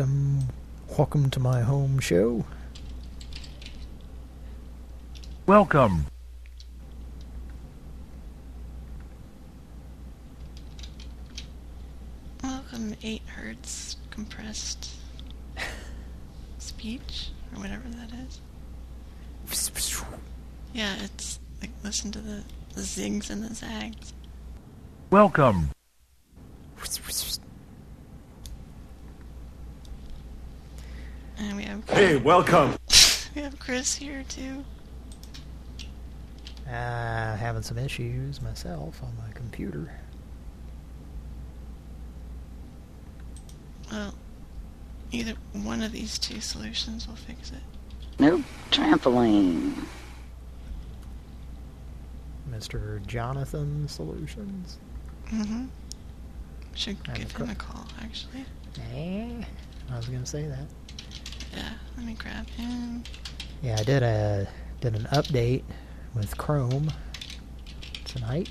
Welcome, welcome to my home show. Welcome. Welcome, 8 hertz compressed speech, or whatever that is. Yeah, it's like listen to the, the zigs and the zags. Welcome. And we have Hey, welcome. we have Chris here too. Uh, having some issues myself on my computer. Well, either one of these two solutions will fix it. No trampoline. Mr. Jonathan Solutions. Mm-hmm. Should I'm give a him a call, actually. Eh, I was gonna say that. Yeah, let me grab him. Yeah, I did a did an update with Chrome tonight,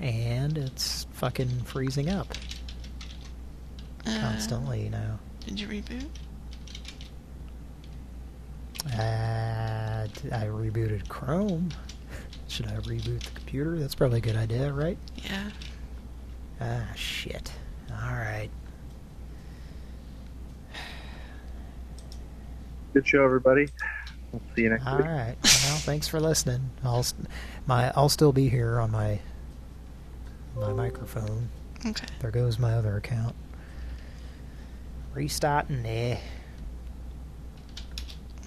and it's fucking freezing up Uh, constantly now. Did you reboot? Uh, I rebooted Chrome. Should I reboot the computer? That's probably a good idea, right? Yeah. Ah, shit. Alright. Good show, everybody. We'll see you next week. Alright. Well, thanks for listening. I'll, my, I'll still be here on my, my microphone. Okay. There goes my other account. Restarting eh.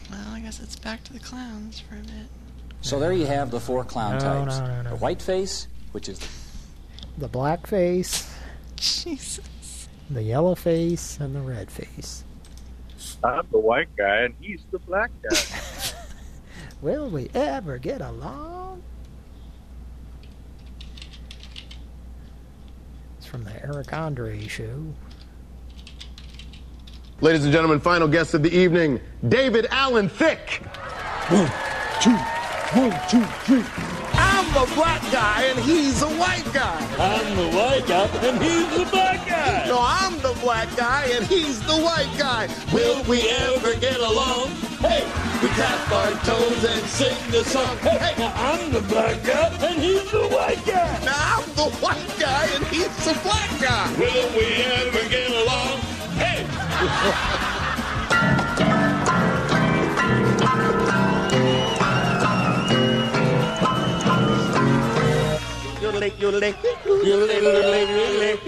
Well, I guess it's back to the clowns for a bit. So there you have the four clown No, types. no, no, no. The white face, which is The black face, Jesus. the yellow face, and the red face. I'm the white guy, and he's the black guy. Will we ever get along? It's from the Eric Andre show. Ladies and gentlemen, final guest of the evening, David Allen Thick. One, two, one, two, three. I'm the black guy and he's the white guy. I'm the white guy and he's the black guy. No, I'm the black guy and he's the white guy. Will we ever get along? Hey, we tap our toes and sing the song. Hey, hey. Now I'm the black guy and he's the white guy. Now I'm the white guy and he's the black guy. Will we ever get along? Hey! Yodelay, yodelay.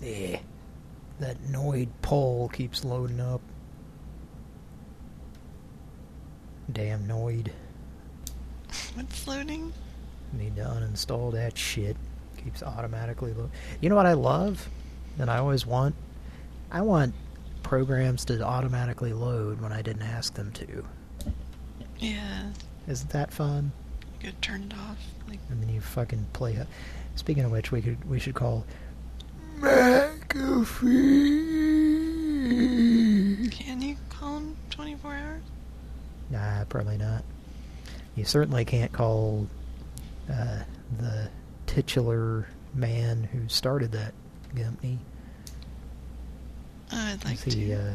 Yeah. That Noid poll keeps loading up. Damn Noid. What's loading? Need to uninstall that shit. Keeps automatically load. You know what I love? And I always want? I want programs to automatically load when I didn't ask them to. Yeah, Isn't that fun? you could turn it off. Like, And then you fucking play it. Speaking of which, we could we should call McAfee. can you call him 24 hours? Nah, probably not. You certainly can't call uh, the titular man who started that company. I'd like he, to. uh,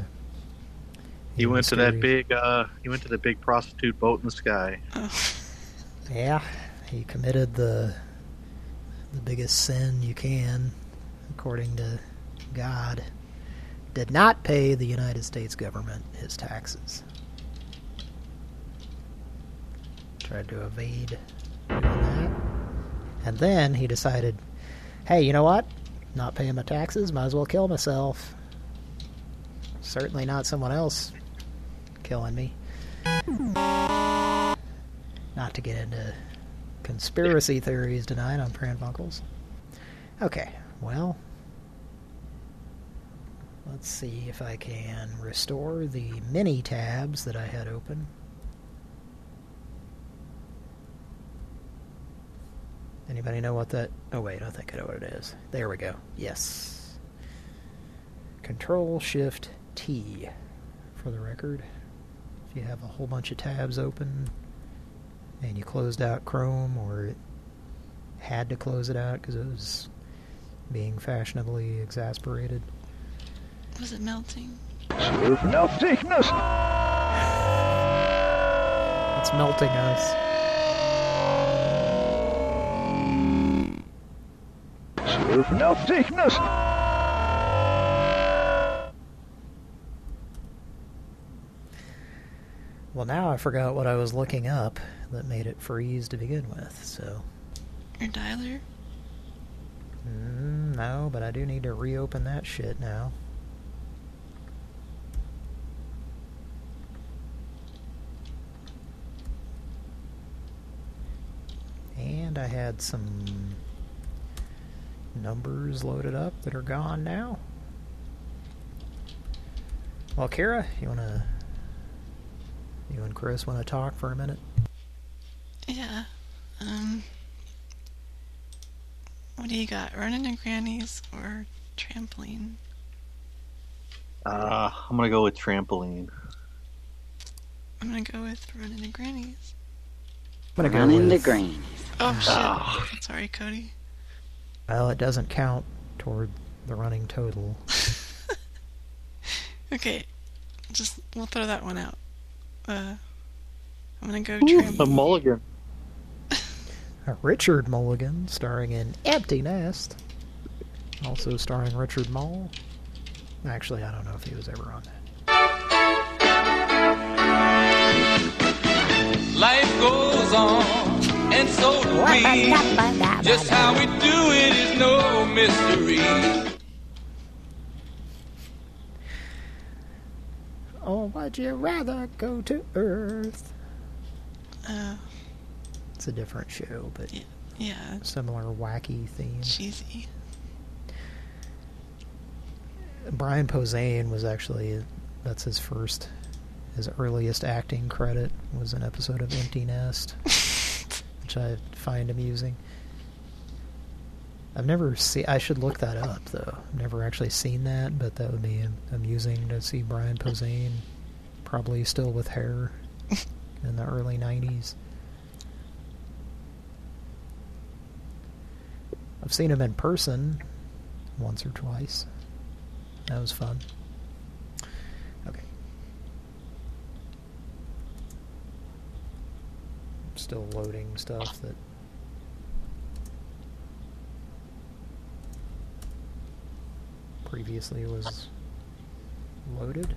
He went to that big. uh He went to the big prostitute boat in the sky. Oh, Yeah, he committed the the biggest sin you can, according to God. Did not pay the United States government his taxes. Tried to evade doing that. And then he decided, hey, you know what? Not paying my taxes, might as well kill myself. Certainly not someone else killing me. Not to get into conspiracy theories tonight on Pranfunkels. Okay, well, let's see if I can restore the mini tabs that I had open. Anybody know what that... Oh, wait, I think I know what it is. There we go. Yes. Control Shift T for the record. If you have a whole bunch of tabs open and you closed out Chrome or it had to close it out because it was being fashionably exasperated. Was it melting? Melting us. It's melting us. Melting us. Well, now I forgot what I was looking up that made it freeze to begin with, so... Your dialer? Mm, no, but I do need to reopen that shit now. And I had some numbers loaded up that are gone now. Well, Kara, you wanna... You and Chris want to talk for a minute? Yeah. Um. What do you got? Running to Granny's or trampoline? Uh, I'm gonna go with trampoline. I'm gonna go with running to Granny's. I'm gonna go Running the with- green. Oh shit! Sorry, Cody. Well, it doesn't count toward the running total. Okay, just we'll throw that one out. Uh, I'm gonna go A mulligan. Uh, Richard Mulligan, starring in Empty Nest. Also starring Richard Moll. Actually, I don't know if he was ever on that. Life goes on, and so do we. Just how we do it is no mystery. Or would you rather go to Earth? Uh, It's a different show, but yeah, similar wacky theme. cheesy. Brian Posehn was actually that's his first his earliest acting credit was an episode of Empty Nest, which I find amusing. I've never seen. I should look that up though. I've never actually seen that, but that would be amusing to see Brian Posehn, probably still with hair, in the early '90s. I've seen him in person once or twice. That was fun. Okay. Still loading stuff that previously was loaded.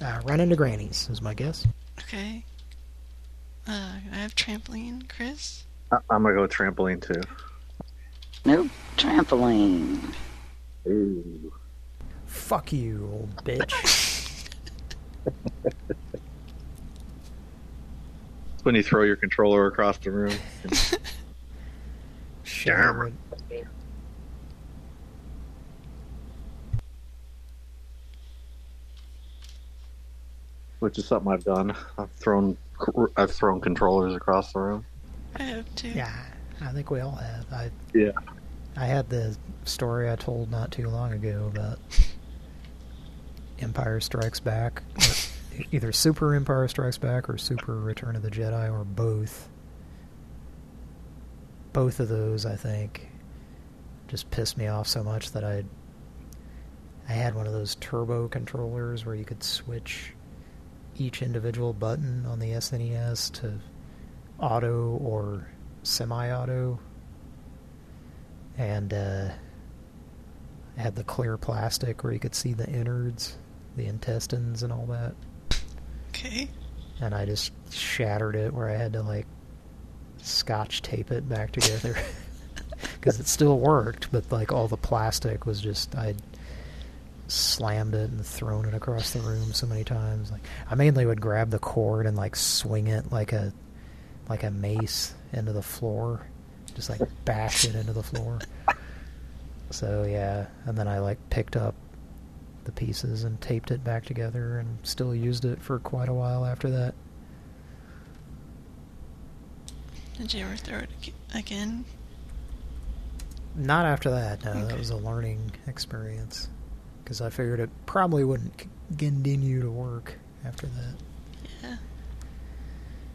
Uh, run into grannies is my guess. Okay. Uh, I have trampoline, Chris. I- I'm gonna go with trampoline too. Nope. Trampoline. Ooh. Fuck you, old bitch. When you throw your controller across the room. Shatter it. Which is something I've done. I've thrown I've thrown controllers across the room. I have two. Yeah, I think we all have. I Yeah. I had the story I told not too long ago about Empire Strikes Back, or either Super Empire Strikes Back or Super Return of the Jedi, or both. Both of those, I think, just pissed me off so much that I I had one of those turbo controllers where you could switch each individual button on the SNES to auto or semi-auto and uh, had the clear plastic where you could see the innards, the intestines, and all that. Okay. And I just shattered it where I had to like scotch tape it back together because it still worked, but like all the plastic was just I slammed it and thrown it across the room so many times. Like I mainly would grab the cord and like swing it like a like a mace into the floor, just like bash it into the floor. So yeah, and then I like picked up the pieces and taped it back together and still used it for quite a while after that. Did you ever throw it again? Not after that, no. Okay. That was a learning experience. Because I figured it probably wouldn't c- continue to work after that. Yeah.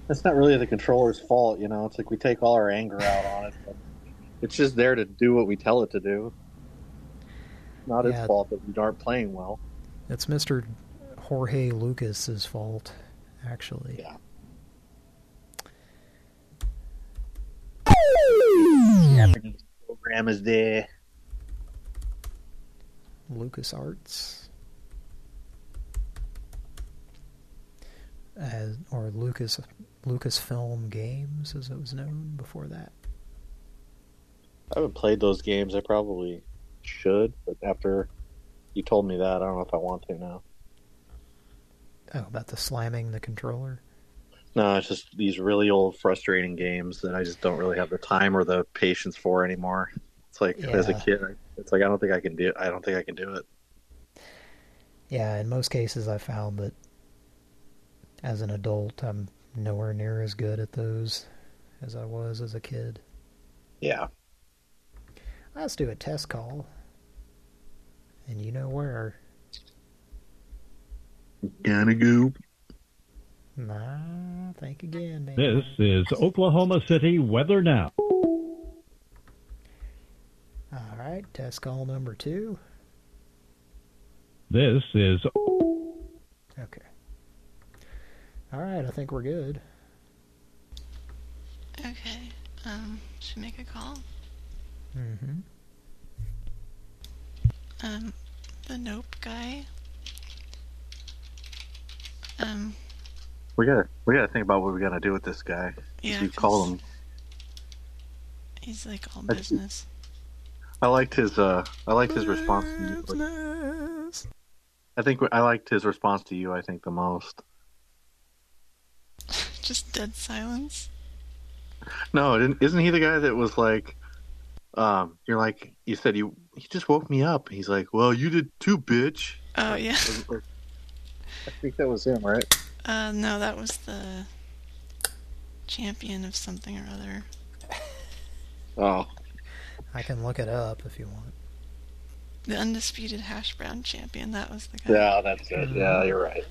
That's not really the controller's fault, you know. It's like we take all our anger out on it. But it's just there to do what we tell it to do. Not Yeah. its fault that we aren't playing well. It's Mr. Jorge Lucas's fault, actually. Yeah. Japanese program is there. Lucas Arts. As, or Lucas Lucasfilm Games, as it was known before that. I haven't played those games. I probably should, but after you told me that, I don't know if I want to now. Oh, about the slamming the controller. No, it's just these really old, frustrating games that I just don't really have the time or the patience for anymore. It's like as a kid, it's like I don't think I can do. it. I don't think I can do it. Yeah, in most cases, I found that as an adult, I'm nowhere near as good at those as I was as a kid. Yeah. Let's do a test call. And you know where? Gonna go. Nah, think again, man. This is Oklahoma City weather now. All right, test call number two. This is Okay. All right, I think we're good. Okay. Um, should we make a call? Mm-hmm. Um, the Nope guy. Um, We gotta we gotta think about what we gotta do with this guy. Yeah, you call him. he's like all business. I liked his uh I liked his response. To you. I think I liked his response to you. I think the most. Just dead silence. No, isn't he the guy that was like, um, you're like, you said you he just woke me up. He's like, well, you did too, bitch. Oh yeah. I think that was him, right? Uh, no, that was the champion of something or other. Oh, I can look it up if you want. The undisputed hash brown champion. That was the guy. yeah, that's it. Yeah, you're right.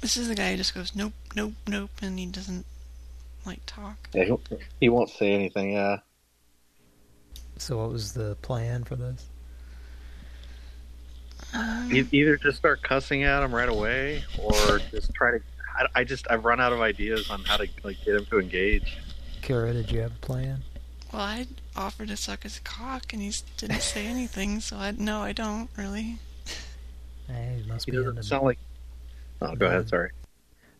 This is the guy who just goes nope, nope, nope, and he doesn't like talk. Yeah, he, he won't say anything. Yeah, So, what was the plan for this? Um, either just start cussing at him right away, or just try to. I, I just I've run out of ideas on how to like get him to engage. Kara, did you have a plan? well, I offered to suck his cock, and he didn't say anything. So I no, I don't really. Hey, he must He be doesn't into sound like. Oh, go ahead. Sorry.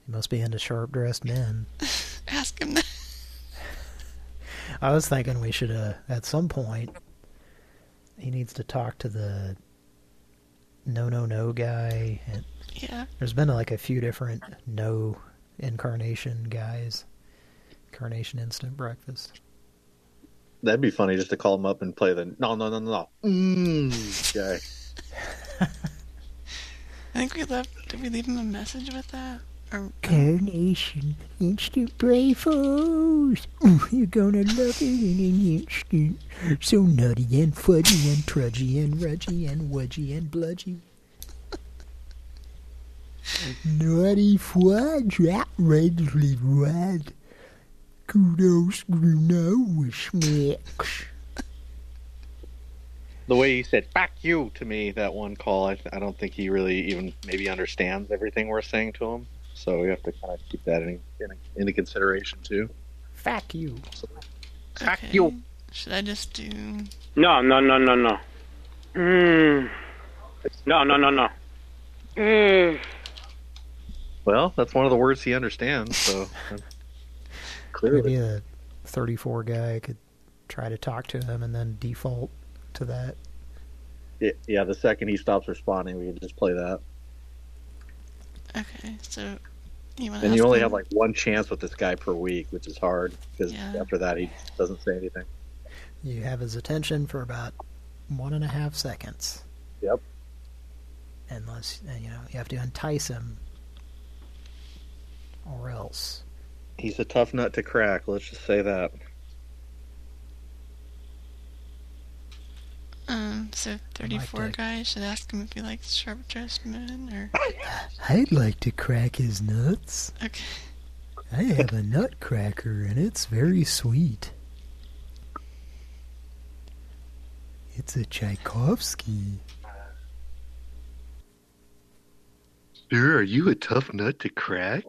he must be into sharp dressed men. Ask him that. I was thinking we should, uh, at some point, he needs to talk to the no, no, no guy. And Yeah. there's been like a few different no incarnation guys. Incarnation instant breakfast. That'd be funny just to call him up and play the no, no, no, no, no. Mm, guy. I think we left. Did we leave him a message with that? Or Carnation instant breakfast. Ooh, you're gonna love it in an instant. So nutty and fudgy and trudgy and rudgy and wudgy and bludgy. Naughty fudge, outrageously red. Kudos, Bruno, smacks. The way he said "fuck you" to me that one call, I, I don't think he really even maybe understands everything we're saying to him. So we have to kind of keep that in, in, into consideration too. Fuck you. okay. you. Should I just do? No, no, no, no, no. Mm. No, no, no, no. Mm. Well, that's one of the words he understands. So clearly, Maybe a 34 guy could try to talk to him and then default to that. Yeah, yeah, the second he stops responding, we can just play that. Okay, so you want And you only have like one chance with this guy per week, which is hard because Yeah. after that he doesn't say anything. You have his attention for about one and a half seconds. Yep. Unless, and, you know, you have to entice him. Or else. He's a tough nut to crack. Let's just say that. Um, so 34 guys should ask him if he likes sharp dressed men or. I'd like to crack his nuts. Okay. I have a nutcracker and it's very sweet. It's a Tchaikovsky. Sir, are you a tough nut to crack?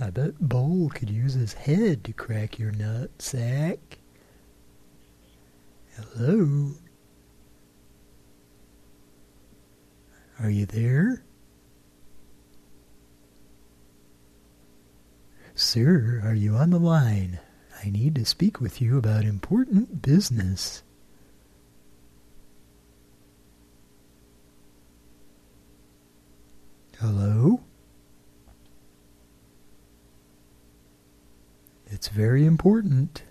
I bet Bull could use his head to crack your nut sack. Hello? Are you there? Sir, are you on the line? I need to speak with you about important business. Hello? It's very important.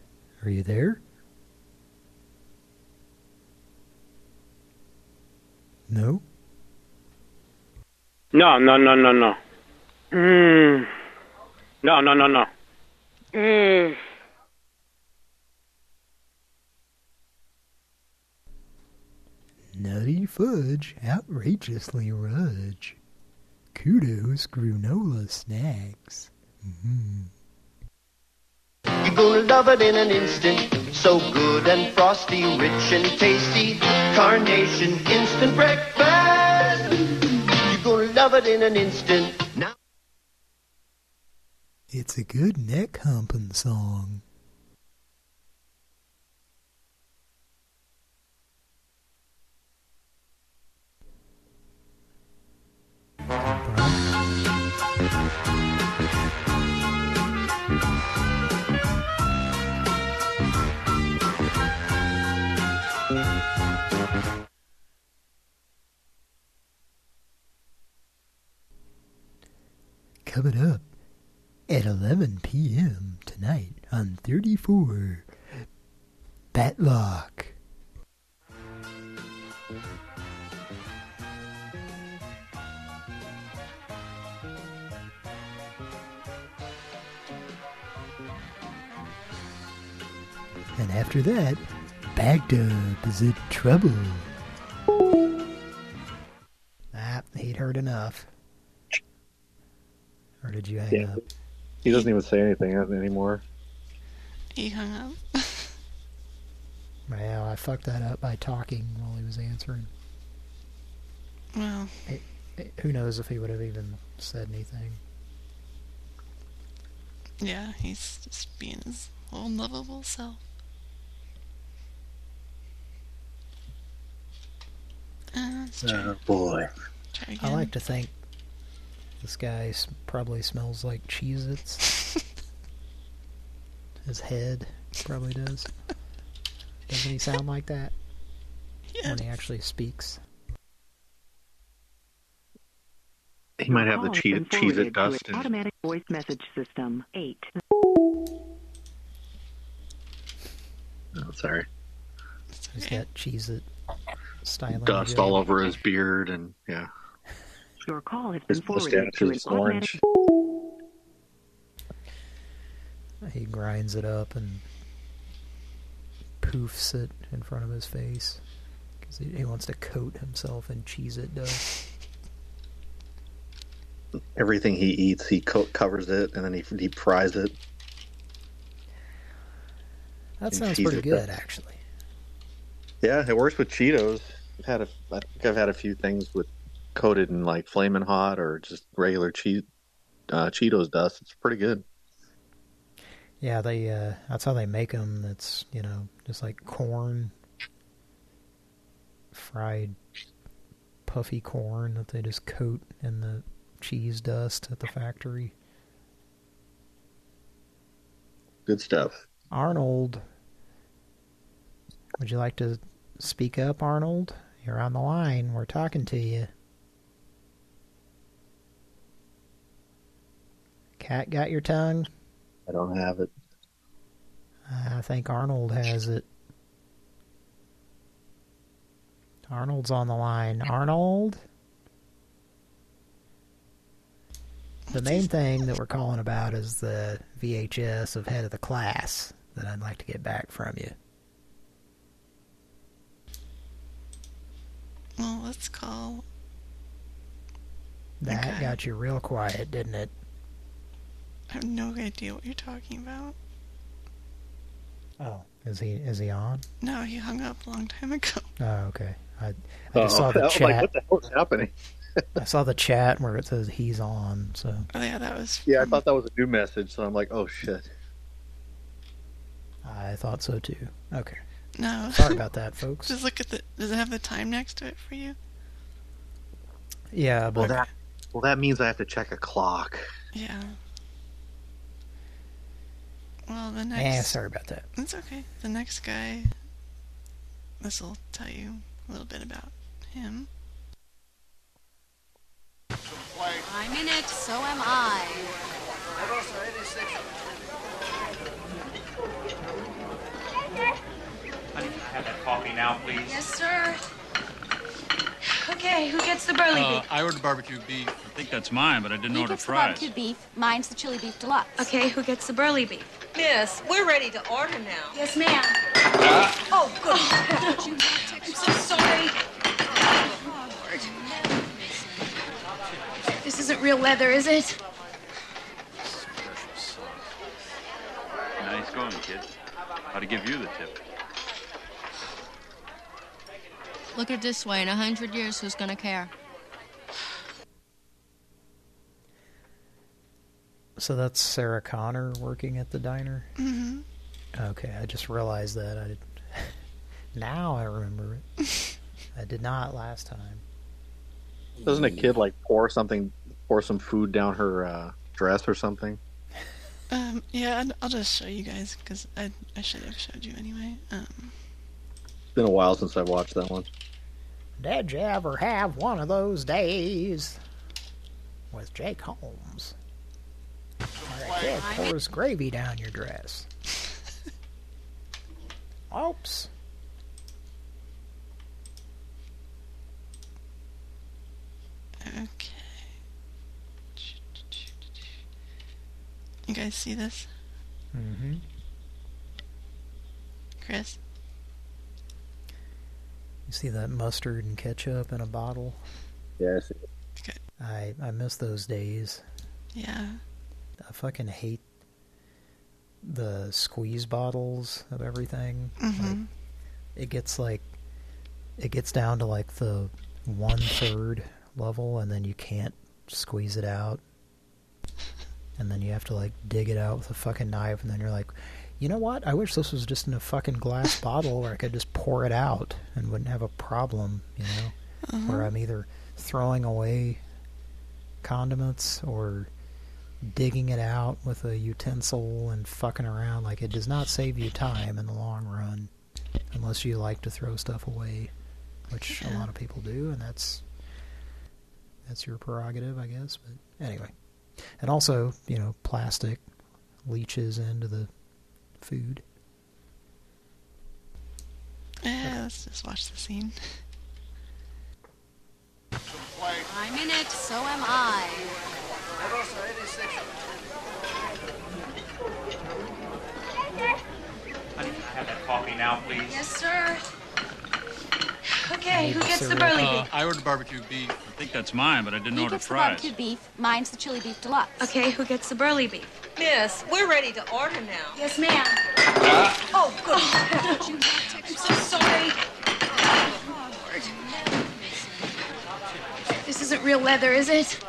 Are you there? No? No, no, no, no, no. Mm. No, no, no, no. Mm. Nutty Fudge, outrageously rudge. Kudos granola snacks. Mm. You're gonna love it in an instant. So good and frosty, rich and tasty. Carnation instant breakfast. You're gonna love it in an instant. Now. It's a good neck humping song. Coming up at 11 p.m. tonight on 34 Matlock. And after that, Baghdad is in trouble. Ah, he'd heard enough. Or did you hang Yeah. up? He doesn't even say anything anymore. He hung up. Well, I fucked that up by talking while he was answering. Well, It, it- who knows if he would have even said anything. yeah, he's just being his own lovable self. Uh, Oh boy. I like to think this guy probably smells like Cheez-Its. His head probably does. Doesn't he sound like that when he actually speaks? He might have the cheese cheese it to dust. an in- Automatic voice message system. Eight. Oh, sorry. He's got Cheez-It styling. Dust all over his beard and yeah. Your call has been forwarded mustache to an is automatic. orange. He grinds it up and poofs it in front of his face. Because he, he wants to coat himself in Cheez-It dust. Everything he eats, he co- covers it and then he deep fries it. That sounds pretty good, dust. actually. Yeah, it works with Cheetos. I've had a, I think I've had a few things with coated in like flaming hot or just regular cheese, uh, Cheetos dust. It's pretty good. Yeah, they. Uh, that's how they make them. That's you know just like corn, fried, puffy corn that they just coat in the cheese dust at the factory. Good stuff. Arnold Would you like to speak up, Arnold? You're on the line. We're talking to you. Cat got your tongue? I don't have it. I think Arnold has it. Arnold's on the line. Arnold? The main thing that we're calling about is the VHS of Head of the Class that I'd like to get back from you. Well, let's call. That Okay. got you real quiet, didn't it? I have no idea what you're talking about. Oh, is he is he on? No, he hung up a long time ago. Oh, okay. I, I just Oh, saw I the was chat. like, what the hell is happening? I saw the chat where it says he's on. So Oh yeah, that was. Yeah, I thought that was a new message, so I'm like, oh shit. I thought so too. Okay. No. Sorry about that, folks. Just look at the. Does it have the time next to it for you? Yeah, Well, but that well that means I have to check a clock. Yeah. Well, the eh, next. sorry about that. It's okay. The next guy. This will tell you a little bit about him. I'm in it, so am I. Honey, can I have that coffee now, please? Yes, sir. Okay, who gets the burly Uh, beef? I ordered barbecue beef. I think that's mine, but I didn't He order gets the fries. barbecue beef. Mine's the chili beef deluxe. Okay, who gets the burly beef? Miss, we're ready to order now. Yes, ma'am. Oh, good. I'm so sorry. This isn't real leather, is it? Nice going, kid. How to give you the tip? Look at it this way. In a hundred years, who's gonna care? So that's Sarah Connor working at the diner. Mm-hmm. Okay, I just realized that. I now I remember it. I did not last time. Doesn't a kid like pour something, pour some food down her uh, dress or something? Um, yeah, I'd- I'll just show you guys because I I should have showed you anyway. Um, It's been a while since I watched that one. Did you ever have one of those days with Jake Holmes? Where a kid pours gravy down your dress. Oops. okay. You guys see this, Mm-hmm. Chris? You see that mustard and ketchup in a bottle? Yes. I I miss those days. Yeah. I fucking hate the squeeze bottles of everything. Like, Mhm. it gets like it gets down to like the one third level, and then you can't squeeze it out, and then you have to like dig it out with a fucking knife, and then you're like, you know what? I wish this was just in a fucking glass bottle where I could just pour it out and wouldn't have a problem, you know, where Uh-huh. I'm either throwing away condiments or digging it out with a utensil and fucking around. Like, it does not save you time in the long run unless you like to throw stuff away, which a lot of people do, and that's that's your prerogative, I guess. But anyway, and also, you know, plastic leaches into the food. Yeah, let's just watch the scene. I'm in it, so am I. Honey, can I have that coffee now, please? Yes, sir. Okay, who gets the burly Uh, beef? I ordered barbecue beef. I think that's mine, but I didn't He order gets the fries. barbecue beef. Mine's the chili beef deluxe. Okay, who gets the burly beef? Miss, we're ready to order now. Yes, ma'am. Oh, good. I'm so sorry. This isn't real leather, is it?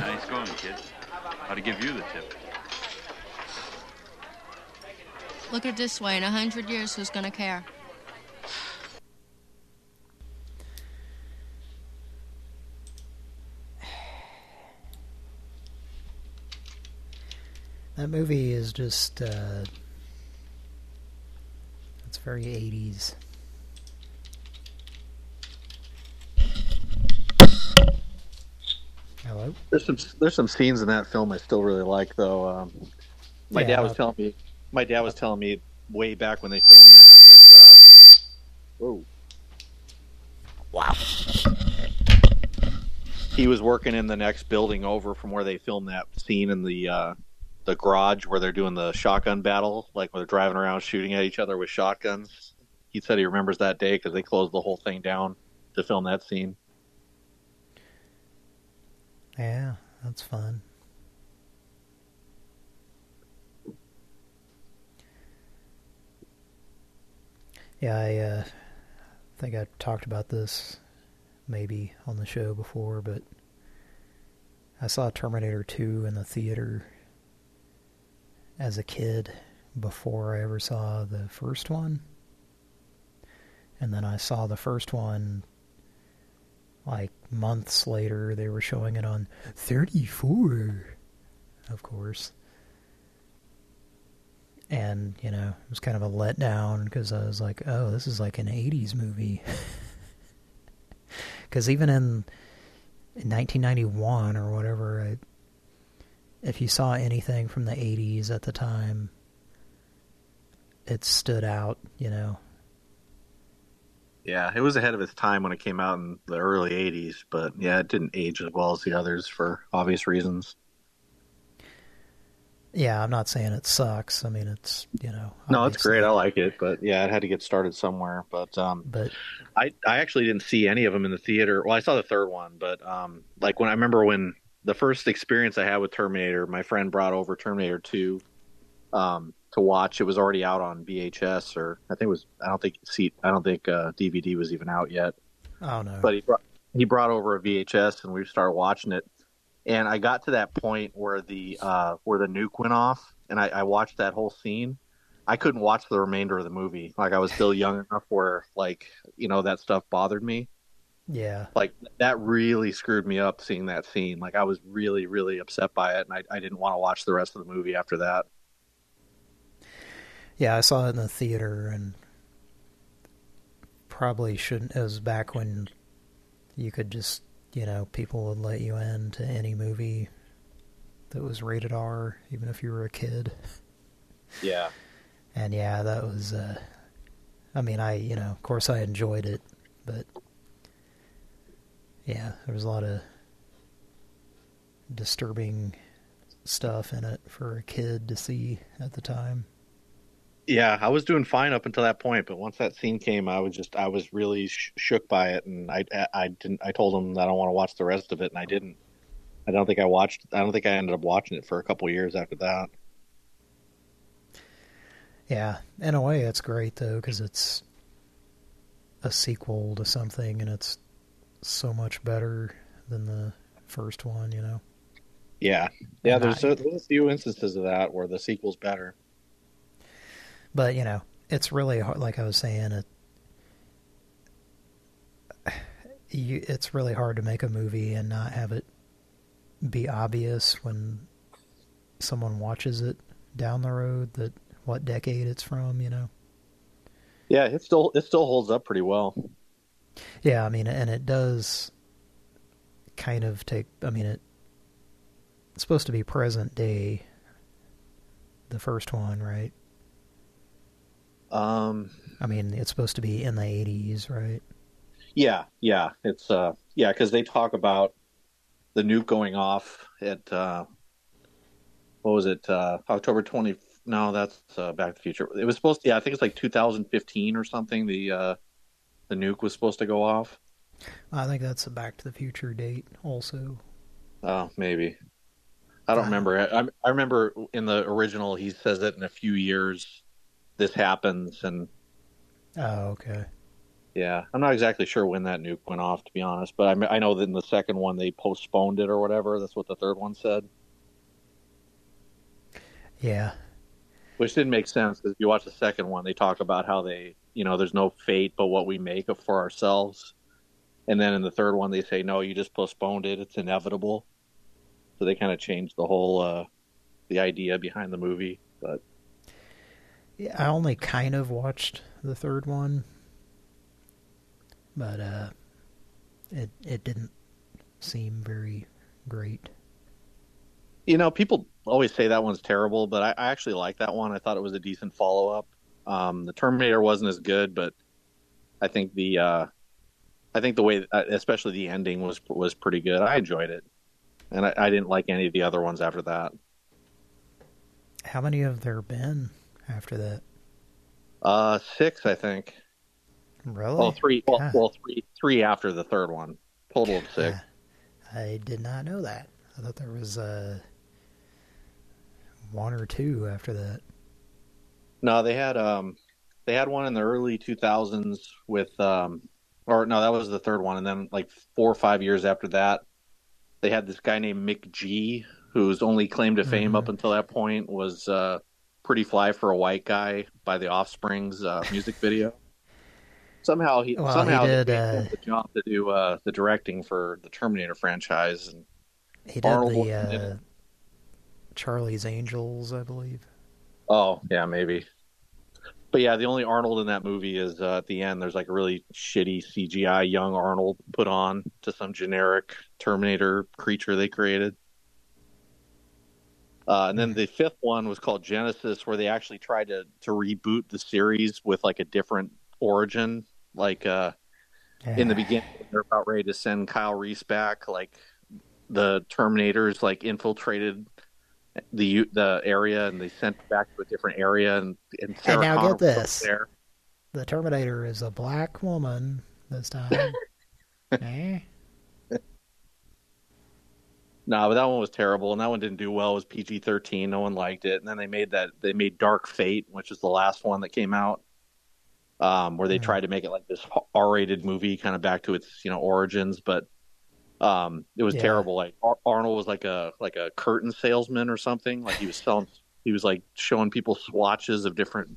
Nice going, kid. How to give you the tip? Look at it this way. In a hundred years, who's gonna care? That movie is just uh, It's very 80s. Hello? There's some there's some scenes in that film I still really like though. Um, my Yeah. dad was telling me my dad was telling me way back when they filmed that that uh, whoa wow he was working in the next building over from where they filmed that scene in the uh, the garage where they're doing the shotgun battle, like when they're driving around shooting at each other with shotguns. He said he remembers that day because they closed the whole thing down to film that scene. Yeah, that's fun. Yeah, I uh, think I talked about this maybe on the show before, but I saw Terminator 2 in the theater as a kid before I ever saw the first one. And then I saw the first one like months later. They were showing it on 34, of course. And, you know, it was kind of a letdown because I was like, oh, this is like an 80s movie. Because even in, in 1991 or whatever, I, if you saw anything from the 80s at the time, it stood out, you know. Yeah, it was ahead of its time when it came out in the early '80s, but yeah, it didn't age as well as the others for obvious reasons. Yeah, I'm not saying it sucks. I mean, it's, you know. No, it's great. I like it, but yeah, it had to get started somewhere. But um, but I I actually didn't see any of them in the theater. Well, I saw the third one, but um, like when I remember when the first experience I had with Terminator, my friend brought over Terminator Two, um, to watch. It was already out on VHS, or I think it was. I don't think see. I don't think uh, DVD was even out yet. Oh no! But he brought he brought over a VHS, and we started watching it. And I got to that point where the uh, where the nuke went off, and I, I watched that whole scene. I couldn't watch the remainder of the movie. Like I was still young enough where, like, you know, that stuff bothered me. Yeah. Like that really screwed me up seeing that scene. Like I was really, really upset by it, and I, I didn't want to watch the rest of the movie after that. Yeah, I saw it in the theater and probably shouldn't. It was back when you could just, you know, people would let you in to any movie that was rated R, even if you were a kid. Yeah. And yeah, that was, uh, I mean, I, you know, of course I enjoyed it, but yeah, there was a lot of disturbing stuff in it for a kid to see at the time. Yeah, I was doing fine up until that point, but once that scene came, I was just I was really sh- shook by it, and I I didn't I told him that I don't want to watch the rest of it, and I didn't. I don't think I watched. I don't think I ended up watching it for a couple years after that. Yeah, in a way, it's great though because it's a sequel to something, and it's so much better than the first one. You know. Yeah, yeah. There's a, there's a few instances of that where the sequel's better. But you know, it's really hard. Like I was saying, it you, it's really hard to make a movie and not have it be obvious when someone watches it down the road that what decade it's from. You know. Yeah, it still it still holds up pretty well. Yeah, I mean, and it does kind of take. I mean, it it's supposed to be present day. The first one, right? Um, I mean, it's supposed to be in the '80s, right? Yeah, yeah. It's uh, yeah, because they talk about the nuke going off at uh, what was it? Uh, October twenty. No, that's uh, Back to the Future. It was supposed to. Yeah, I think it's like 2015 or something. The uh, the nuke was supposed to go off. I think that's a Back to the Future date, also. Oh, maybe. I don't remember. I, I remember in the original he says it in a few years this happens, and Oh, okay. yeah, I'm not exactly sure when that nuke went off, to be honest. But I, I know that in the second one they postponed it or whatever. That's what the third one said, Yeah, which didn't make sense because if you watch the second one, they talk about how they, you know, there's no fate but what we make for ourselves. And then in the third one, they say, no, you just postponed it. It's inevitable. So they kind of changed the whole, uh, the idea behind the movie. But I only kind of watched the third one, but uh, it it didn't seem very great. You know, people always say that one's terrible, but I, I actually like that one. I thought it was a decent follow up. Um, the Terminator wasn't as good, but I think the uh, I think the way, uh, especially the ending, was was pretty good. I enjoyed it, and I, I didn't like any of the other ones after that. How many have there been after that? Uh, six, I think. Really? Well, three. Well, well, three, three after the third one. Total of six. I did not know that. I thought there was uh, one or two after that. No, they had um, they had one in the early 2000s with um, or no, that was the third one, and then like four or five years after that, they had this guy named McG, whose only claim to fame up until that point was uh, "Pretty Fly for a White Guy" by the Offspring's uh, music video. Somehow he Well, he somehow did, they gave uh, the job to do uh, the directing for the Terminator franchise, and He did Arnold the uh. Charlie's Angels, I believe. Oh, yeah, maybe. But yeah, the only Arnold in that movie is uh, at the end. There's like a really shitty CGI young Arnold put on to some generic Terminator creature they created. Uh, and then the fifth one was called Genisys, where they actually tried to to reboot the series with like a different origin. Like uh, in the beginning, they're about ready to send Kyle Reese back. Like the Terminators like infiltrated the the area and they sent back to a different area and and And now Connor get this. there. The Terminator is a black woman this time. eh? No, but that one was terrible, and that one didn't do well. It was PG thirteen. No one liked it. And then they made that they made Dark Fate, which is the last one that came out, um, where they tried to make it like this R rated movie, kind of back to its you know origins. But um, it was Yeah. terrible. Like Ar- Arnold was like a like a curtain salesman or something. Like he was selling, he was like showing people swatches of different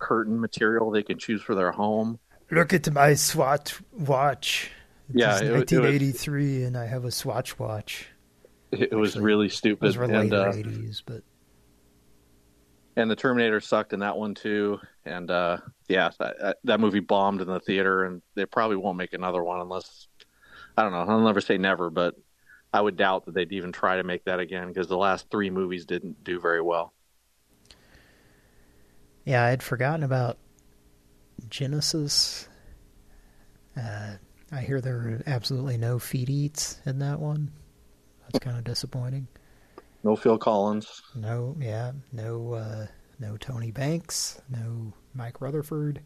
curtain material they can choose for their home. Look at my Swatch watch. It Yeah, it- it was- 1983, and I have a Swatch watch. It, was really stupid. Those were and, uh, 80s, but and the Terminator sucked in that one too. And uh, yeah, that, that movie bombed in the theater, and they probably won't make another one unless I don't know. I'll never say never, but I would doubt that they'd even try to make that again because the last three movies didn't do very well. yeah, I'd forgotten about Genesis. Uh, I hear there are absolutely no feet eats in that one. That's kind of disappointing. No Phil Collins. No, yeah, no, uh, no Tony Banks, no Mike Rutherford.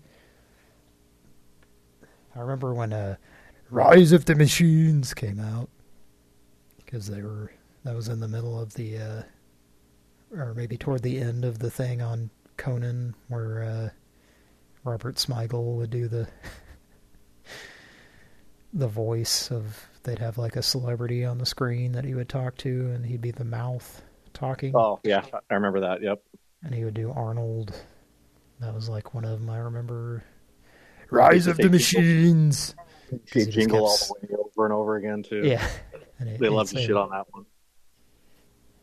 I remember when uh, Rise of the Machines came out because they were that was in the middle of the, uh, or maybe toward the end of the thing on Conan where uh, Robert Smigel would do the the voice of they'd have like a celebrity on the screen that he would talk to and he'd be the mouth talking Oh yeah, I remember that. Yep. and he would do Arnold. That was like one of them I remember. Rise of the Jingle. Machines. She He just jingle all the way over and over again too. Yeah. And it- they love it's to shit on that one.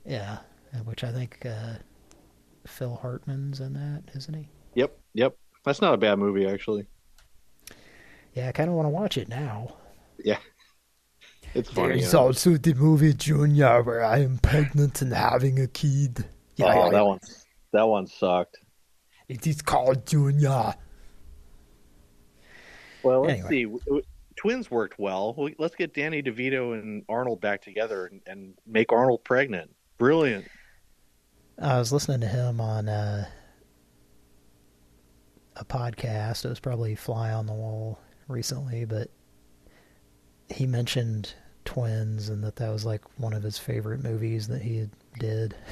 Yeah, which I think uh, Phil Hartman's in that, isn't he? Yep, yep. That's not a bad movie actually. Yeah, I kind of want to watch it now. Yeah, it's funny. There's you know. also the movie Junior where I am pregnant and having a kid. oh, that one, that one sucked. It is called Junior. Well, let's Anyway. see. W- w- Twins worked well. Let's get Danny DeVito and Arnold back together and, and make Arnold pregnant. Brilliant. I was listening to him on uh, a podcast. It was probably Fly on the Wall recently, but he mentioned Twins and that that was like one of his favorite movies that he did.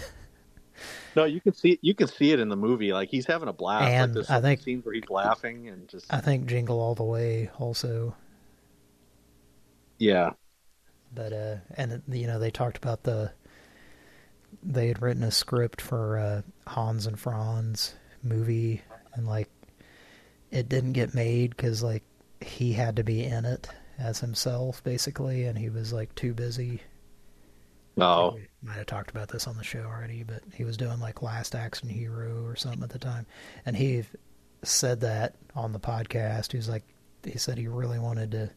No, you can see you can see it in the movie. Like he's having a blast. And like I think- scenes where he's laughing and just I think Jingle All the Way also, yeah. but uh, and you know they talked about the they had written a script for uh, Hans and Franz movie and like it didn't get made because like he had to be in it as himself basically and he was like too busy Oh, might have talked about this on the show already, but he was doing like Last Action Hero or something at the time, and he said that on the podcast. He was like, he said he really wanted to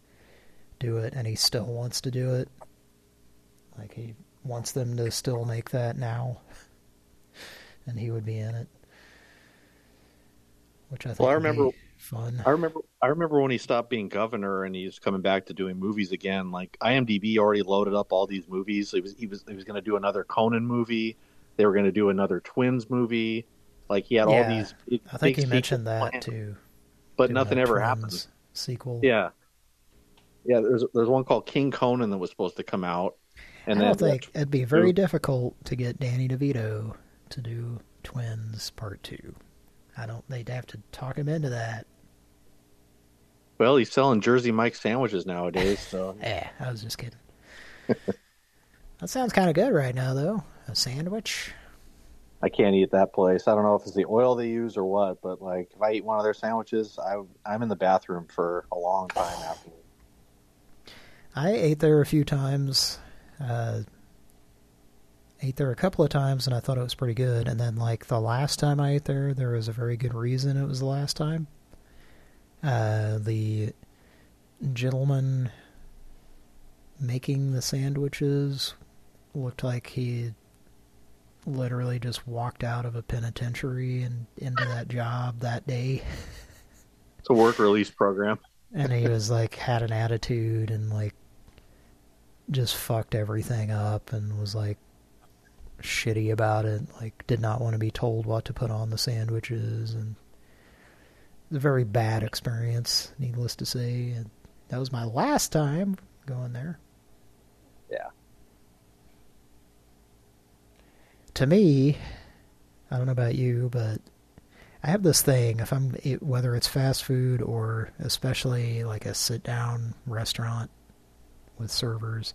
do it, and he still wants to do it. Like he wants them to still make that now, and he would be in it. Which I think well, I would be remember fun. I remember I remember when he stopped being governor and he's coming back to doing movies again. Like IMDb already loaded up all these movies. He was he was he was going to do another Conan movie. They were going to do another Twins movie. Like he had all these. Big, I think he mentioned that too. but nothing ever Twins happened. Sequel. Yeah, yeah. There's there's one called King Conan that was supposed to come out, and I don't then think it'd be very difficult to get Danny DeVito to do Twins Part Two. I don't. They'd have to talk him into that. well, he's selling Jersey Mike sandwiches nowadays. So Yeah, I was just kidding. that sounds kind of good right now, though. A sandwich. I can't eat that place. I don't know if it's the oil they use or what, but like if I eat one of their sandwiches, I I'm in the bathroom for a long time after. I ate there a few times. Uh, ate there a couple of times, and I thought it was pretty good. And then, like the last time I ate there, there was a very good reason it was the last time. Uh, the gentleman making the sandwiches looked like he literally just walked out of a penitentiary and into that job that day. It's a work release program. and he was like had an attitude and like just fucked everything up and was like shitty about it like did not want to be told what to put on the sandwiches and it was a very bad experience needless to say and that was my last time going there Yeah. to me i don't know about you but I have this thing if I'm whether it's fast food or especially like a sit down restaurant with servers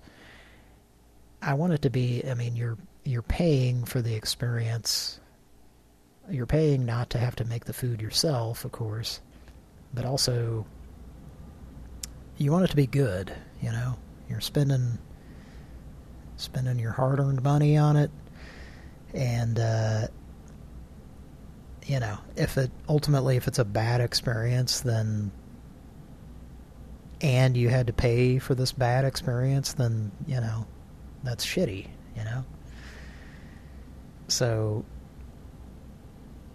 I want it to be I mean you're you're paying for the experience you're paying not to have to make the food yourself of course but also you want it to be good you know you're spending spending your hard-earned money on it and uh you know, if it ultimately if it's a bad experience, then and you had to pay for this bad experience, then you know that's shitty. You know. So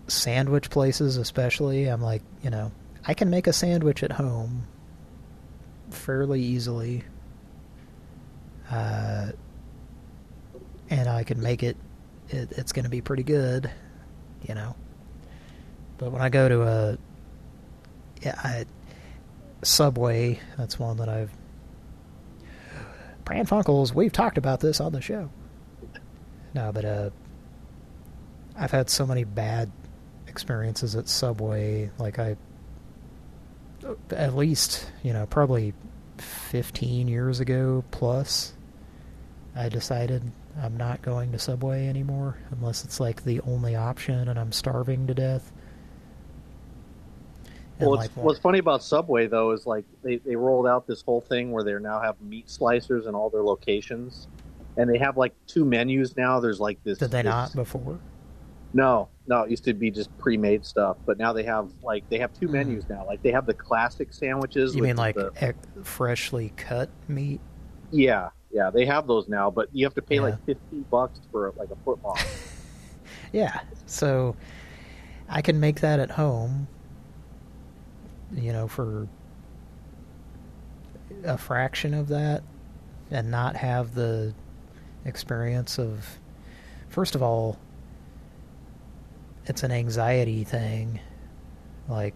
sandwich places, especially, I'm like, you know, I can make a sandwich at home fairly easily, uh, and I can make it. it it's going to be pretty good, you know. But when I go to a yeah, I, Subway, that's one that I've Pran Funkels, we've talked about this on the show. No, but uh I've had so many bad experiences at Subway, like I at least, you know, probably 15 years ago plus I decided I'm not going to Subway anymore unless it's like the only option and I'm starving to death. And, Well, like, what's, funny about Subway though is like they, they rolled out this whole thing where they now have meat slicers in all their locations, and they have like two menus now. There's like this. did they this- not before? No, no. It used to be just pre-made stuff, but now they have like they have two menus now. Like they have the classic sandwiches. Hmm. You mean like the- ec- freshly cut meat? yeah, yeah. They have those now, but you have to pay Yeah. like fifteen bucks for like a foot long. Yeah. So I can make that at home, you know, for a fraction of that and not have the experience of first of all it's an anxiety thing like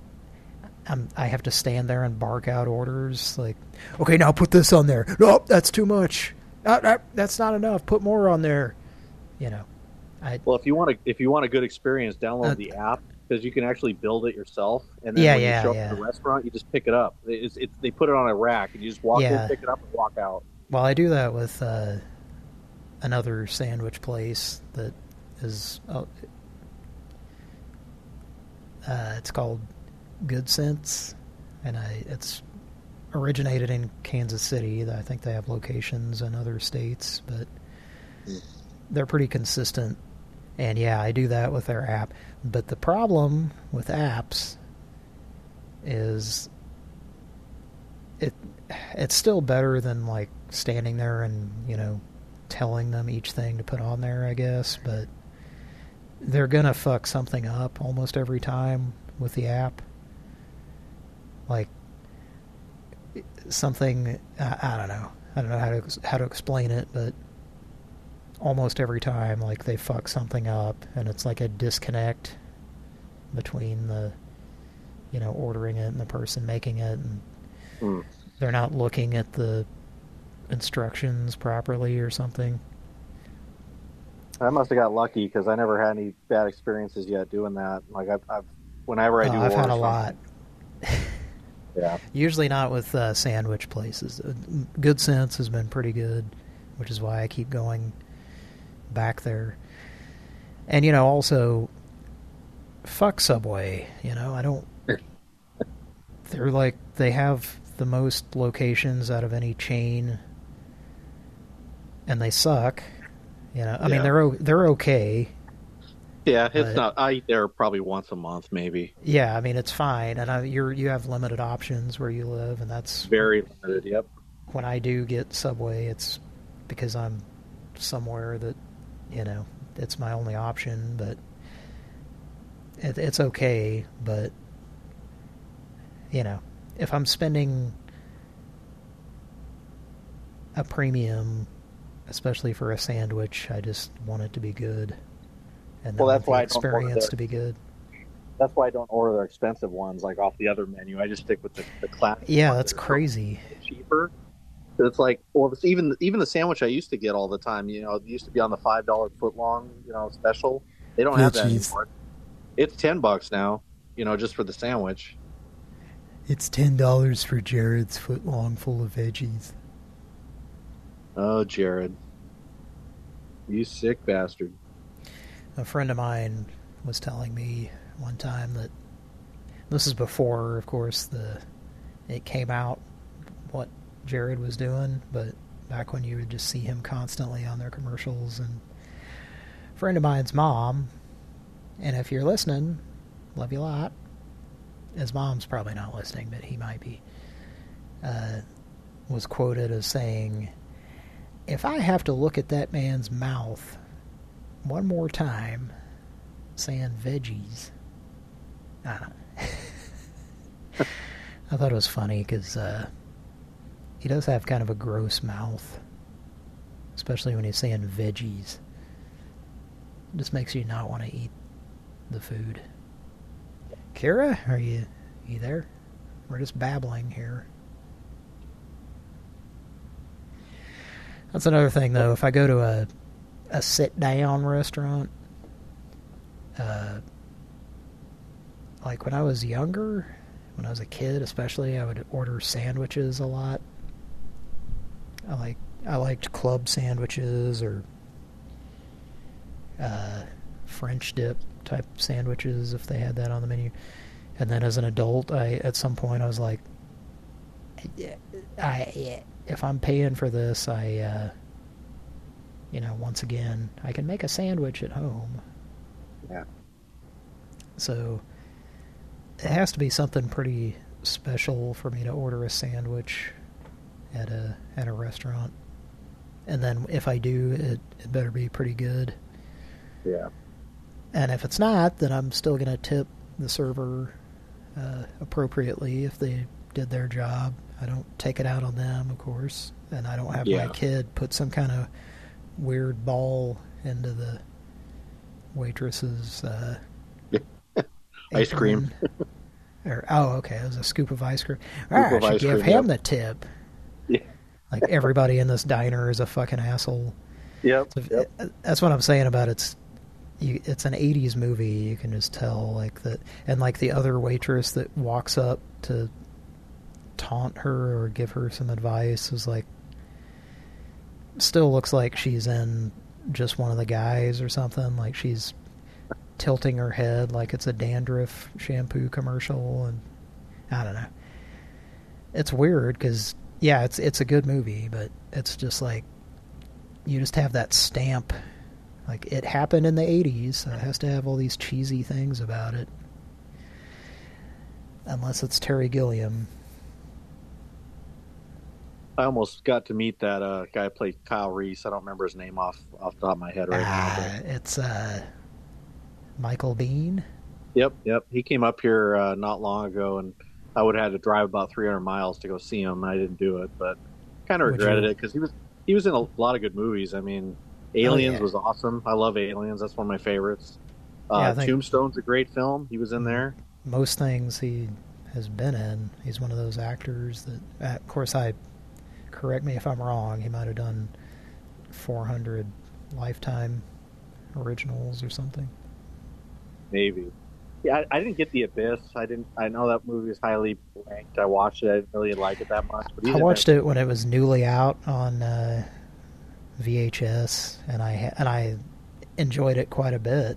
I'm, I have to stand there and bark out orders like okay now put this on there no that's too much Uh, uh, that's not enough put more on there you know I Well, if you want to, if you want a good experience, download Uh, the app because you can actually build it yourself. And then Yeah, when yeah, you show yeah. up at the restaurant, you just pick it up. It's, it's they put it on a rack, and you just walk Yeah. in, pick it up, and walk out. Well, I do that with uh, another sandwich place that is. Uh, it's called Goodcents, and I it's originated in Kansas City. I think they have locations in other states, but they're pretty consistent. And yeah, I do that with their app. But the problem with apps is it it's still better than like standing there and, you know, telling them each thing to put on there, I guess, but they're going to fuck something up almost every time with the app. Like something I, I don't know. I don't know how to how to explain it, but almost every time like they fuck something up and it's like a disconnect between the you know ordering it and the person making it and Hmm. they're not looking at the instructions properly or something. I must have got lucky because I never had any bad experiences yet doing that. Like I've, I've whenever I Uh, do, I've had a lot. Yeah. Usually not with uh, sandwich places. Uh, Goodcents has been pretty good, which is why I keep going back there. And you know, also, fuck Subway. You know, I don't. They're like they have the most locations out of any chain, and they suck. You know, I mean they're they're okay. Yeah, it's But- not. I eat there probably once a month, maybe. Yeah, I mean it's fine, and I, you're you have limited options where you live, and that's Very limited. Yep. when I do get Subway, it's because I'm somewhere that, you know, it's my only option, but it, it's okay. But, you know, if I'm spending a premium, especially for a sandwich, I just want it to be good. And Well, that's why the experience to be good. That's why I don't order their expensive ones like off the other menu. I just stick with the, the classic. Yeah, that's crazy. cheaper. It's like, well, it's even even the sandwich I used to get all the time. You know, it used to be on the five dollar foot long, you know, special. They don't oh, have that Veggies. anymore. It's ten bucks now. You know, just for the sandwich. It's ten dollars for Jared's foot long full of veggies. Oh, Jared, you sick bastard. A friend of mine was telling me one time that this is before, of course, the it came out what Jared was doing, but back when you would just see him constantly on their commercials. And a friend of mine's mom, and if you're listening, love you a lot. His mom's probably not listening, but he might be. Uh, was quoted as saying, "If I have to look at that man's mouth one more time saying veggies. I. I thought it was funny because uh, he does have kind of a gross mouth, especially when he's saying veggies. It just makes you not want to eat the food. Kara, are you you there? We're just babbling here. That's another thing, though. If I go to a a sit down restaurant, uh, like when I was younger, when I was a kid, especially, I would order sandwiches a lot. I like I liked club sandwiches or uh, French dip type sandwiches if they had that on the menu. And then as an adult, I at some point I was like, I if I'm paying for this, I uh, you know once again I can make a sandwich at home. Yeah. So it has to be something pretty special for me to order a sandwich at a at a restaurant. And then if I do, it, it better be pretty good. Yeah. And if it's not, then I'm still going to tip the server uh, appropriately if they did their job. I don't take it out on them, of course, and I don't have Yeah. my kid put some kind of weird ball into the waitress's uh, Ice cream. or oh, okay, it was a scoop of ice cream. I should give cream, him yep. the tip. Yeah. Like everybody in this diner is a fucking asshole. Yep. So if- That's what I'm saying about it's. You, it's an '80s movie. You can just tell, like that, and like the other waitress that walks up to taunt her or give her some advice is like, still looks like she's in just one of the guys or something. Like she's tilting her head like it's a dandruff shampoo commercial, and I don't know. It's weird because yeah, it's it's a good movie, but it's just like you just have that stamp. Like it happened in the '80s, so it has to have all these cheesy things about it. Unless it's Terry Gilliam. I almost got to meet that uh, guy who played Kyle Reese. I don't remember his name off off the top of my head right now. Uh, it's uh, Michael Biehn. Yep, yep. He came up here uh, not long ago, and I would have had to drive about 300 miles to go see him. I didn't do it, but kind of regretted you- it because he was he was in a lot of good movies. I mean, Aliens Oh, yeah. was awesome. I love Aliens. That's one of my favorites. Uh, Yeah, Tombstone's a great film. He was in there. Most things he has been in. He's one of those actors that, uh, of course, I correct me if I'm wrong. He might have done 400 Lifetime originals or something. Maybe. Yeah, I, I didn't get the Abyss. I didn't. I know that movie is highly ranked. I watched it. I didn't really like it that much. But I watched it when it was newly out on uh, VHS, and I and I enjoyed it quite a bit.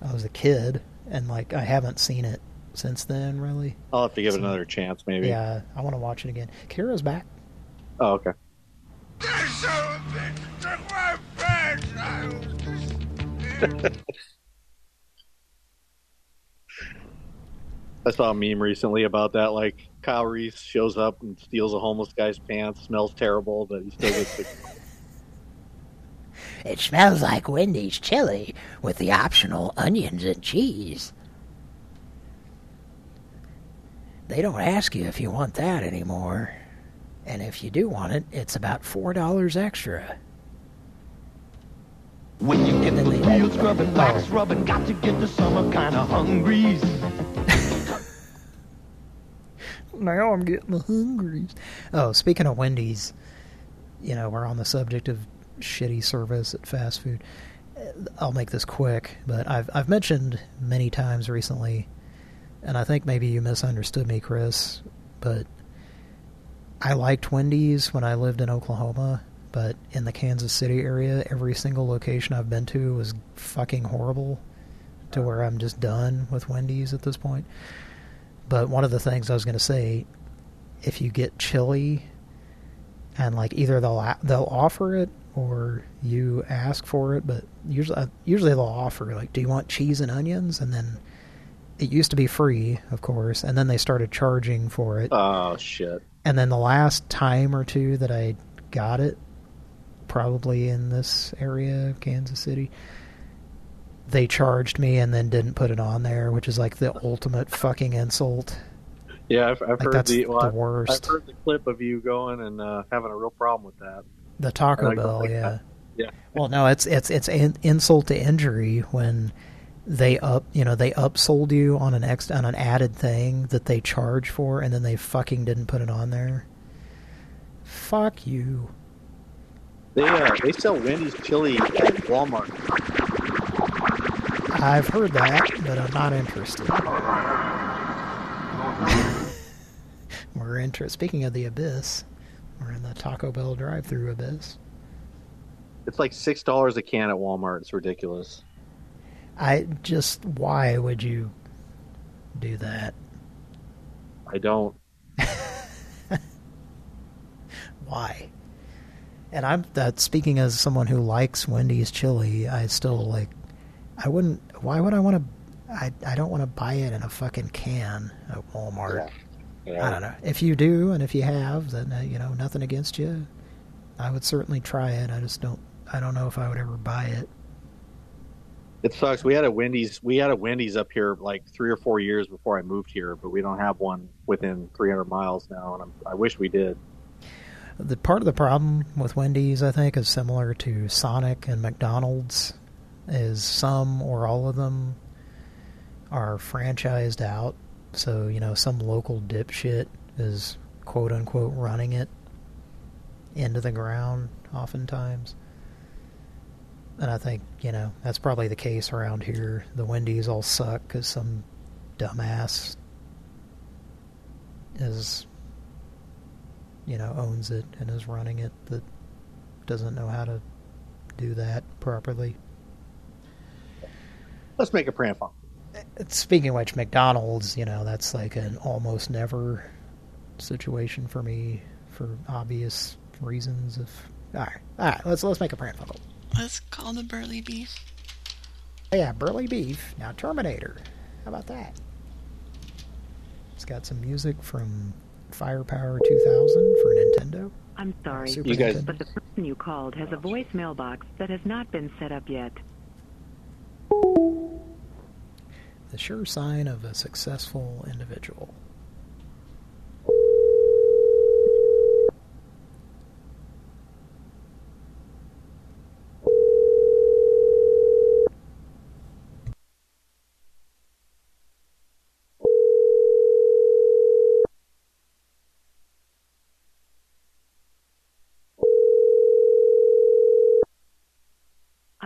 I was a kid, and like I haven't seen it since then. Really, I'll have to give it another chance. Maybe. yeah, I want to watch it again. Kira's back. Oh, okay. I saw a meme recently about that. Like Kyle Reese shows up and steals a homeless guy's pants, smells terrible, but he still gets the. It smells like Wendy's chili with the optional onions and cheese. They don't ask you if you want that anymore. And if you do want it, it's about $4 extra. When you get the real scrubbing, back rubbing, got to get the summer kind of hungry. Now I'm getting the hungries. Oh, speaking of Wendy's, you know, we're on the subject of shitty service at fast food. Uh, I'll make this quick, but I've I've mentioned many times recently, and I think maybe you misunderstood me, Chris, but I liked Wendy's when I lived in Oklahoma, but in the Kansas City area, every single location I've been to was fucking horrible to where I'm just done with Wendy's at this point. But one of the things I was going to say, if you get chili, and like either they'll they'll offer it or you ask for it, but usually uh, usually they'll offer like, do you want cheese and onions? And then it used to be free, of course, and then they started charging for it. Oh shit! And then the last time or two that I got it, probably in this area of Kansas City, they charged me and then didn't put it on there, which is like the ultimate fucking insult. Yeah, I've, I've Like, heard the, well, the I've- worst. I've heard the clip of you going and uh, having a real problem with that. The Taco go Bell, like yeah. that. Yeah. Well, no, it's it's it's in, insult to injury when they up you know they upsold you on an ex on an added thing that they charge for, and then they fucking didn't put it on there. Fuck you. They uh, they sell Wendy's chili at Walmart. I've heard that, but I'm not interested. we're inter- Speaking of the abyss, we're in the Taco Bell drive-through abyss. It's like six dollars a can at Walmart. It's ridiculous. I just why would you do that? I don't. Why? And I'm that speaking as someone who likes Wendy's chili, I still like I wouldn't why would I want to I I don't want to buy it in a fucking can at Walmart. Yeah. I don't know. If you do and if you have, then uh, you know, nothing against you. I would certainly try it. I just don't I don't know if I would ever buy it. It sucks. We had a Wendy's. We had a Wendy's up here like three or four years before I moved here, but we don't have one within 300 miles now, and I'm, I wish we did. The part of the problem with Wendy's, I think, is similar to Sonic and McDonald's, is some or all of them are franchised out. So, you know, some local dipshit is quote unquote running it into the ground oftentimes. And I think, you know, that's probably the case around here. The Wendy's all suck because some dumbass is you know, owns it and is running it that doesn't know how to do that properly. Let's make a prank phone. Uh, speaking of which, McDonald's, you know, that's like an almost never situation for me for obvious reasons. If All right, all right. Let's let's make a prank phone call. Let's call the burly beef. Oh, yeah, burly beef. Now Terminator. How about that? It's got some music from Firepower 2000 for Nintendo. I'm sorry, Super You guys- but the person you called has a voice mailbox that has not been set up yet. The sure sign of a successful individual.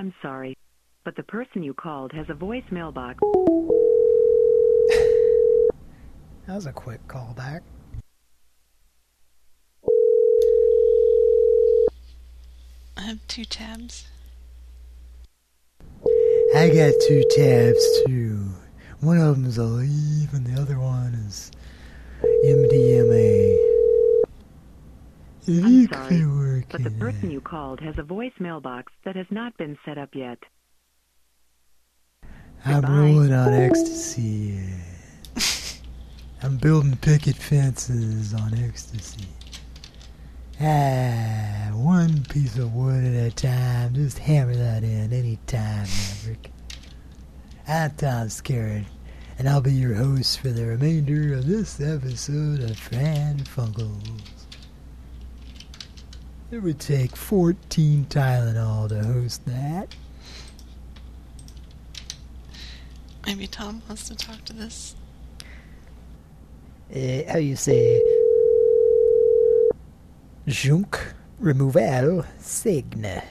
I'm sorry, but the person you called has a voicemail box. That was a quick callback. I have two tabs. I got two tabs too. One of them's a leave and the other one is MDMA. I'm sorry, working, but the person you called has a voicemail box that has not been set up yet. I'm rolling on ecstasy. I'm building picket fences on ecstasy. Ah, one piece of wood at a time. Just hammer that in any time, Maverick. I'm Tom Skerritt, and I'll be your host for the remainder of this episode of Fran Funkels. It would take 14 Tylenol to host that. Maybe Tom wants to talk to this. Uh, how you say? Junk removal signe.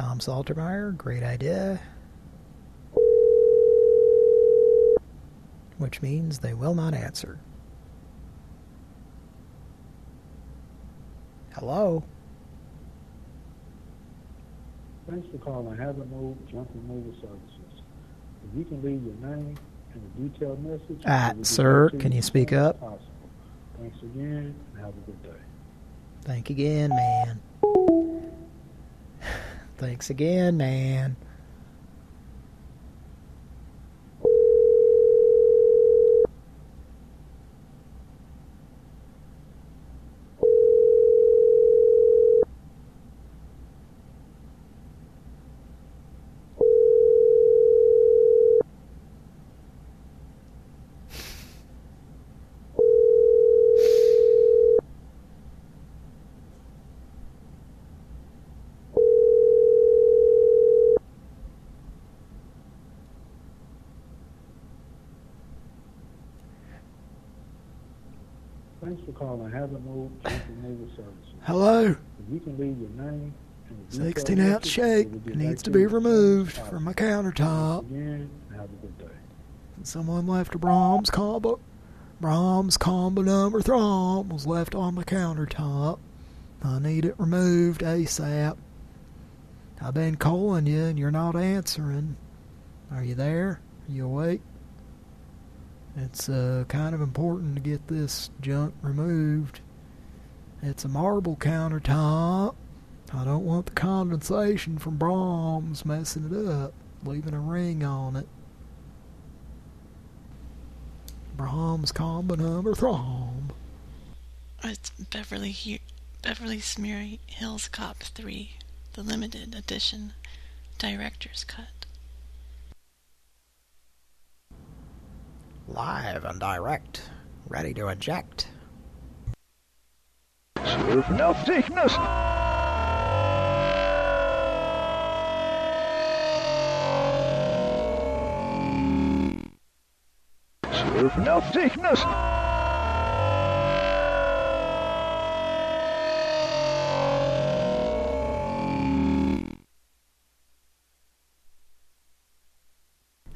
Tom Saltermeyer, great idea. Which means they will not answer. Hello? Thanks for calling Habit Move Junk Removal Services. If you can leave your name and a detailed message, Ah, we will get sir, can you speak up? possible. Thanks again, and have a good day. Thank you again, man. Thanks again, man. Thanks for calling Habit Move Junk Removal Services. Hello? If you can leave your name and a detailed 16 ounce shake we will get needs to be as soon as removed from my countertop. Again, and have a good day. Someone left a Braum's combo. Braum's combo number throm was left on my countertop. I need it removed ASAP. I've been calling you and you're not answering. Are you there? Are you awake? It's uh, kind of important to get this junk removed. It's a marble countertop. I don't want the condensation from Braum's messing it up, leaving a ring on it. Braum's combo number throm. It's Beverly Hu- Beverly Smeary Hills Cop 3, the limited edition director's cut. Live and direct. Ready to eject. No sickness. No sickness.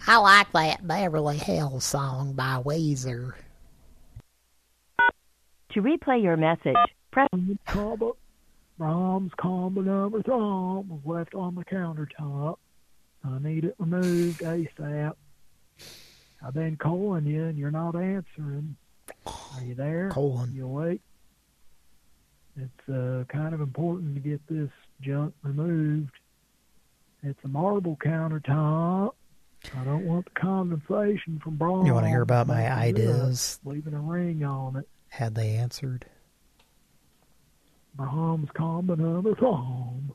I like that Beverly Hills song by Weezer. To replay your message, press combo Braum's combo number thumb was left on the countertop. I need it removed ASAP. I've been calling you and you're not answering. Are you there? Colon. You awake? It's uh, kind of important to get this junk removed. It's a marble countertop. I don't want the condensation from Braum's. You want to hear about my ideas? Leaving a ring on it. Had they answered? Braum's combo number thumb.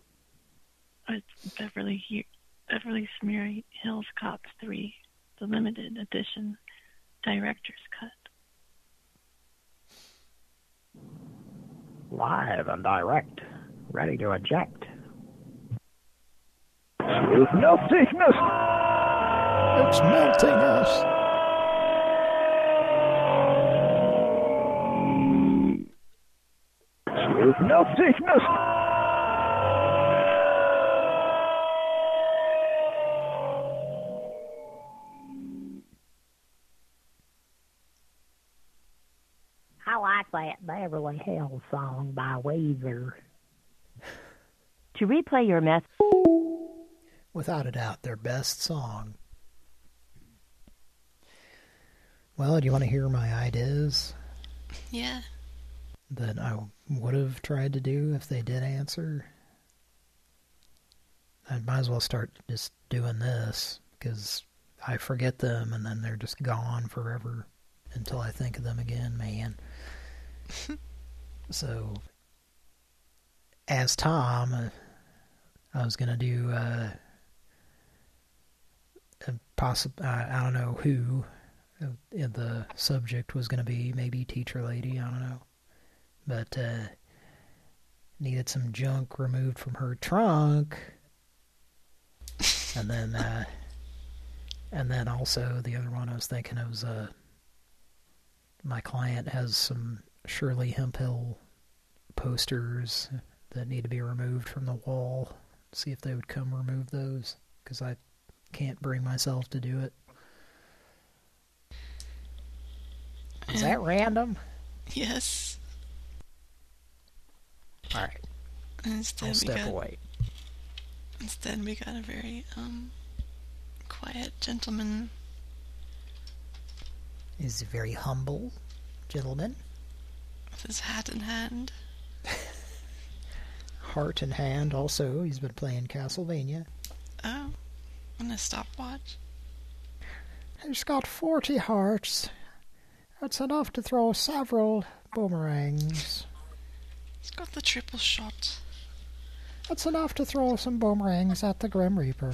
It's Beverly He- Beverly Smeary Hills Cop 3, the limited edition director's cut. Live and direct. Ready to eject. Smooth meltingness. It's melting us. Smooth meltingness. I like that Beverly Hills song by Weezer. To replay your message, Without a doubt, their best song. Well, do you want to hear my ideas Yeah. that I would have tried to do if they did answer? I might as well start just doing this because I forget them and then they're just gone forever until I think of them again, man. so, as Tom, I was going to do uh, a possible, uh, I don't know who the subject was going to be, maybe teacher lady, I don't know. But uh, needed some junk removed from her trunk. and then, uh, and then also the other one I was thinking of was, uh, my client has some Shirley Hemphill posters that need to be removed from the wall. See if they would come remove those, because I can't bring myself to do it. Is that random? Yes. All right. Instead, I'll we step got, away. Instead, we got a very um quiet gentleman. He's a very humble gentleman. with his hat in hand. Heart in hand, also. He's been playing Castlevania. Oh, on a stopwatch. He's got 40 hearts. That's enough to throw several boomerangs. He's got the triple shot. That's enough to throw some boomerangs at the Grim Reaper.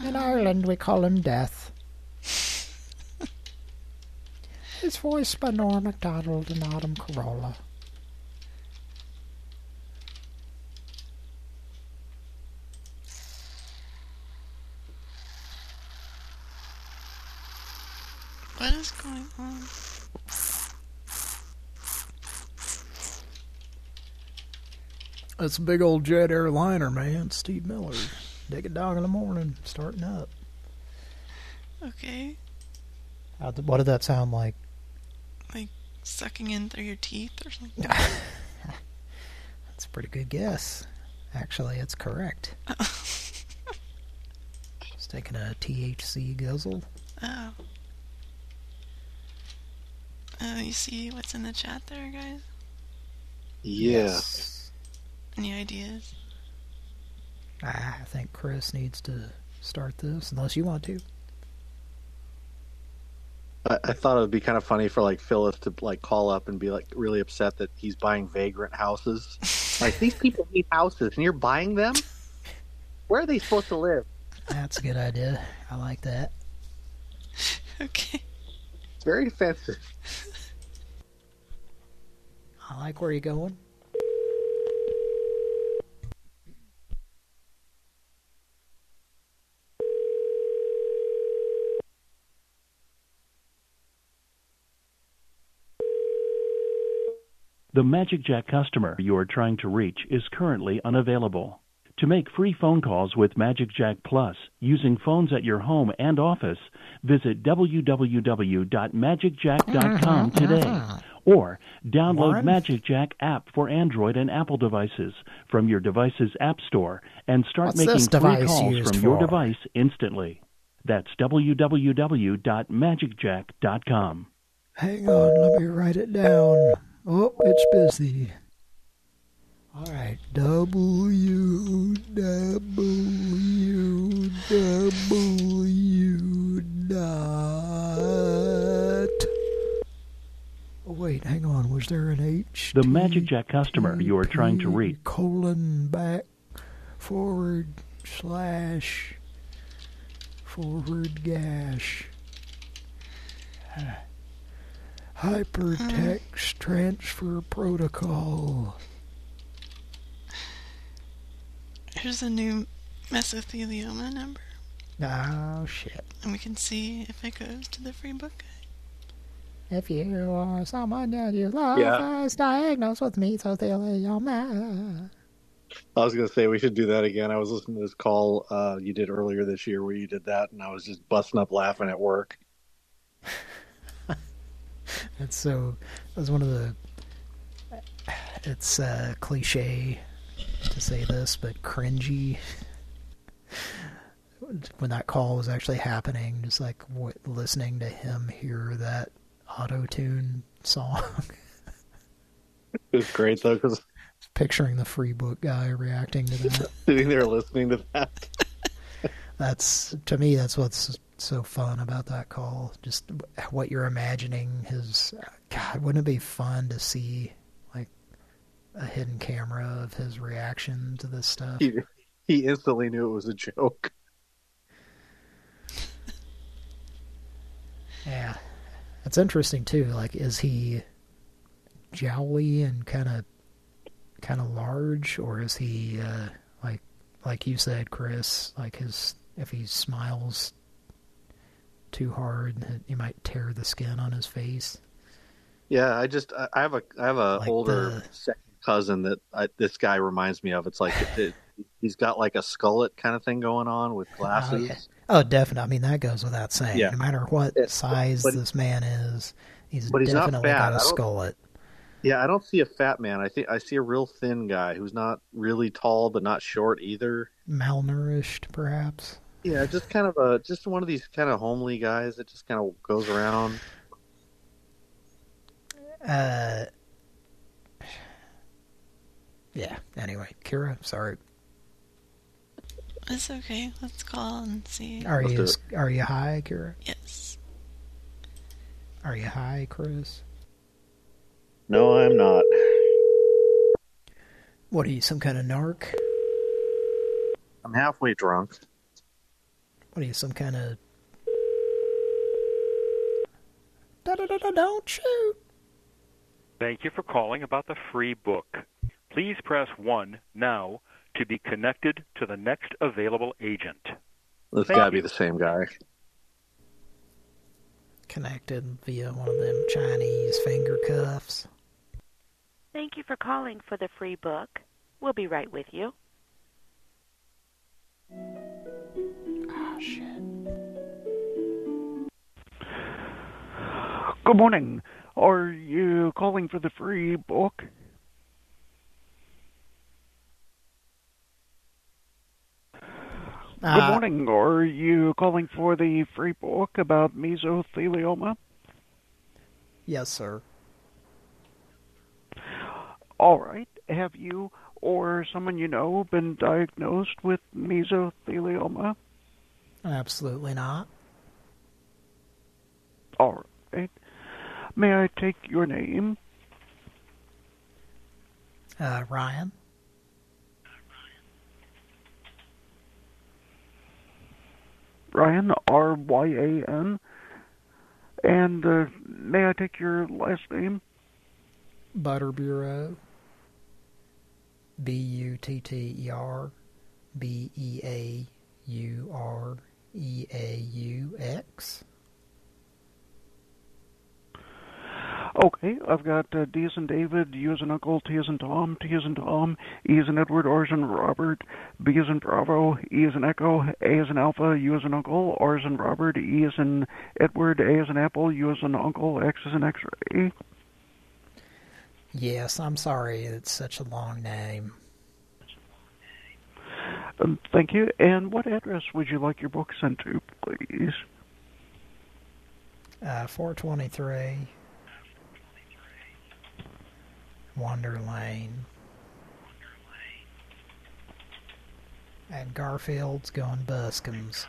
In um. Ireland, we call him Death. His voice by Norm MacDonald and Adam Carolla. What is going on? That's a big old jet airliner, man. Steve Miller. Dig a dog in the morning, starting up. Okay, How What did that sound like? like sucking in through your teeth or something. That's a pretty good guess. Actually, it's correct. Just taking a THC guzzle. Oh. Oh, you see what's in the chat there, guys? Yeah. Any ideas? I think Chris needs to start this, unless you want to. I, I thought it would be kind of funny for like Phyllis to like call up and be like really upset that he's buying vagrant houses. like these people need houses and you're buying them. Where are they supposed to live? That's a good idea. I like that. Okay. It's very offensive. I like where you're going. The Magic Jack customer you are trying to reach is currently unavailable. To make free phone calls with Magic Jack Plus using phones at your home and office, visit www.magicjack.com mm-hmm. today mm-hmm. Or download Warren? Magic Jack app for Android and Apple devices from your device's app store and start What's making free calls used from your device instantly. That's www.magicjack.com. Hang on, let me write it down. Oh, it's busy. All right, W W W dot. Oh, wait, hang on. Was there an H? The Magic Jack customer you are trying to reach. colon back forward slash forward gash hypertext transfer protocol Here's a new mesothelioma number, oh shit and we can see if it goes to the free book. if you are someone that you love Yeah. is diagnosed with mesothelioma I was gonna say we should do that again. I was listening to this call uh, you did earlier this year where you did that, and I was just busting up laughing at work. It's so. It was one of the. It's uh, cliche to say this, but cringy. When that call was actually happening, just like listening to him hear that auto tune song, It was great though because picturing the free book guy reacting to that. sitting there listening to that. That's to me. That's what's so fun about that call. Just what you're imagining. His God, wouldn't it be fun to see a hidden camera of his reaction to this stuff? He, he instantly knew it was a joke. Yeah, it's interesting too. Like, is he jowly and kind of kind of large, or is he uh, like like you said, Chris? Like his if he smiles too hard, he might tear the skin on his face. Yeah, I just I have a I have a Like older the- cousin that I, this guy reminds me of. It's like it, he's got like a skullet kind of thing going on with glasses. Oh, yeah. Oh, definitely. I mean, that goes without saying. Yeah. No matter what Yeah, size but- this man is, he's but he's not definitely fat. got a skullet. Yeah, I don't see a fat man. I think I see a real thin guy who's not really tall but not short either. Malnourished, perhaps. Yeah, just kind of a just one of these kind of homely guys that just kind of goes around. Uh, yeah. Anyway, Kira, sorry. It's okay. Let's call and see. Are Let's you are you high, Kira? Yes. Are you high, Chris? No, I'm not. What are you, some kind of narc? I'm halfway drunk. What are you, some kind of? Da da da da! Don't shoot! Thank you for calling about the free book. Please press 1 now to be connected to the next available agent. This Thank gotta be the same guy. Connected via one of them Chinese finger cuffs. Thank you for calling for the free book. We'll be right with you. Oh shit! Good morning. Are you calling for the free book? Good Uh, morning. Are you calling for the free book about mesothelioma? Yes, sir. All right. Have you or someone you know been diagnosed with mesothelioma? Absolutely not. All right. May I take your name? Uh, Ryan. Ryan, R Y A N. And uh, may I take your last name? Butter Bureau. B U T T E R B E A U R E A U X. Okay, I've got uh, D as in David, U as in Uncle, T as in Tom, T as in Tom, E as in Edward, R as in Robert, B as in Bravo, E as in Echo, A as in Alpha, U as in Uncle, R as in Robert, E as in Edward, A as in Apple, U as in Uncle, X as in X-ray. Yes, I'm sorry. It's such a long name. Um, thank you. And what address would you like your book sent to, please? Uh, 423 Wonder Lane. And Garfield's going Buskums.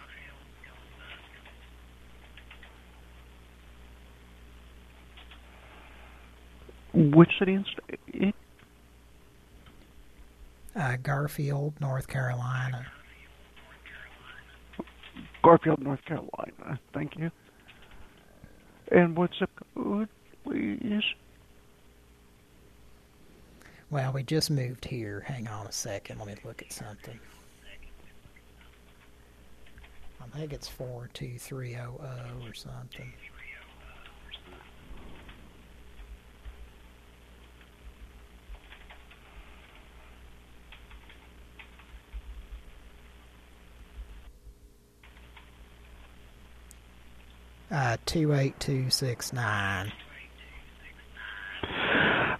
Which city and state? Uh, Garfield, North Carolina. Garfield, North Carolina. Thank you. And what zip code, please? Well, we just moved here. Hang on a second. Let me look at something. I think it's 42300 or something. Uh, 28269.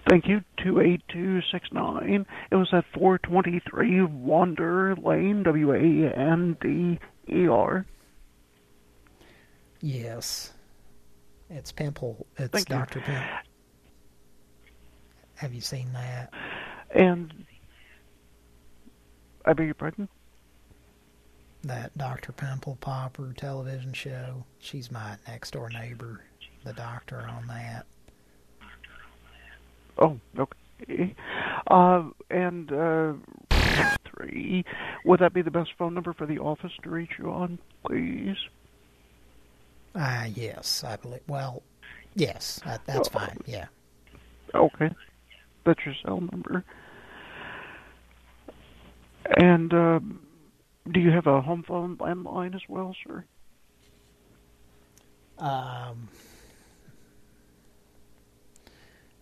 Thank you. 28269. It was at 423 Wander Lane, W A N D E R. Yes. It's Pimple. It's Thank. Dr. Pimple. Have you seen that? And I beg your pardon? That Dr. Pimple Popper television show. She's my next door neighbor, the doctor on that. Oh, okay. Uh, and uh, three. Would that be the best phone number for the office to reach you on, please? Ah, yes, I believe. Well, yes, that, that's fine. Yeah. Okay. That's your cell number. And uh, do you have a home phone landline as well, sir? Um.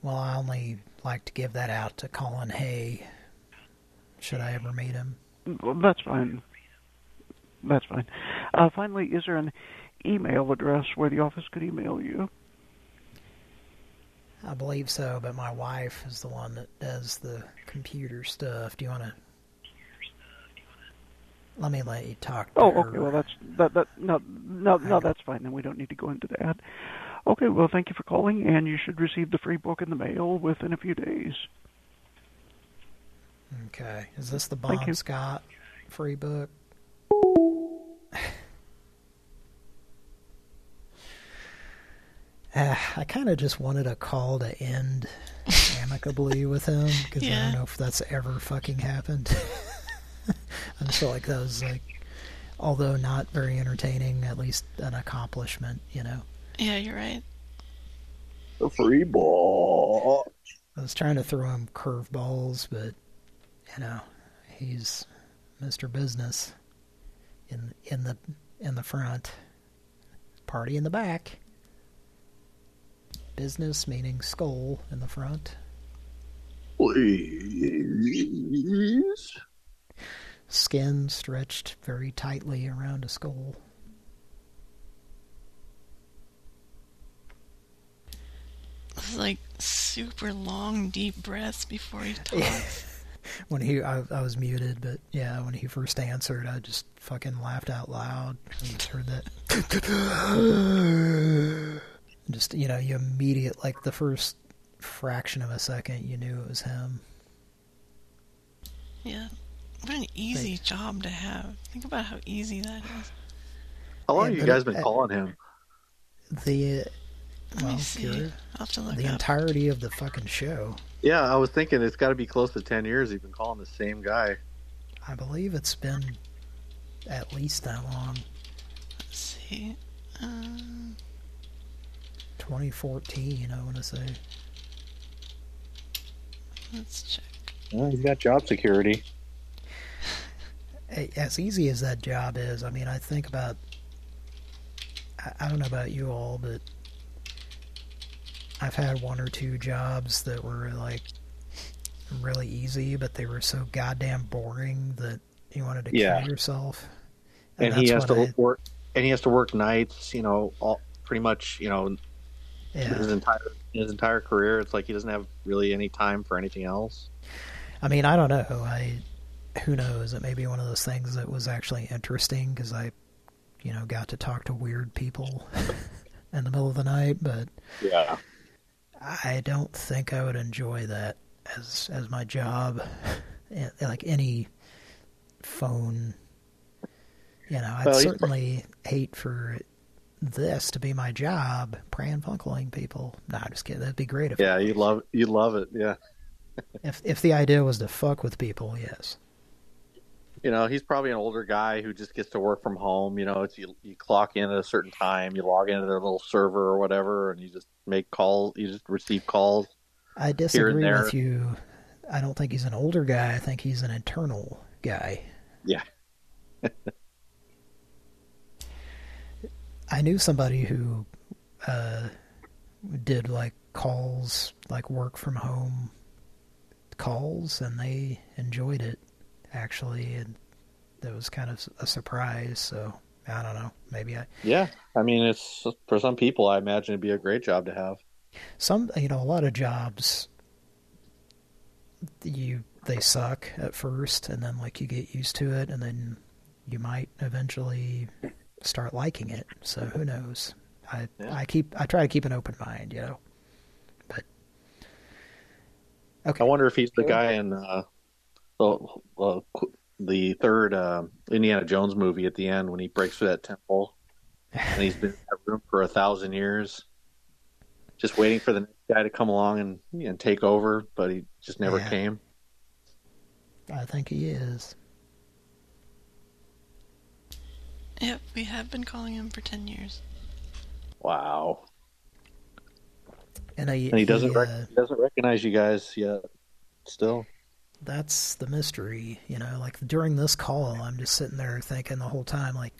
Well, I only like to give that out to Colin Hay. Should I ever meet him? Well, that's fine. That's fine. Uh, finally, is there an email address where the office could email you? I believe so, but my wife is the one that does the computer stuff. Do you want to? Let me let you talk. To Oh, her. okay. Well, that's that. That no, no, no. That's fine. Then we don't need to go into that. Okay. Well, thank you for calling, and you should receive the free book in the mail within a few days. Okay. Is this the Thank Bon you. Scott free book? Uh, I kind of just wanted a call to end amicably with him because I don't know if that's ever fucking happened. I just feel like that was like, although not very entertaining, at least an accomplishment, you know. Yeah, you're right. The free ball. I was trying to throw him curveballs, but you know, he's Mr. Business in in the in the front, party in the back. Business meaning skull in the front. Please. Skin stretched very tightly around a skull. It's like super long, deep breaths before he talks. when he, I, I was muted, but yeah, when he first answered, I just fucking laughed out loud. I just heard that. just you know, you immediate like the first fraction of a second, you knew it was him. Yeah. What an easy job to have. Think about how easy that is. How long Yeah, have you but guys been uh, calling him? The Let well, me see. I'll have to look the up. entirety of the fucking show. Yeah, I was thinking it's got to be close to 10 years you've been calling the same guy. I believe it's been at least that long. Let's see. Um, 2014, I want to say. let's check. Well, he's got job security. As easy as that job is, I mean, I think about. I, I don't know about you all, but I've had one or two jobs that were like really easy, but they were so goddamn boring that you wanted to Yeah. kill yourself. And, he has to I- work and he has to work nights, you know, all pretty much, you know, Yeah. His entire his entire career, it's like he doesn't have really any time for anything else. I mean, I don't know. I who knows? It may be one of those things that was actually interesting because I, you know, got to talk to weird people in the middle of the night. But Yeah. I don't think I would enjoy that as as my job. Like any phone, you know, I'd Well, certainly hate for this to be my job, pran funkling people. No, I'm just kidding. That'd be great if Yeah, you love you love it. Yeah. if if the idea was to fuck with people. Yes. You know, he's probably an older guy who just gets to work from home. You know, it's you, you clock in at a certain time, you log into their little server or whatever, and you just make calls. You just receive calls. I here and disagree with you. I don't think he's an older guy. I think he's an internal guy. Yeah. I knew somebody who uh, did like calls, like work from home calls, and they enjoyed it actually, and that was kind of a surprise. So I don't know. Maybe I Yeah. I mean, it's for some people. I imagine it'd be a great job to have. some you know a lot of jobs you they suck at first and then like you get used to it and then you might eventually start liking it so who knows i i keep i try to keep an open mind you know But okay. I wonder if he's the guy in uh, the uh, the third uh, Indiana Jones movie at the end when he breaks through that temple, and he's been in that room for a thousand years, just waiting for the next guy to come along and and take over, but he just never Yeah. came. i think he is Yep, we have been calling him for 10 years. Wow. and, I, And he doesn't rec- uh, he doesn't recognize you guys yet. Still, that's the mystery you know like during this call i'm just sitting there thinking the whole time like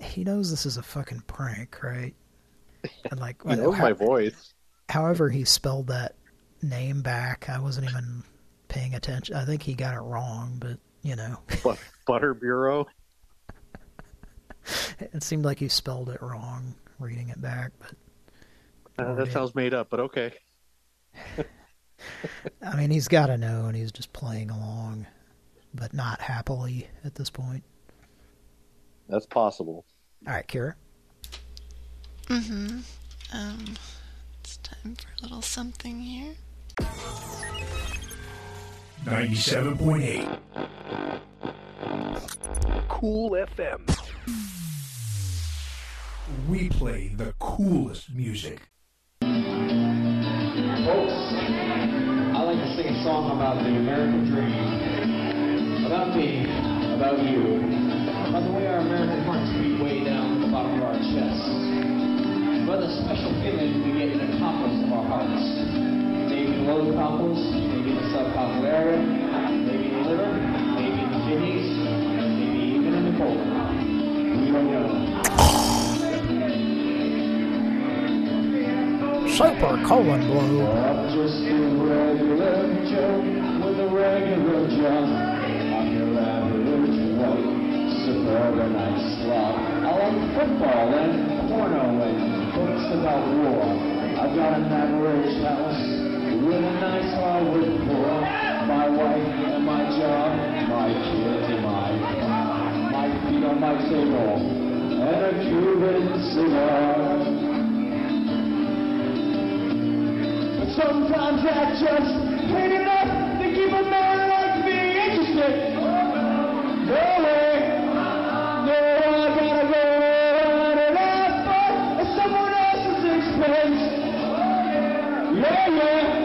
he knows this is a fucking prank right and like he knows how- my voice. however he spelled that name back, I wasn't even paying attention. I think he got it wrong, but you know, But Butter Bureau. it seemed like he spelled it wrong reading it back. But Uh, that sounds made up, but okay. I mean, he's got to know, and he's just playing along, but not happily at this point. That's possible. All right, Kira. Mm-hmm. Um, it's time for a little something here. 97.8. Cool FM. We play the coolest music. Folks, song about the American dream. About me, about you. About the way our American hearts beat way down the bottom of our chests. About the special feeling we get in the cockles of our hearts. Maybe in low cockles, maybe in the subcockle maybe in the liver, maybe in the kidneys, maybe even in the colon. We don't know. White suburbanite slob. I like football and porno and books about war. I've got an average house with a nice hardwood floor. My wife and my job, my kids and my my feet on my table, and a Cuban cigar. Sometimes that just ain't enough to keep a man like me interested. No way. No, I gotta go on and on for someone else's expense. Yeah, yeah,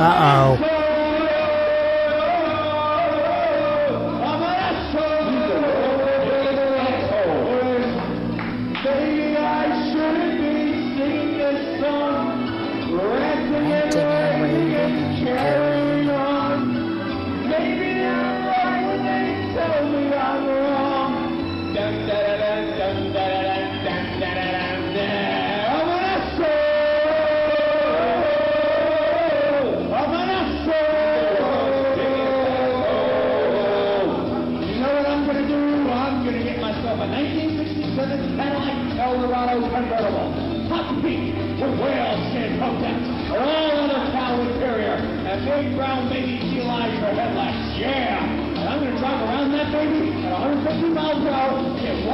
babies. Uh-oh.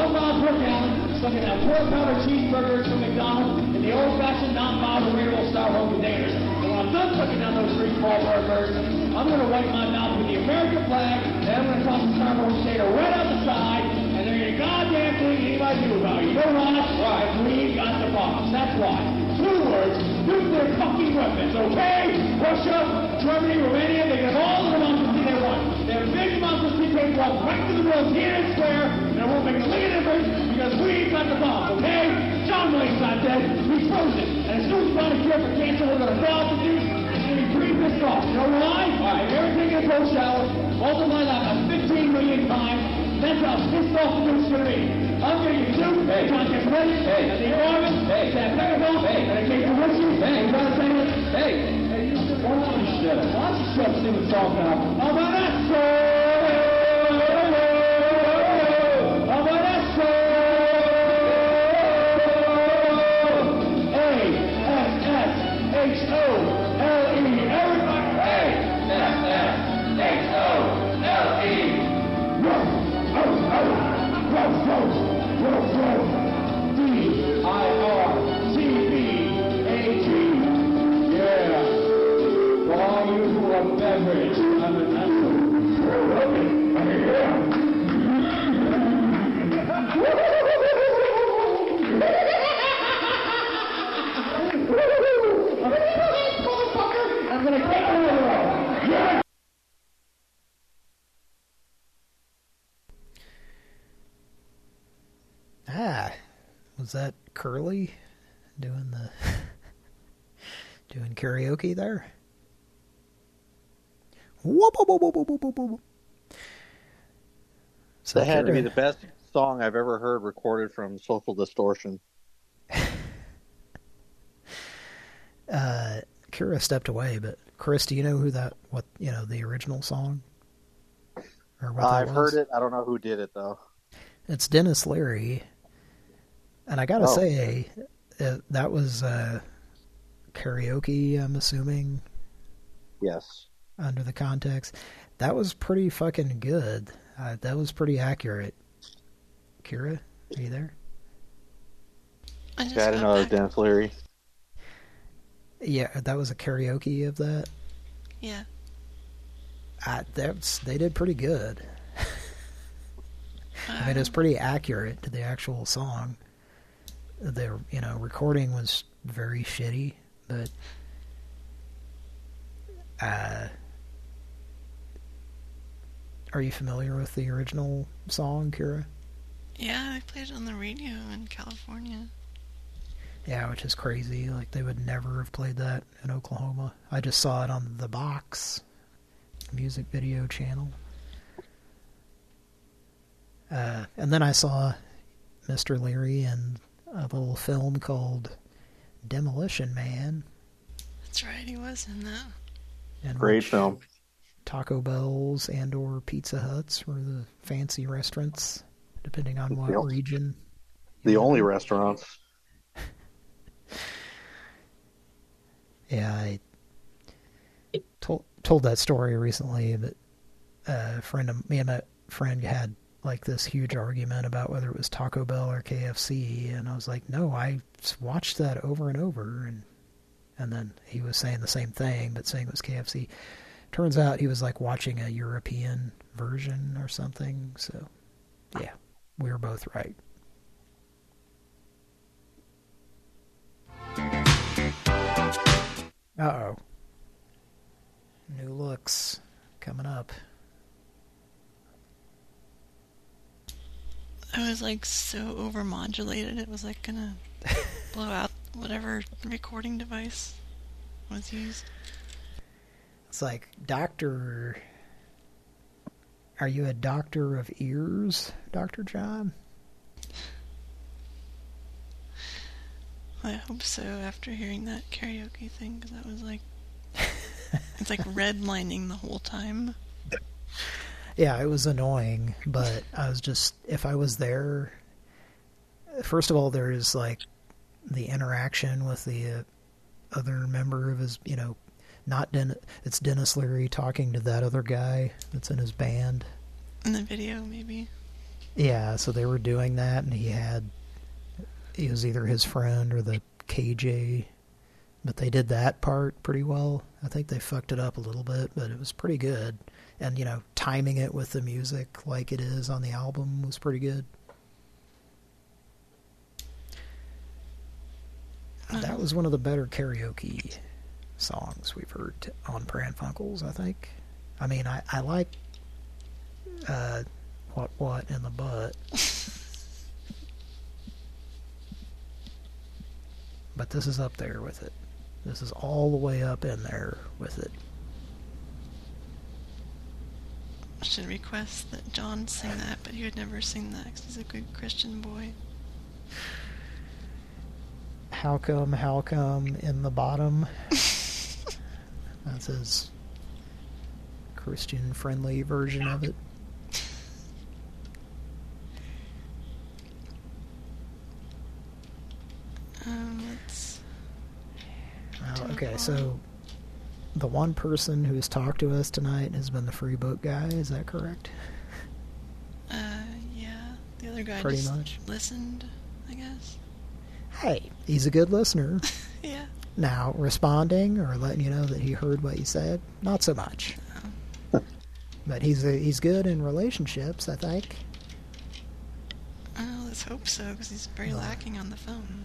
Get one mile per gallon, sucking out four pounder cheeseburgers from McDonald's in the old-fashioned non-biodegradable styrofoam containers. And when I'm done sucking down those three small burgers, I'm gonna wipe my mouth with the American flag, and I'm gonna toss the styrofoam container right out the side, and there ain't a goddamn thing anybody do about it. You know why? Right, we got the bombs. That's why. Two words, nuclear fucking weapons, okay? Russia, Germany, Romania, they have all the democracy they want. They have big democracy paperwork right to the world here and square, and it won't make a of difference because we got the bombs, okay? John Wayne's not dead, he's frozen. And as soon as we find a cure for cancer, we're gonna thaw the juice, and he's gonna be pretty pissed off. You know why? Alright, everything in a cold shower, multiply that by 15 million times, that's how pissed off the dude's gonna be. I'm gonna get you, hey. Contact ready, hey. and the army, hey. that megaphone, hey. and I take the with hey. you gotta say it, hey. Hey, you why don't you shut up? Why don't you shut up, sing the song now? I'm an asshole! Was that Curly doing the doing karaoke there? Whoop, whoop, whoop. So that had to be the best song I've ever heard recorded from Social Distortion. uh, Kira stepped away, but Chris, do you know who that? What you know the original song? Or what I've heard it. I don't know who did it though. It's Denis Leary, and I gotta Oh. say, uh, that was uh, karaoke. I'm assuming Yes. under the context, that was pretty fucking good. Uh, that was pretty accurate. Kira, are you there? I just Yeah, I didn't know it was Denis Leary. Yeah, that was a karaoke of that. Yeah. I, that's they did pretty good. I mean, it's pretty accurate to the actual song. The you know recording was very shitty, but uh, are you familiar with the original song, Kira? Yeah, I played it on the radio in California. Yeah, which is crazy. Like they would never have played that in Oklahoma. I just saw it on the Box music video channel. Uh, and then I saw Mr. Leary in a little film called Demolition Man. That's right, he was in that. in Great film. Taco Bells and or Pizza Huts were the fancy restaurants, depending on what Yep. region. The only restaurants. Yeah, I told told that story recently, but uh, a friend of me and my friend had like this huge argument about whether it was Taco Bell or KFC, and I was like, no, I watched that over and over, and and then he was saying the same thing, but saying it was KFC. Turns out he was like watching a European version or something. So, yeah, we were both right. Uh-oh. New looks coming up. I was like so overmodulated it was like gonna blow out whatever recording device was used. It's like, Doctor... Are you a doctor of ears, Dr. John? I hope so after hearing that karaoke thing because that was like it's like redlining the whole time. Yeah, it was annoying, but I was just, if I was there, first of all, there's like the interaction with the uh, other member of his, you know, not Den it's Denis Leary talking to that other guy that's in his band. In the video, maybe. Yeah, so they were doing that, and he had, he was either his friend or the KJ, but they did that part pretty well. I think they fucked it up a little bit, but it was pretty good. And, you know, timing it with the music like it is on the album was pretty good. That was one of the better karaoke songs we've heard on Pran Funkels, I think. I mean, I, I like uh, What What in the Butt. but this is up there with it. This is all the way up in there with it. Request that John sing that, but he would never sing that because he's a good Christian boy. How come, how come in the bottom? That's his Christian friendly version of it. Um, let's Oh, okay, so the one person who's talked to us tonight has been the free book guy, is that correct? uh yeah. The other guy Pretty just much. listened, I guess. Hey, he's a good listener. Yeah. Now, responding or letting you know that he heard what you said, not so much. but he's a, he's good in relationships, I think. Oh, let's hope so, because he's very lacking on the phone.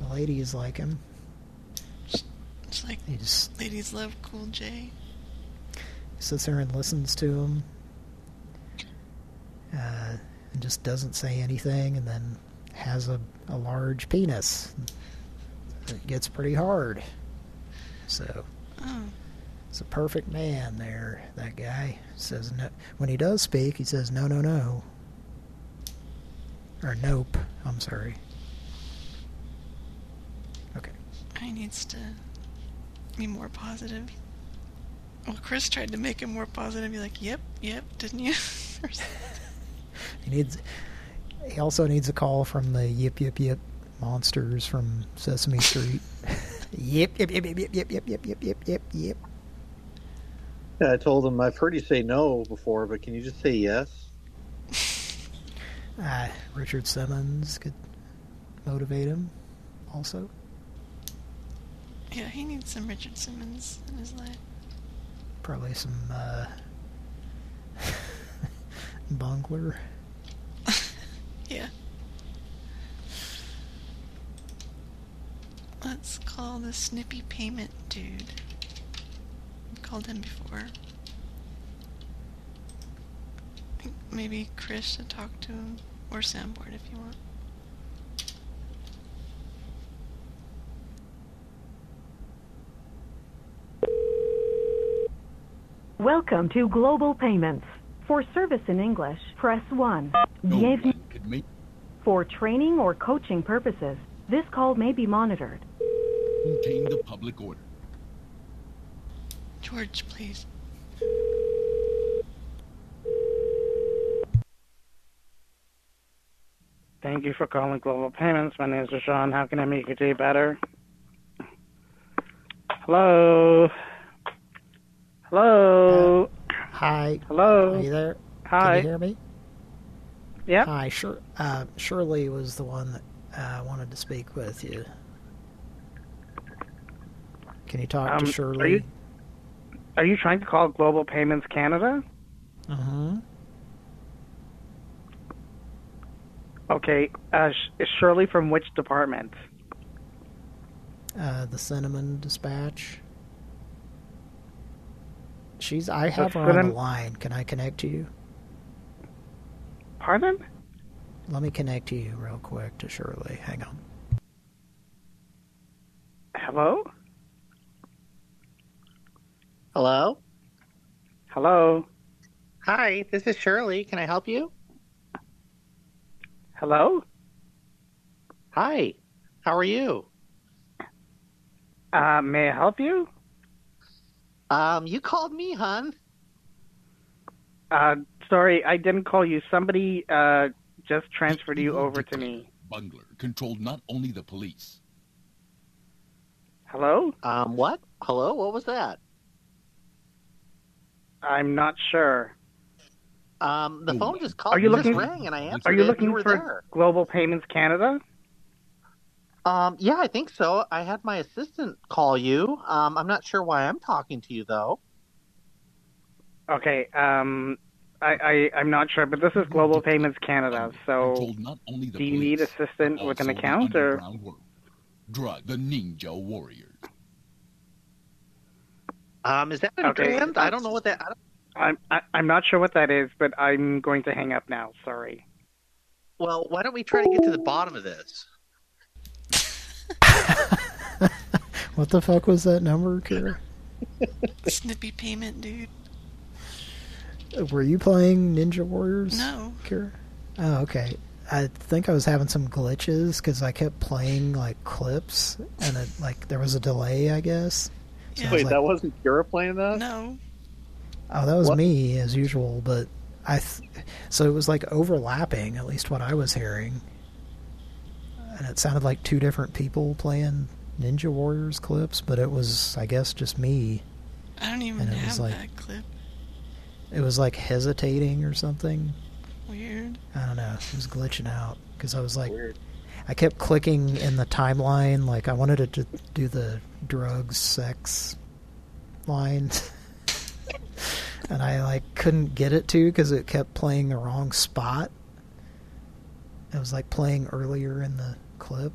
The ladies like him. It's like He just ladies love Cool J. sits there and listens to him. Uh, and just doesn't say anything and then has a, a large penis. It gets pretty hard. So, Oh, it's a perfect man there, that guy. Says no, when he does speak, he says no, no, no. Or nope, I'm sorry. Okay. he needs to be more positive. Well, Chris tried to make him more positive. Be like, "Yep, yep, didn't you?" He needs. He also needs a call from the yip yip yip monsters from Sesame Street. yip yip yip yip yip yip yip yip yip yip yip yip. Yeah, I told him I've heard you say no before, but can you just say yes? Uh, Richard Simmons could motivate him. Also, yeah, he needs some Richard Simmons in his life. probably some uh, Bungler. Yeah. Let's call the Snippy Payment dude. I've called him before. Maybe Chris should talk to him, or Soundboard if you want. Welcome to Global Payments. For service in English, press 1. Bienvenue. Could me For training or coaching purposes, this call may be monitored. maintain the public order. George, please. Thank you for calling Global Payments. My name is Sean. How can I make your day better? Hello. Hello. Hi. Hello. Are you there? Hi. Can you hear me? Yeah. Hi. Sure. Uh, Shirley was the one that uh, wanted to speak with you. Can you talk Um, to are Shirley? you- Are you trying to call Global Payments Canada? Uh huh. Okay. Uh, is Shirley from which department? Uh, the Cinnamon Dispatch. She's. I have Let's her on the line. Can I connect to you? Pardon? Let me connect to you real quick to Shirley. Hang on. Hello? Hello? Hello? Hi, this is Shirley. Can I help you? Hello? Hi. How are you? Uh, may I help you? Um, you called me, hun. Uh, sorry, I didn't call you. Somebody, uh, just transferred you over to me. Bungler controlled not only the police. Hello? Um, what? Hello? What was that? I'm not sure. Um, the phone just called. Are you just looking? rang and I answered Are you it. looking were for there. Global Payments Canada? Um, yeah, I think so. I had my assistant call you. Um, I'm not sure why I'm talking to you though. Okay. Um, I, I I'm not sure, but this is Global Payments Canada. So, Controlled not only the do you need police, assistant with an account or? underground. Drug the Ninja Warriors. Um, is that a Okay. band? I don't know what that. I don't, I'm I, I'm not sure what that is, but I'm going to hang up now. Sorry. well, why don't we try to get to the bottom of this? What the fuck was that number, Kira? Snippy payment, dude. Were you playing Ninja Warriors? No. Kira? Oh, okay. I think I was having some glitches because I kept playing like clips and it like there was a delay, I guess. So I was Wait, like, that wasn't Kira playing that? No. Oh, that was What? me as usual, but I. Th- so it was like overlapping, at least what I was hearing, and it sounded like two different people playing Ninja Warriors clips, but it was, I guess, just me. I don't even And it have was like- that clip. It was like hesitating or something. Weird. I don't know. It was glitching out because I was like, I kept clicking in the timeline, like I wanted it to do the drugs, sex line, and I like couldn't get it to because it kept playing the wrong spot. It was like playing earlier in the clip,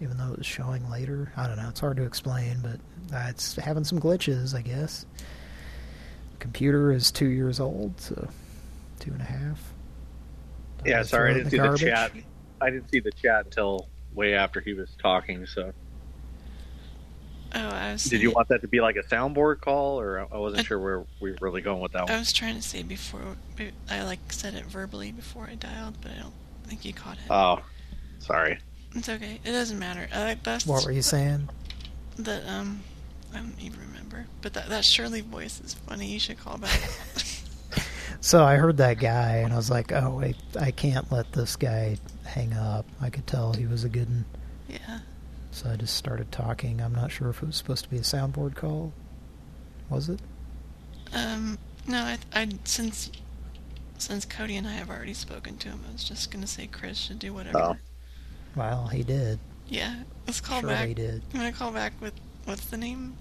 even though it was showing later. I don't know. It's hard to explain, but uh, it's having some glitches, I guess. computer is two years old, so two and a half. Yeah, Uh, sorry, I didn't in see the the chat. I didn't see the chat until way after he was talking. So, Oh, I was. did you want that to be like a soundboard call, or I wasn't sure where we were really going with that one? I was trying to say before I like said it verbally before I dialed, but I don't think you caught it. Oh, sorry. It's okay. It doesn't matter. Uh, that's What were you saying? That um, I don't even remember. But that that Shirley voice is funny. You should call back. So I heard that guy, and I was like, "Oh wait, I can't let this guy hang up." I could tell he was a good one. yeah. So I just started talking. I'm not sure if it was supposed to be a soundboard call. Was it? Um, no, I, I since since Cody and I have already spoken to him, I was just gonna say Chris should do whatever. Oh. Well, he did. Yeah, let's call Sure back. he did. You want to call back with what's the name?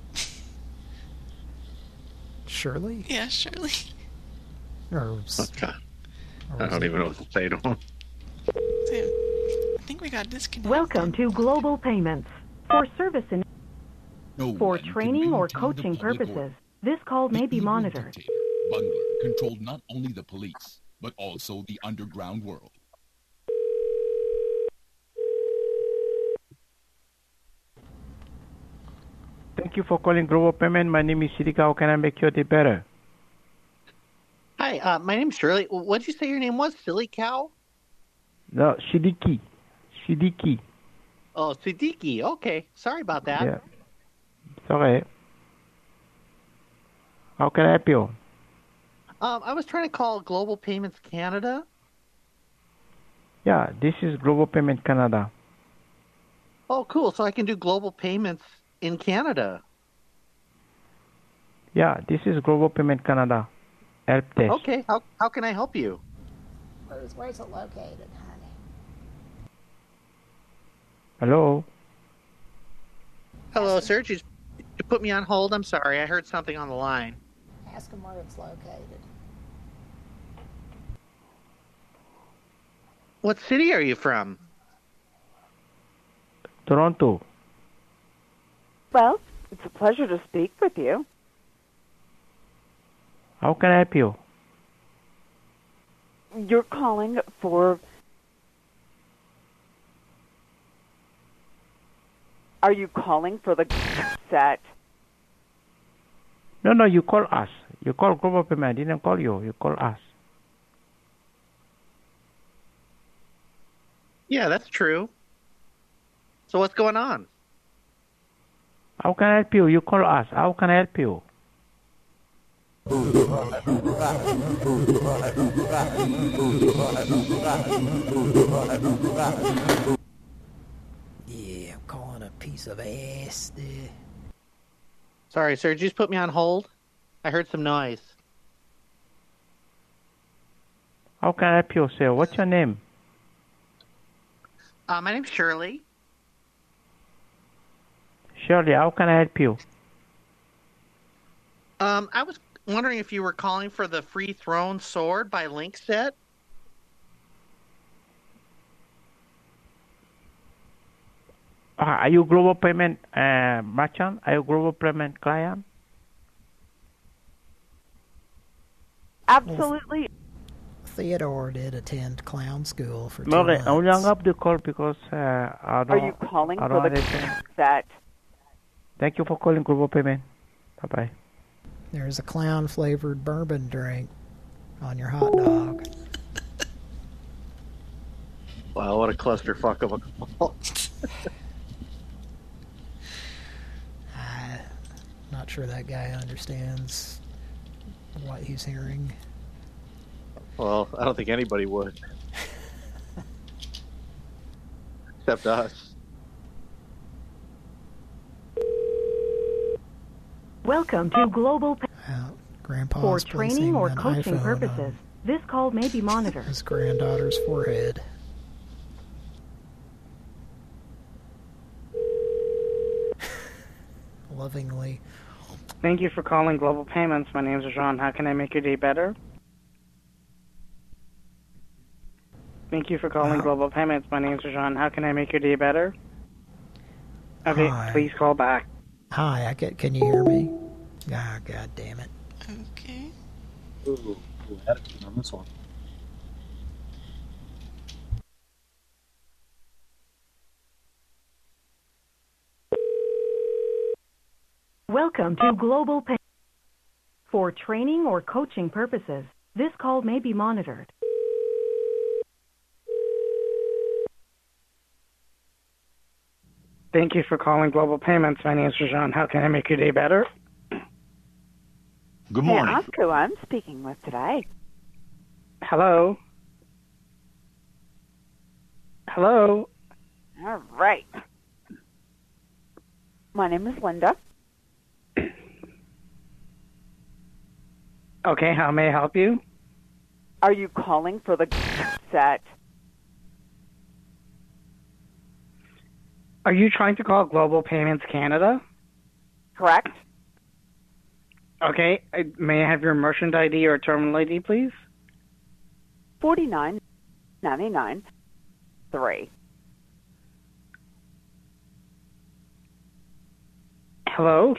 Shirley? Yeah, Shirley. Or, s- Okay. or I don't even know what to say to him. I think we got disconnected. Welcome to Global Payments. For service in No for training or coaching purposes, order. this call may be monitored. dictator, Bungler controlled not only the police, but also the underground world. Thank you for calling Global Payment. My name is Sidika. How can I make your day better? Hi, uh, my name's Shirley. What did you say your name was? Silly Cow? No, Sidiki. Sidiki. Oh, Siddiqui. Okay, sorry about that. Yeah. Sorry. How can I help you? Um, I was trying to call Global Payments Canada. Yeah, this is Global Payment Canada. Oh, cool. So I can do global payments in Canada. Yeah, this is Global Payment Canada. Help desk. Okay. How how can I help you? Where's, where's it located, honey? Hello. Hello, sir. You, you put me on hold. I'm sorry. I heard something on the line. Ask him where it's located. What city are you from? Toronto. Well, it's a pleasure to speak with you. How can I help you? You're calling for. Are you calling for the set? No, no, you call us. You call Global Payment. I didn't call you. You call us. Yeah, that's true. So what's going on? How can I help you? You call us. How can I help you? Yeah, I'm calling a piece of ass there. Sorry, sir. Did you just put me on hold? I heard some noise. How can I help you, sir? What's your name? Uh, my name's Shirley. Shirley, how can I help you? Um, I was wondering if you were calling for the Free Throne Sword by Linkset. Uh, are you Global Payment uh, merchant? Are you Global Payment client? Absolutely. Theodore did attend clown school for two Okay, months. I'll hang up the call because uh, I don't. Are you calling I for don't the understand. set? Thank you for calling Global Payment. Bye bye. There's a clown flavored bourbon drink on your hot dog. Wow, what a clusterfuck of a call. I'm not sure that guy understands what he's hearing. well, I don't think anybody would. Except us. Welcome to Global Pay Grandpa's for training or coaching purposes. This call may be monitored. his granddaughter's forehead. Lovingly. Thank you for calling Global Payments. My name is Jean. How can I make your day better? Thank you for calling Wow. Global Payments. My name is Jean. How can I make your day better? Okay, Hi. please call back. Hi, I can, can you hear me? Ah, god damn it. Okay. Ooh, attitude on this one. Welcome to Global Pay for training or coaching purposes. This call may be monitored. Thank you for calling Global Payments. My name is Jean. How can I make your day better? Good May I morning. ask who I'm speaking with today? Hello? Hello? All right. My name is Linda. Okay, how may I help you? Are you calling for the set? Are you trying to call Global Payments Canada? Correct. Okay, I, may I have your merchant ID or terminal ID, please? Forty nine ninety nine three. Hello?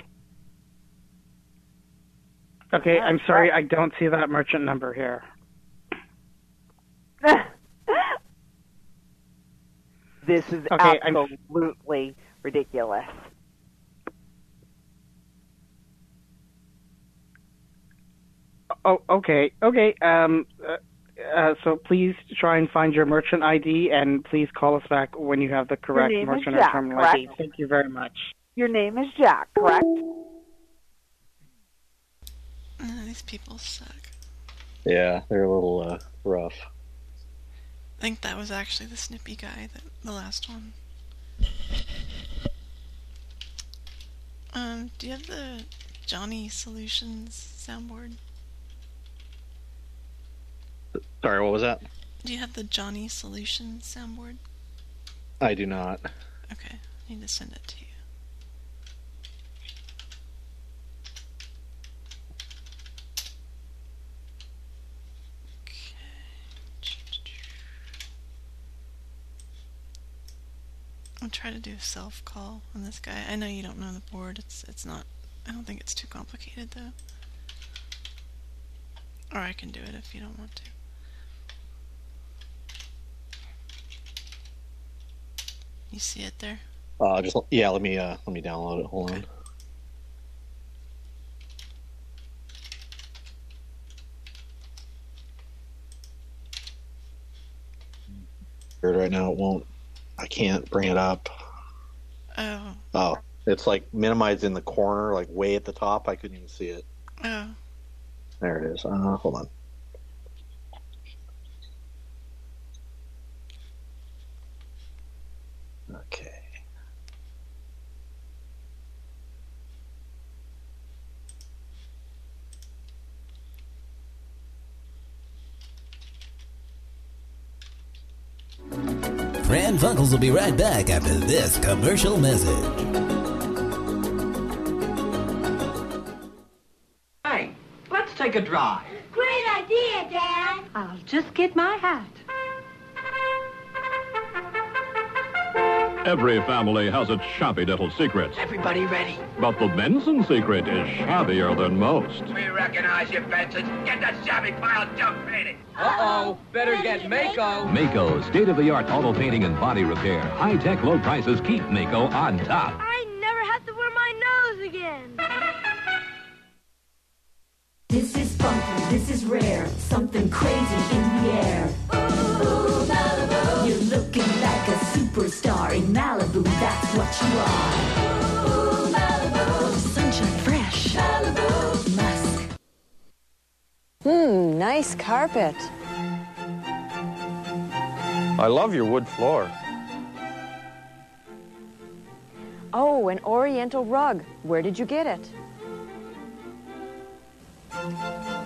Okay, I'm sorry, I don't see that merchant number here. This is Okay, I'm- absolutely ridiculous. Oh, okay, okay. Um, uh, uh, so please try and find your merchant ID and please call us back when you have the correct merchant Jack, or terminal correct? ID. Thank you very much. Your name is Jack, correct? Uh, these people suck. Yeah, they're a little uh, rough. I think that was actually the snippy guy, that, the last one. Um, do you have the Johnny Solutions soundboard? Sorry, what was that? Do you have the Johnny Solutions soundboard? I do not. Okay, I need to send it to you. I'll try to do a self call on this guy. I know you don't know the board. It's it's not. I don't think it's too complicated though. Or I can do it if you don't want to. You see it there? Uh, just yeah. Let me uh, let me download it. Hold on. Weird Right now, it won't. I can't bring it up. Oh. Oh, it's like minimized in the corner, like way at the top. I couldn't even see it. Oh. There it is. Uh, hold on. Okay. Pran Funkels will be right back after this commercial message. Hey, let's take a drive. Great idea, Dad. I'll just get my hat. Every family has its shabby little secrets, Everybody ready? but the Benson secret is shabbier than most. We recognize you, Benson. Get that shabby pile junk painted. Uh-oh, better get Maaco. Maaco, state-of-the-art auto painting and body repair. High-tech low prices keep Maaco on top. I never have to wear my nose again. This is funky, this is rare, something crazy in the air. Ooh, a superstar in Malibu, that's what you are. Ooh, Malibu. Sunshine fresh. Malibu. Musk. Hmm, nice carpet. I love your wood floor. Oh, an oriental rug. Where did you get it?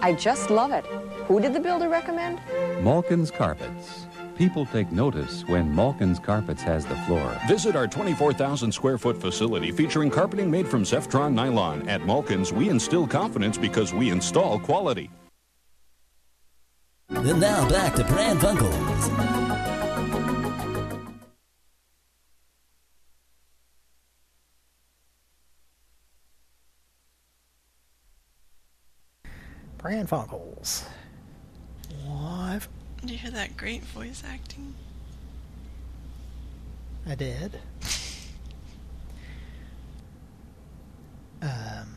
I just love it. Who did the builder recommend? Malkin's Carpets. People take notice when Malkin's Carpets has the floor. Visit our 24,000 square foot facility featuring carpeting made from Zeftron nylon. At Malkin's, we instill confidence because we install quality. And now back to Pran Funkels. Pran Funkels. Live. Did you hear that great voice acting? I did. Um,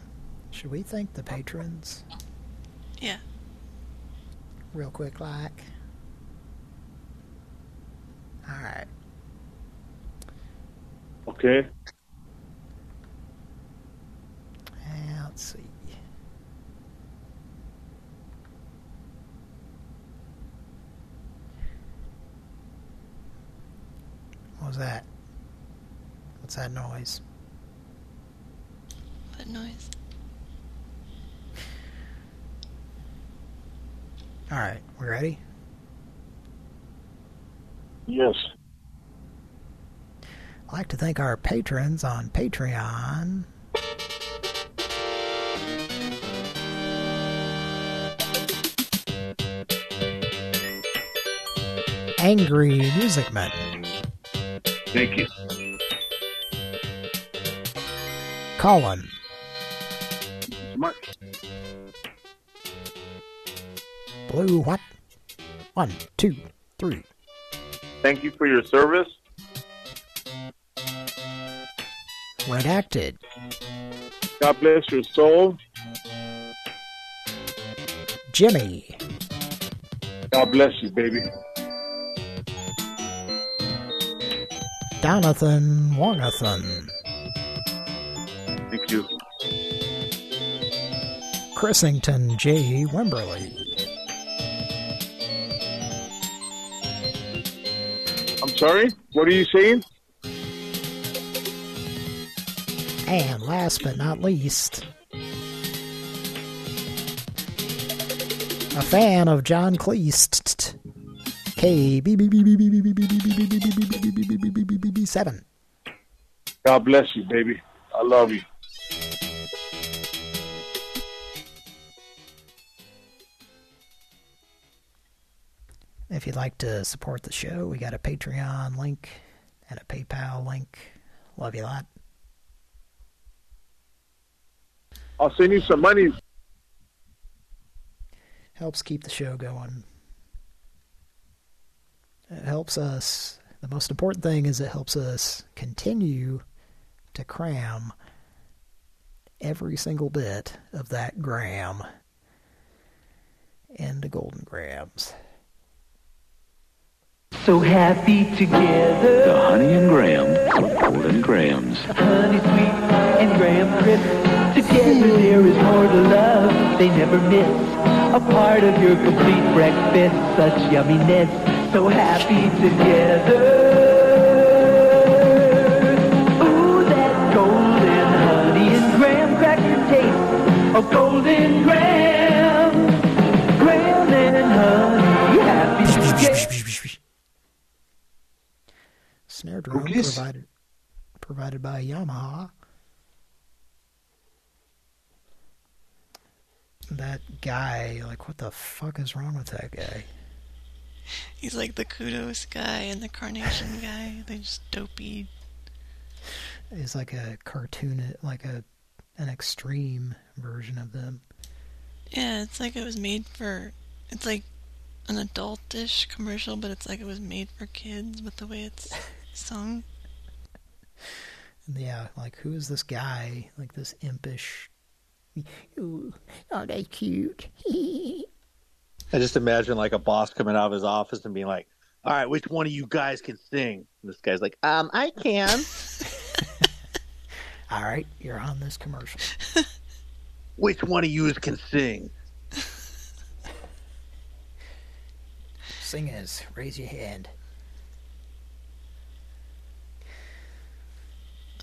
should we thank the patrons Yeah. real quick, like? All right. Okay. Uh, let's see. What was that? What's that noise? What noise? All right, we ready? Yes. I'd like to thank our patrons on Patreon. Angry Music Man. Thank you. Colin. Much. Blue what? One, two, three. Thank you for your service. Redacted. God bless your soul. Jimmy. God bless you, baby. Donathan Wongathan. Thank you. Chrisington J. Wimberly. I'm sorry? What are you saying? And last but not least, a fan of John Cleese. KB7. It helps us. The most important thing is it helps us continue to cram every single bit of that gram into golden grahams. So happy together. The Honey and Graham Golden Grahams. Honey sweet and Graham crisp. Together there is more to love. They never miss a part of your complete breakfast. Such yumminess. So happy together. Ooh, that golden honey and graham cracker taste. A golden graham. Graham and honey. Happy together. Snare drum Cookies? provided provided by Yamaha. That guy, like, what the fuck is wrong with that guy? He's like the kudos guy and the carnation guy. They just dopey. He's like a cartoon, like a an extreme version of them. Yeah, it's like it was made for. It's like an adultish commercial, but it's like it was made for kids with the way it's sung. Yeah, like who is this guy? Like this impish. Ooh, oh, they cute. I just imagine like a boss coming out of his office and being like, "All right, which one of you guys can sing?" And this guy's like, "Um, I can." All right, you're on this commercial. which one of you can sing? Singers, raise your hand.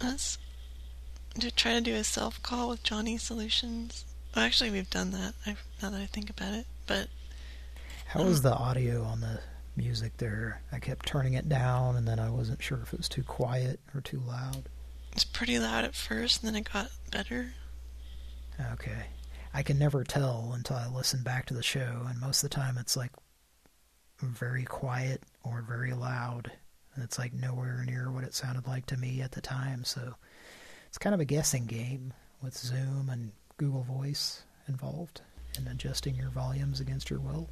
Us to try to do a self call with Johnny Solutions. Well, actually, we've done that. I, now that I think about it, but How was the audio on the music there? I kept turning it down, and then I wasn't sure if it was too quiet or too loud. it's pretty loud at first, and then it got better. Okay. I can never tell until I listen back to the show, and most of the time it's like very quiet or very loud. And it's like nowhere near what it sounded like to me at the time, so it's kind of a guessing game with Zoom and Google Voice involved and adjusting your volumes against your will.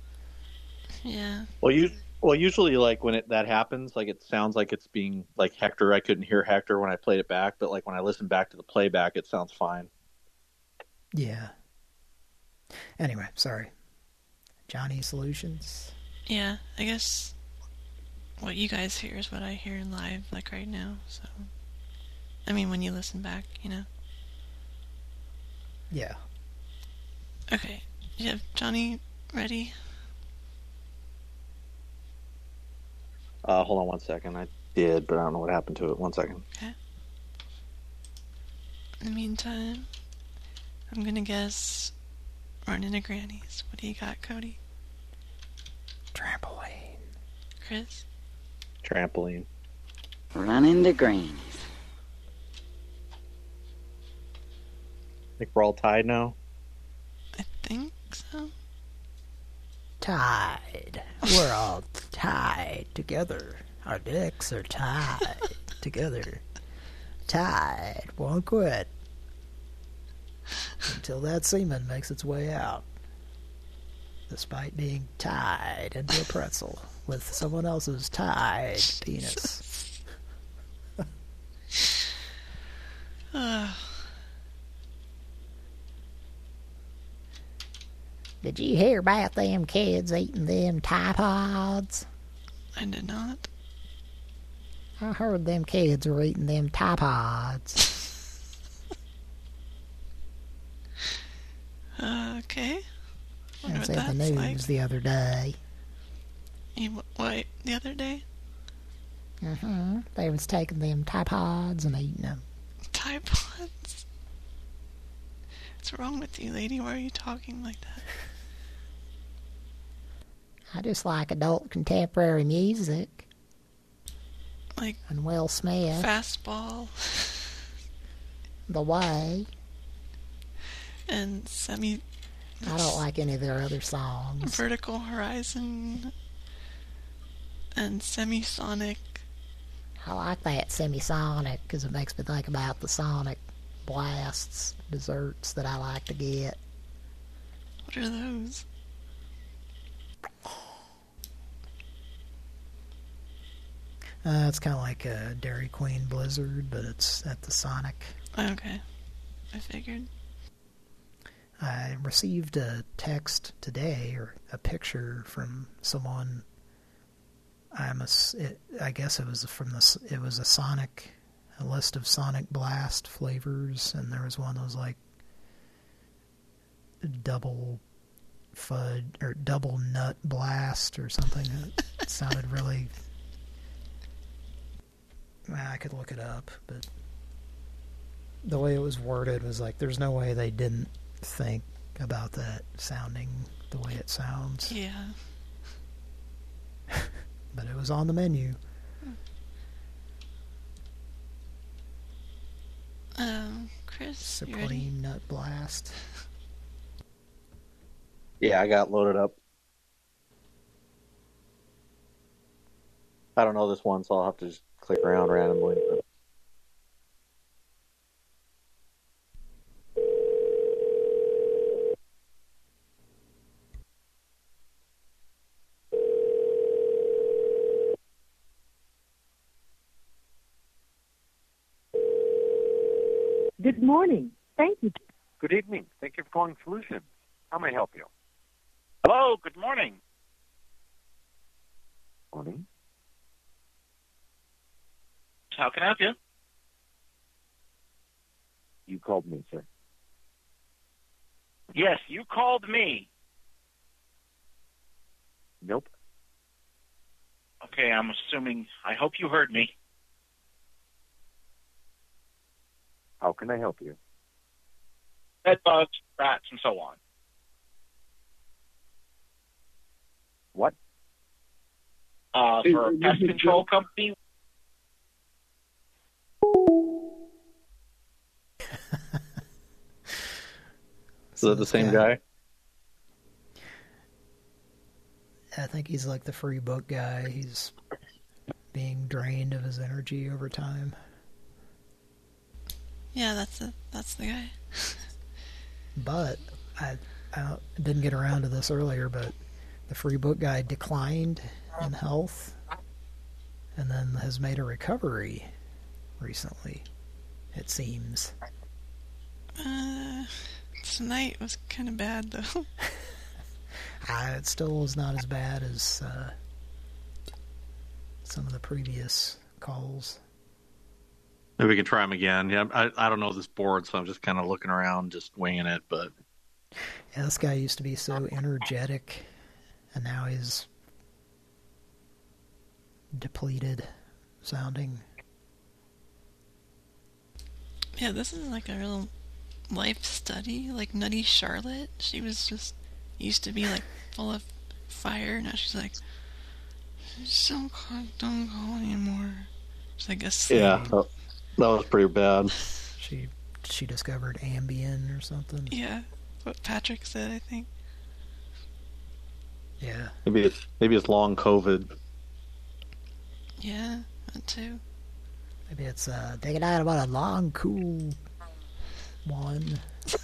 Yeah. Well, you well usually like when it that happens, like it sounds like it's being like Hector. I couldn't hear Hector when I played it back, but like when I listen back to the playback, it sounds fine. Yeah. Anyway, sorry. Johnny Solutions. Yeah, I guess what you guys hear is what I hear in live, like right now. So, I mean, when you listen back, you know. Yeah. Okay, you have Johnny ready? Uh, hold on one second. I did, but I don't know what happened to it. One second. Okay. In the meantime, I'm gonna guess running to Grannies. What do you got, Cody? Trampoline. Chris? Trampoline. Running to Grannies. I think we're all tied now. I think so? Tied. We're all tied together. Our dicks are tied together. Tied. Won't quit. Until that semen makes its way out. Despite being tied into a pretzel with someone else's tied penis. Did you hear about them kids eating them Tide Pods? I did not. I heard them kids were eating them Tide Pods. Uh, okay. That's in the news like. the other day. You, what, the other day? Uh-huh. They was taking them Tide Pods and eating them. Tide Pods? What's wrong with you, lady? Why are you talking like that? I just like adult contemporary music. Like and Will Smith. Fastball The Way. and Semi I don't like any of their other songs. Vertical Horizon and Semisonic. I like that semisonic because it makes me think about the sonic blasts desserts that I like to get. What are those? Uh, it's kind of like a Dairy Queen Blizzard, but it's at the Sonic. Okay. I figured. I received a text today, or a picture from someone. I'm a, it, I guess it was from the. It was a Sonic, a list of Sonic Blast flavors, and there was one that was like double fud or double nut blast or something. It sounded really. I could look it up, but the way it was worded was like, there's no way they didn't think about that sounding the way it sounds. Yeah. but it was on the menu. Um, Chris, you? Supreme Nut Blast. Yeah, I got loaded up. I don't know this one, so I'll have to just click around randomly. But... Good morning. Thank you. Good evening. Thank you for calling Solutions. How may I help you? Hello, good morning. Morning. How can I help you? You called me, sir. Yes, you called me. Nope. Okay, I'm assuming. I hope you heard me. How can I help you? Bed bugs, rats, and so on. What? Uh, for a pest control company. That the same guy? I think he's like the free book guy. He's being drained of his energy over time. Yeah, that's the that's the guy. But I I didn't get around to this earlier, but the free book guy declined in health and then has made a recovery recently. It seems. Uh, tonight was kind of bad though. Uh, it still is not as bad as uh, some of the previous calls. Maybe we can try them again. Yeah, I I don't know this board, so I'm just kind of looking around, just winging it. But Yeah, this guy used to be so energetic, and now he's depleted sounding. yeah, this is like a real life study. Like Nutty Charlotte, she was just used to be like full of fire. Now she's like, just don't call, don't call anymore. She's like a yeah, that, that was pretty bad. She she discovered Ambien or something. Yeah, what Patrick said, I think. Yeah. Maybe it's maybe it's long COVID. Yeah, that too. Maybe it's uh, taking out about a long, cool one.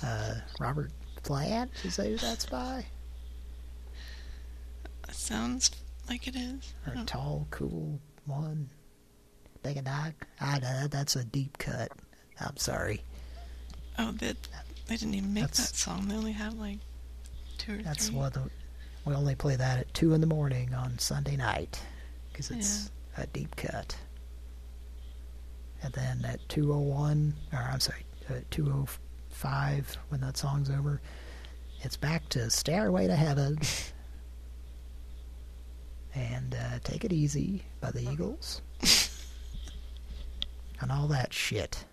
Uh, Robert Plant, is that who that's by? That sounds like it is. Or a tall, cool one. Take a dog. Ah, no, that's a deep cut. I'm sorry. Oh, they, they didn't even make That's- that song. They only have like two or That's three. what the, we only play that at 2 in the morning on Sunday night. Because it's a deep cut. And then at 201, or I'm sorry, at 205, when that song's over, it's back to Stairway to Heaven. and uh, Take It Easy by the Eagles. and all that shit.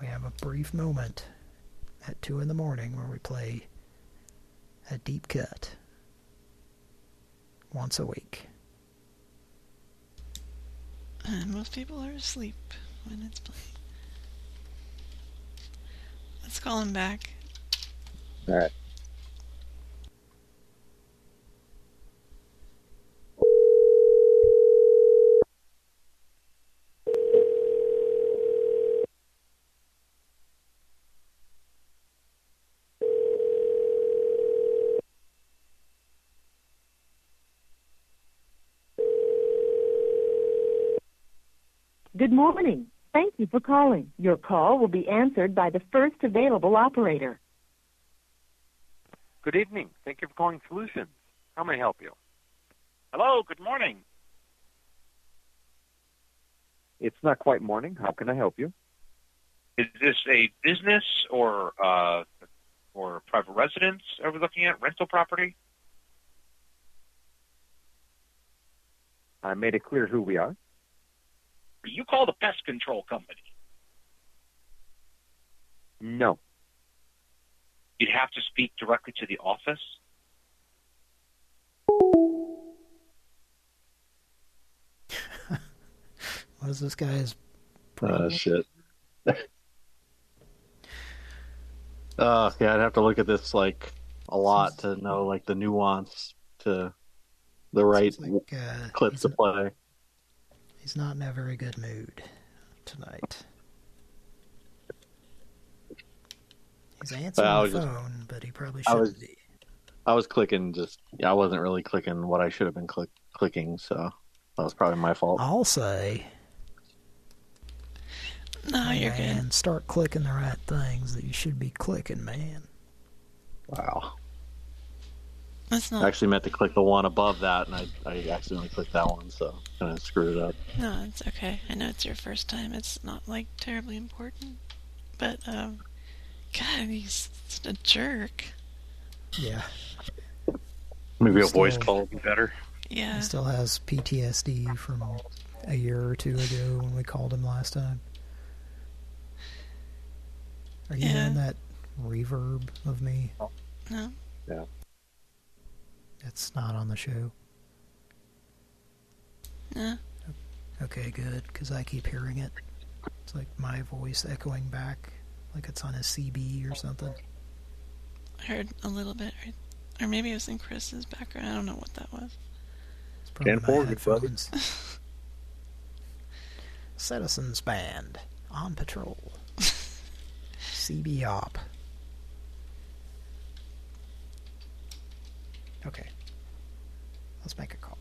We have a brief moment at 2 in the morning where we play a deep cut once a week. And most people are asleep when it's playing. Let's call him back. All right. Good morning. Thank you for calling. Your call will be answered by the first available operator. Good evening. Thank you for calling Solutions. How may I help you? Hello, good morning. It's not quite morning. How can I help you? Is this a business or uh, or private residence are we looking at? Rental property? I made it clear who we are. You call the pest control company. No. You'd have to speak directly to the office. What is this guy's Uh, problem? shit. uh, yeah, I'd have to look at this like a lot to know like the nuance to the right like, uh, clip to n- play. He's not in a very good mood tonight. He's answering I the was just- phone, but he probably shouldn't was, be. I was clicking just yeah, I wasn't really clicking what I should have been click, clicking, so that was probably my fault. I'll say, No, you're good. man, start clicking the right things that you should be clicking, man. Wow. That's I actually meant to click the one above that, and I, I accidentally clicked that one, so kind of screwed it up. No, it's okay. I know it's your first time. It's not like terribly important. But um, God, he's such a jerk. Yeah. Maybe a Still- voice call would be better. Yeah. He still has PTSD from a year or two ago when we called him last time. Are you Yeah. hearing that reverb of me? No. Yeah. It's not on the show. No. Okay, good, because I keep hearing it. It's like my voice echoing back, like it's on a CB or something. I heard a little bit, right? or maybe it was in Chris's background. I don't know what that was. It's probably Can't my afford it, buddy. headphones. Citizens Band on patrol. CB op. Okay. Let's make a call.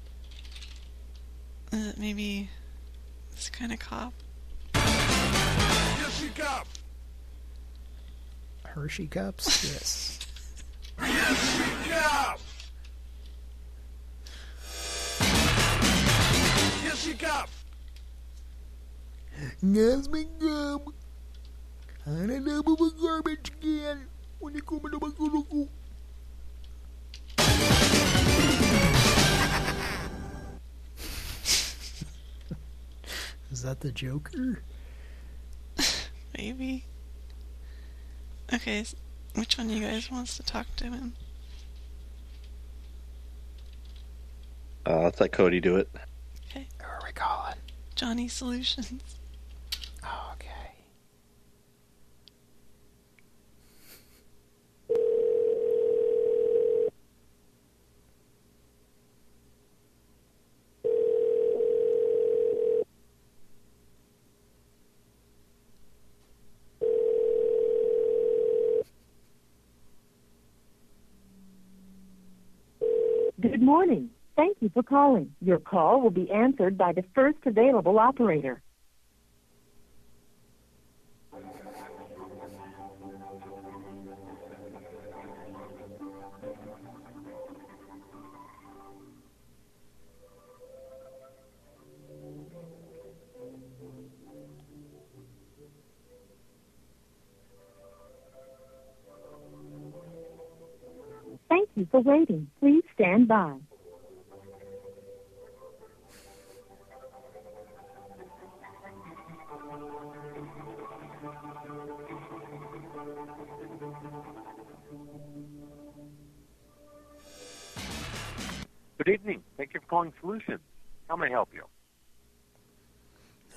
Is it maybe this kind of cop? Here she come. Hershey cups? yes. Here she come. Here she come. Guys, me gum. And a double of garbage can. When you come to my cuckoo. Is that the Joker? Maybe. Okay, s- which one of you guys wants to talk to him? Uh, let's let Cody do it. Okay. Who are we calling? Johnny Solutions. Okay. Good morning. Thank you for calling. Your call will be answered by the first available operator. Thank you for waiting. Please stand by. Good evening. Thank you for calling Solutions. How may I help you?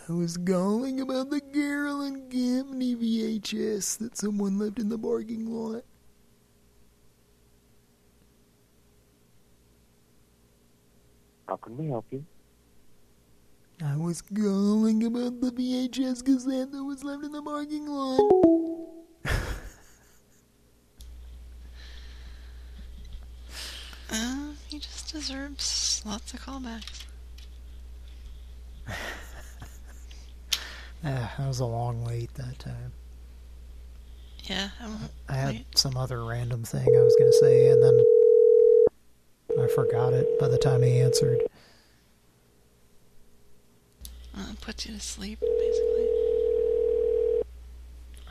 I was calling about the Carol and Gaffney VHS that someone left in the parking lot. How can we help you? I was calling about the VHS cassette that was left in the parking lot. Uh, he just deserves lots of callbacks. Ah, that was a long wait that time. Yeah, I'm I had wait. some other random thing I was going to say, and then I forgot it by the time he answered. Uh, puts you to sleep, basically.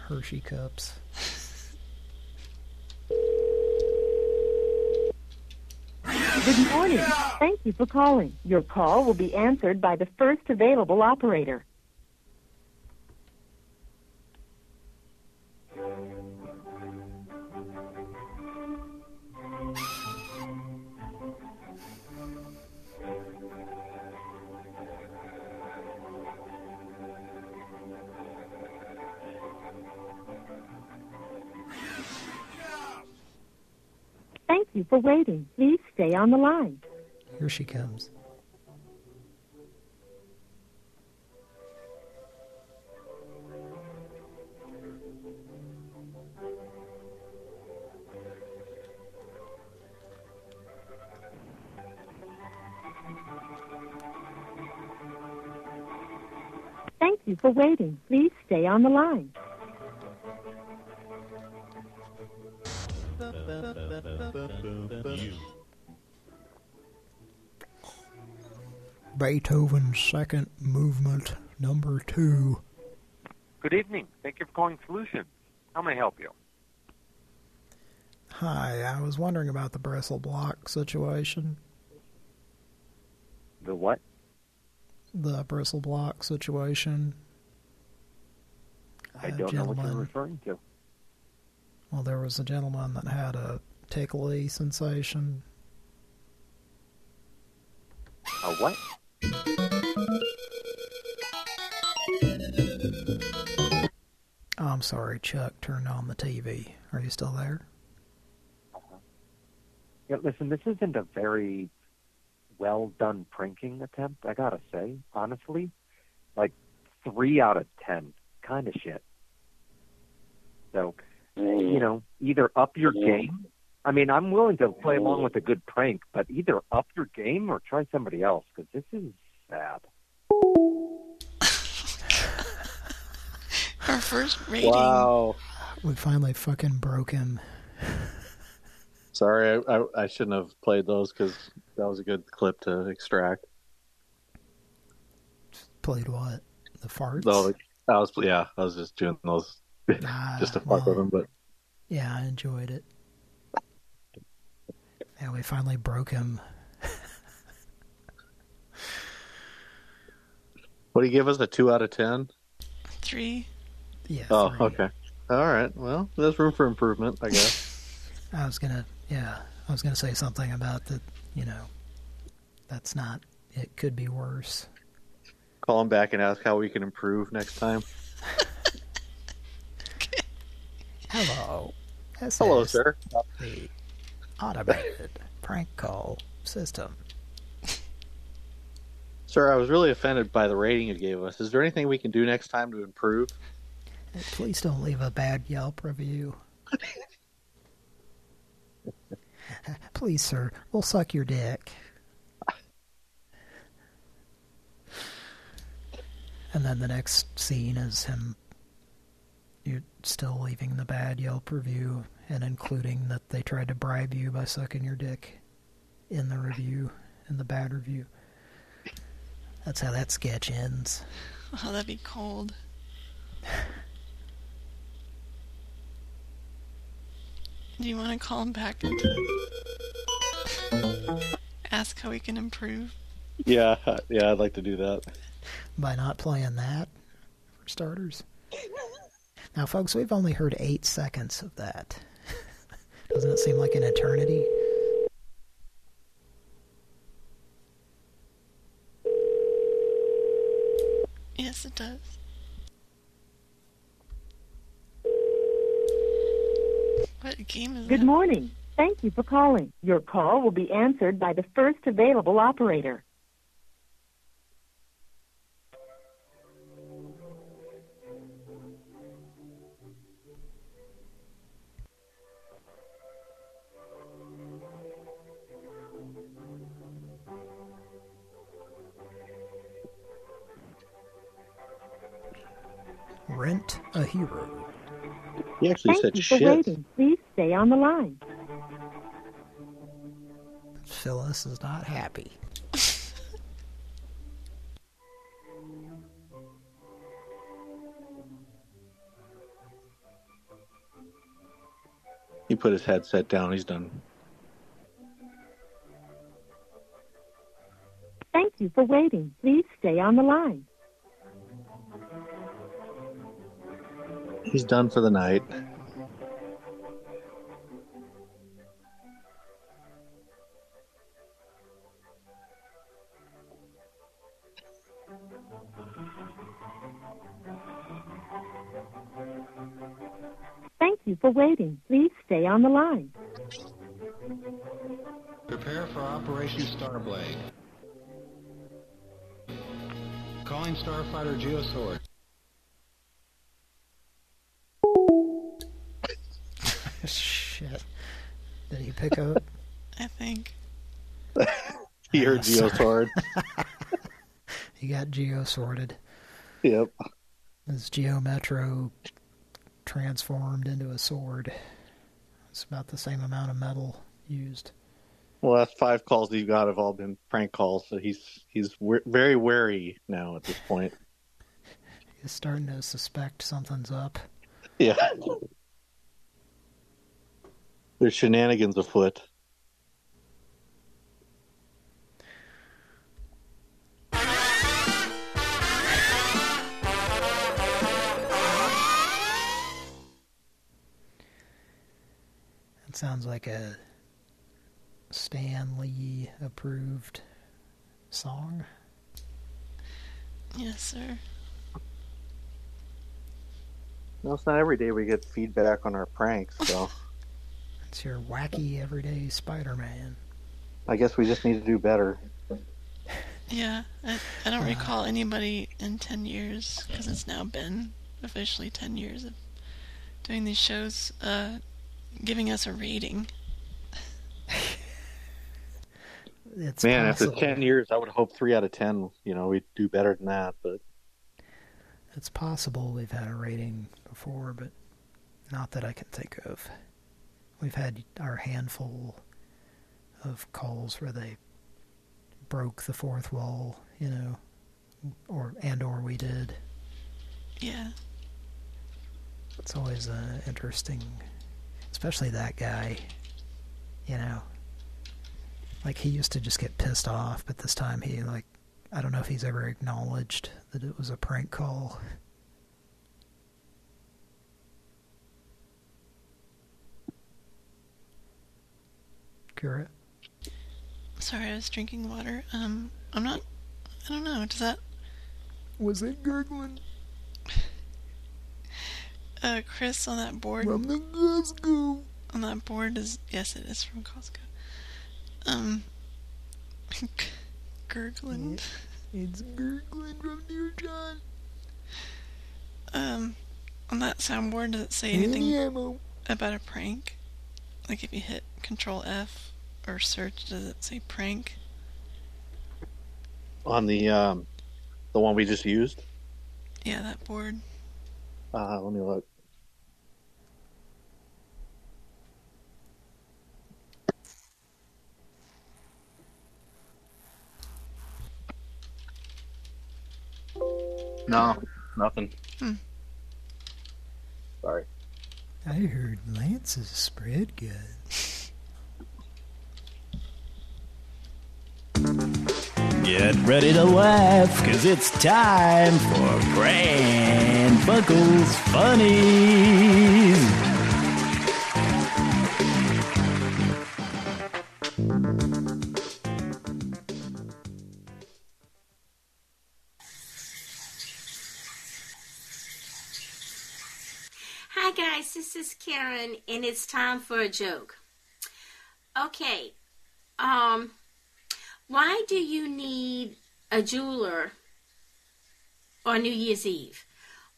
Hershey cups. Good morning. Thank you for calling. Your call will be answered by the first available operator. Thank you for waiting. On the line. Here she comes. Thank you for waiting. Please stay on the line. Beethoven's second movement, number two. Good evening. Thank you for calling Solutions. How may I help you? Hi, I was wondering about the bristle block situation. The what? The bristle block situation. I don't know what you're referring to. Well, there was a gentleman that had a tickly sensation. A what? Oh, I'm sorry, Chuck turned on the TV. Are you still there? Uh-huh. Yeah, listen, this isn't a very well done pranking attempt, I gotta say, honestly. Like three out of ten. Kind of shit. So, you know, either up your game. I mean, I'm willing to play along with a good prank, but either up your game or try somebody else because this is sad. Our first rating. Wow. We finally fucking broke him. Sorry, I, I, I shouldn't have played those because that was a good clip to extract. Played what? The farts? Though I was, yeah, I was just doing those just to fuck with them. But Yeah, I enjoyed it. Yeah, we finally broke him. what do you give us? A two out of ten? Three. Yeah. Oh, three. okay. All right. Well, there's room for improvement, I guess. I was gonna, yeah, I was gonna say something about that. You know, that's not. It could be worse. Call him back and ask how we can improve next time. Hello. This Hello, sir. The automated prank call system. Sir, I was really offended by the rating you gave us. Is there anything we can do next time to improve? Please don't leave a bad Yelp review. Please, sir, we'll suck your dick. And then the next scene is him you're still leaving the bad Yelp review and including that they tried to bribe you by sucking your dick in the review, in the bad review. That's how that sketch ends. Oh, that'd be cold. Do you want to call him back and ask how we can improve? Yeah, yeah, I'd like to do that. by not playing that, for starters. Now, folks, we've only heard eight seconds of that. Doesn't it seem like an eternity? Yes, it does. What game is Good that? morning. Thank you for calling. Your call will be answered by the first available operator. He actually Thank said you for shit. waiting. Please stay on the line. Phyllis is not happy. He put his headset down. He's done. Thank you for waiting. Please stay on the line. He's done for the night. Thank you for waiting. Please stay on the line. Prepare for Operation Starblade. Calling Starfighter Geosword. Shit. Did he pick up? I think. He heard uh, sorry. Geosword. he got geo sorted. Yep. His Geo Metro transformed into a sword. It's about the same amount of metal used. Well, that's five calls that you got have all been prank calls, so he's he's w- very wary now at this point. He's starting to suspect something's up. Yeah. There's shenanigans afoot. That sounds like a Stan Lee approved song. Yes, sir. No, it's not every day we get feedback on our pranks, so It's your wacky everyday Spider-Man. I guess we just need to do better. Yeah, I, I don't recall anybody in 10 years, because it's now been officially 10 years of doing these shows, uh, giving us a rating. It's Man, possible. after ten years, I would hope three out of ten. You know, we'd do better than that. But It's possible we've had a rating before, but not that I can think of. We've had our handful of calls where they broke the fourth wall, you know, or and or we did. Yeah. It's always uh, interesting, especially that guy. You know, like he used to just get pissed off, but this time he like, I don't know if he's ever acknowledged that it was a prank call. Kira? Sorry, I was drinking water. Um, I'm not. I don't know. Does that? Was it gurgling? Uh, Chris on that board. From the Costco. On that board is yes, it is from Costco. Um, gurgling. It's gurgling from Dear John. Um, on that soundboard, does it say Any anything about a prank? Like if you hit Control F or search, does it say prank? on the um, the one we just used, Yeah, that board. uh, let me look. No, nothing. Hmm. Sorry. I heard Lance's spread good. Get ready to laugh, cause it's time for Pran Funkels Funnies. Hi guys, this is Karen and it's time for a joke. Okay. Um why do you need a jeweler on New Year's Eve?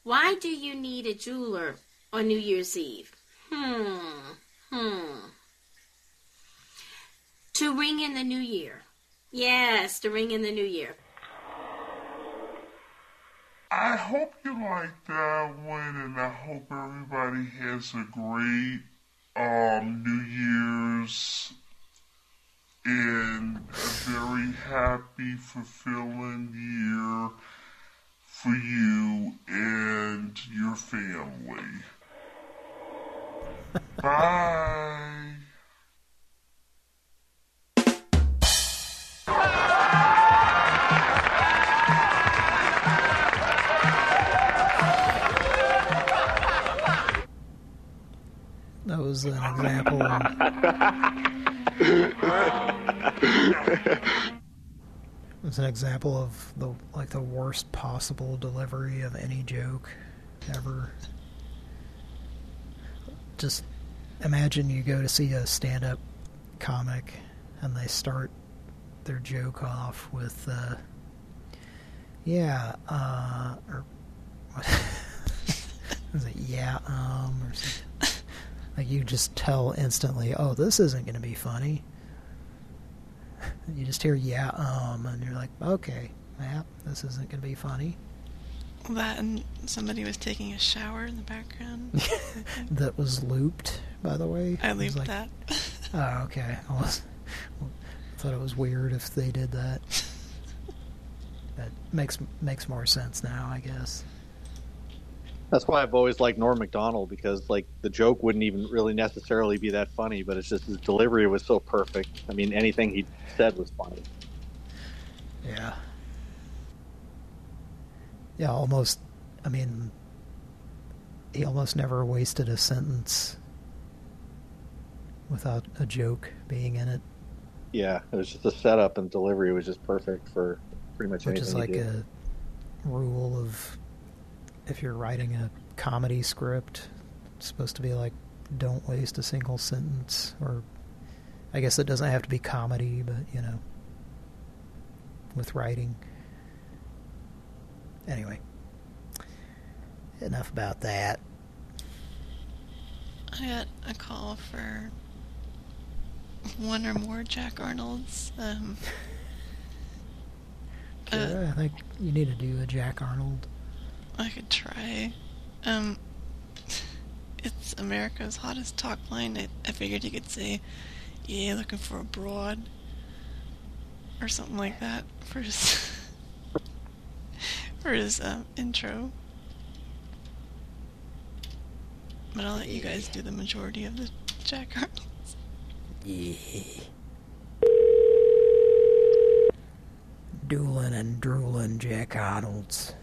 Why do you need a jeweler on New Year's Eve? Hmm. Hmm. To ring in the new year. Yes, to ring in the new year. I hope you like that one, and I hope everybody has a great um, New Year's and a very happy, fulfilling year for you and your family. Bye. That was an example. It was an example of the like the worst possible delivery of any joke ever. Just imagine you go to see a stand-up comic and they start their joke off with uh, yeah, uh, or what is it? Yeah, um, or something. Like you just tell instantly, oh, this isn't going to be funny. You just hear yeah, um, and you're like, okay, yeah, this isn't going to be funny. That and somebody was taking a shower in the background. that was looped, by the way. I looped like- that. Oh, okay. I, was, I thought it was weird if they did that. That makes makes more sense now, I guess. That's why I've always liked Norm Macdonald because like the joke wouldn't even really necessarily be that funny, but it's just his delivery was so perfect. I mean, anything he said was funny. Yeah. Yeah, almost. I mean, he almost never wasted a sentence without a joke being in it, Yeah, it was just the setup and delivery was just perfect for pretty much which anything. is like a rule of if you're writing a comedy script, it's supposed to be like don't waste a single sentence, or I guess it doesn't have to be comedy, but you know, with writing. Anyway, enough about that. I got a call for one or more Jack Arnolds. Um, uh, I think you need to do a Jack Arnold. I could try. Um, it's America's hottest talk line. I, I figured you could say, "Yeah, looking for a broad," or something like that for his for his um, intro. But I'll let you guys do the majority of the Jack Arnold. Yeah. Doolin and drooling Jack Arnolds.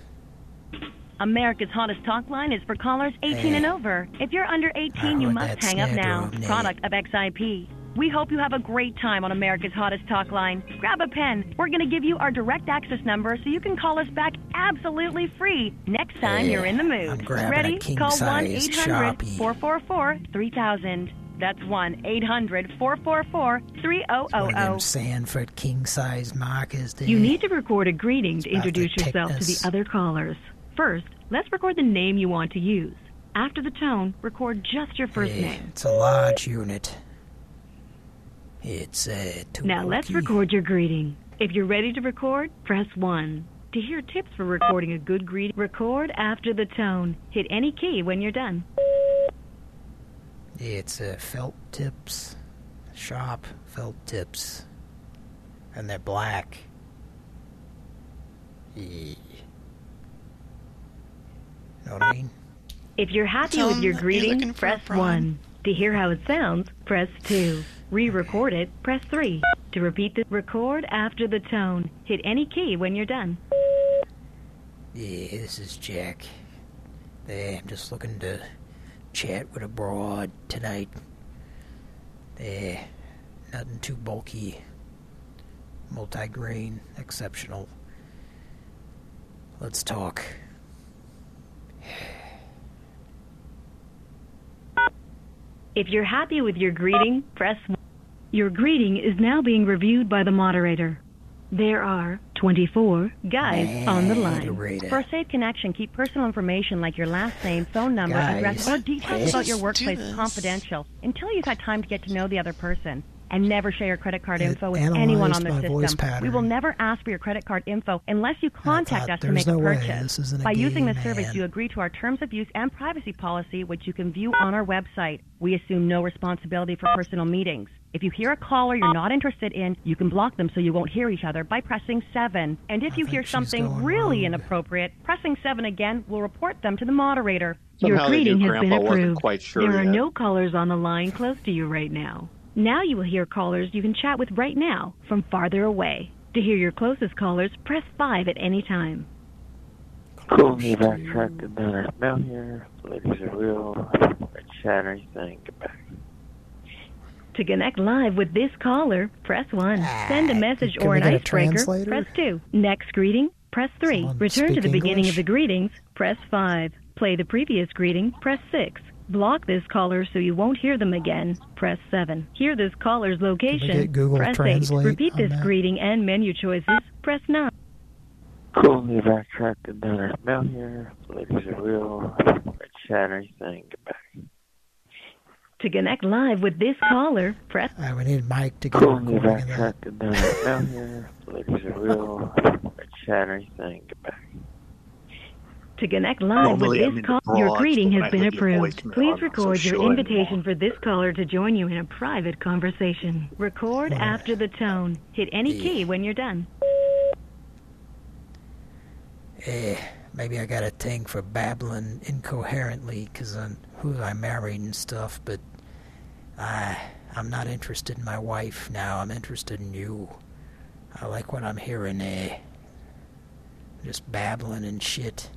America's hottest talk line is for callers 18 and over. If you're under 18, you must hang up now. Product of XIP. We hope you have a great time on America's hottest talk line. Grab a pen. We're going to give you our direct access number so you can call us back absolutely free next time Yeah, you're in the mood. I'm Ready? Call 1 size 800 Sharpie. 444 3000. That's 1 800 444 One of them 3000. Sanford king-size markers there. You need to record a greeting to introduce yourself to the other callers. First, let's record the name you want to use. After the tone, record just your first name. It's a large unit. It's uh, too Now let's record your greeting. If you're ready to record, press 1. To hear tips for recording a good greeting, record after the tone. Hit any key when you're done. It's uh, felt tips, sharp felt tips, and they're black. Yeah. Know what I mean? If you're happy Tell with 'em your that you're looking greeting, press 1. To hear how it sounds, press 2. Re-record it, press 3. To repeat the record after the tone. Hit any key when you're done. Yeah, this is Jack. There, I'm just looking to chat with a broad tonight. There, nothing too bulky. Multi-grain, exceptional. Let's talk. If you're happy with your greeting, press 1. Your greeting is now being reviewed by the moderator. There are 24 guys on the line. For a safe connection, keep personal information like your last name, phone number, Guys. address, or details about your workplace confidential until you've had time to get to know the other person. And never share your credit card It info with anyone on the my voice system. pattern. We will never ask for your credit card info unless you contact thought, us to "There's make a no way. purchase. This isn't a By using game, this service, you agree to our terms of use and privacy policy, which you can view on our website. We assume no responsibility for personal meetings. If you hear a caller you're not interested in, you can block them so you won't hear each other by pressing 7. And if you hear something going really inappropriate, pressing 7 again will report them to the moderator. Somehow Your greeting has been approved. quite sure there are no callers on the line close to you right now. Now you will hear callers you can chat with right now from farther away. To hear your closest callers, press 5 at any time. Cool me backtrack another smell here. Ladies are real. I Chat or anything. Get back. To connect live with this caller, press 1. Ah, Send a message can or an icebreaker, press 2. Next greeting, press 3. Someone Return to speak the beginning English? of the greetings, press 5. Play the previous greeting, press 6. Block this caller so you won't hear them again, press 7. Hear this caller's location, get Google press 8. Repeat this that? greeting and menu choices, press 9. Cool me backtrack another smell here. Ladies are real. Chat or anything. Get back. To connect live with this caller, press Uh, we need Mike to get a Cool me recording of that. backtrack another smell here. Ladies are real. Chat or anything. Get back. To connect live with Normally I'm this into call, your greeting has been approved. Please not so record your invitation for this caller to join you in a private conversation. Record after the tone. Hit any key when you're done. Eh, maybe I got a thing for babbling incoherently because I'm who I married and stuff, but I, I'm not interested in my wife now. I'm interested in you. I like what I'm hearing, eh? Just babbling and shit.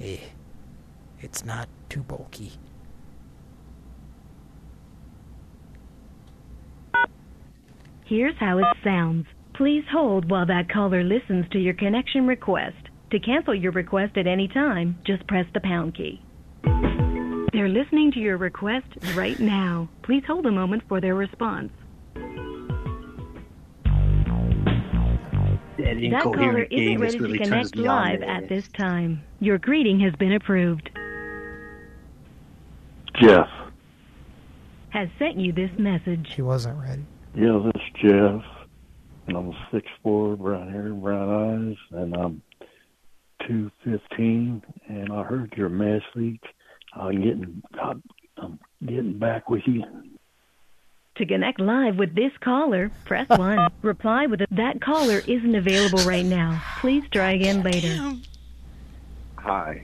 Eh, it's not too bulky. Here's how it sounds. Please hold while that caller listens to your connection request. To cancel your request at any time, just press the pound key. They're listening to your request right now. Please hold a moment for their response. That That caller isn't ready to connect live at this time. Your greeting has been approved. Jeff. Has sent you this message. He wasn't ready. Yeah, this is Jeff. And I'm six four, brown hair, brown eyes, and I'm two fifteen. And I heard your message. I'm getting, I'm, I'm getting back with you. To connect live with this caller, press 1. Reply with a, that caller isn't available right now. Please try again later. Hi.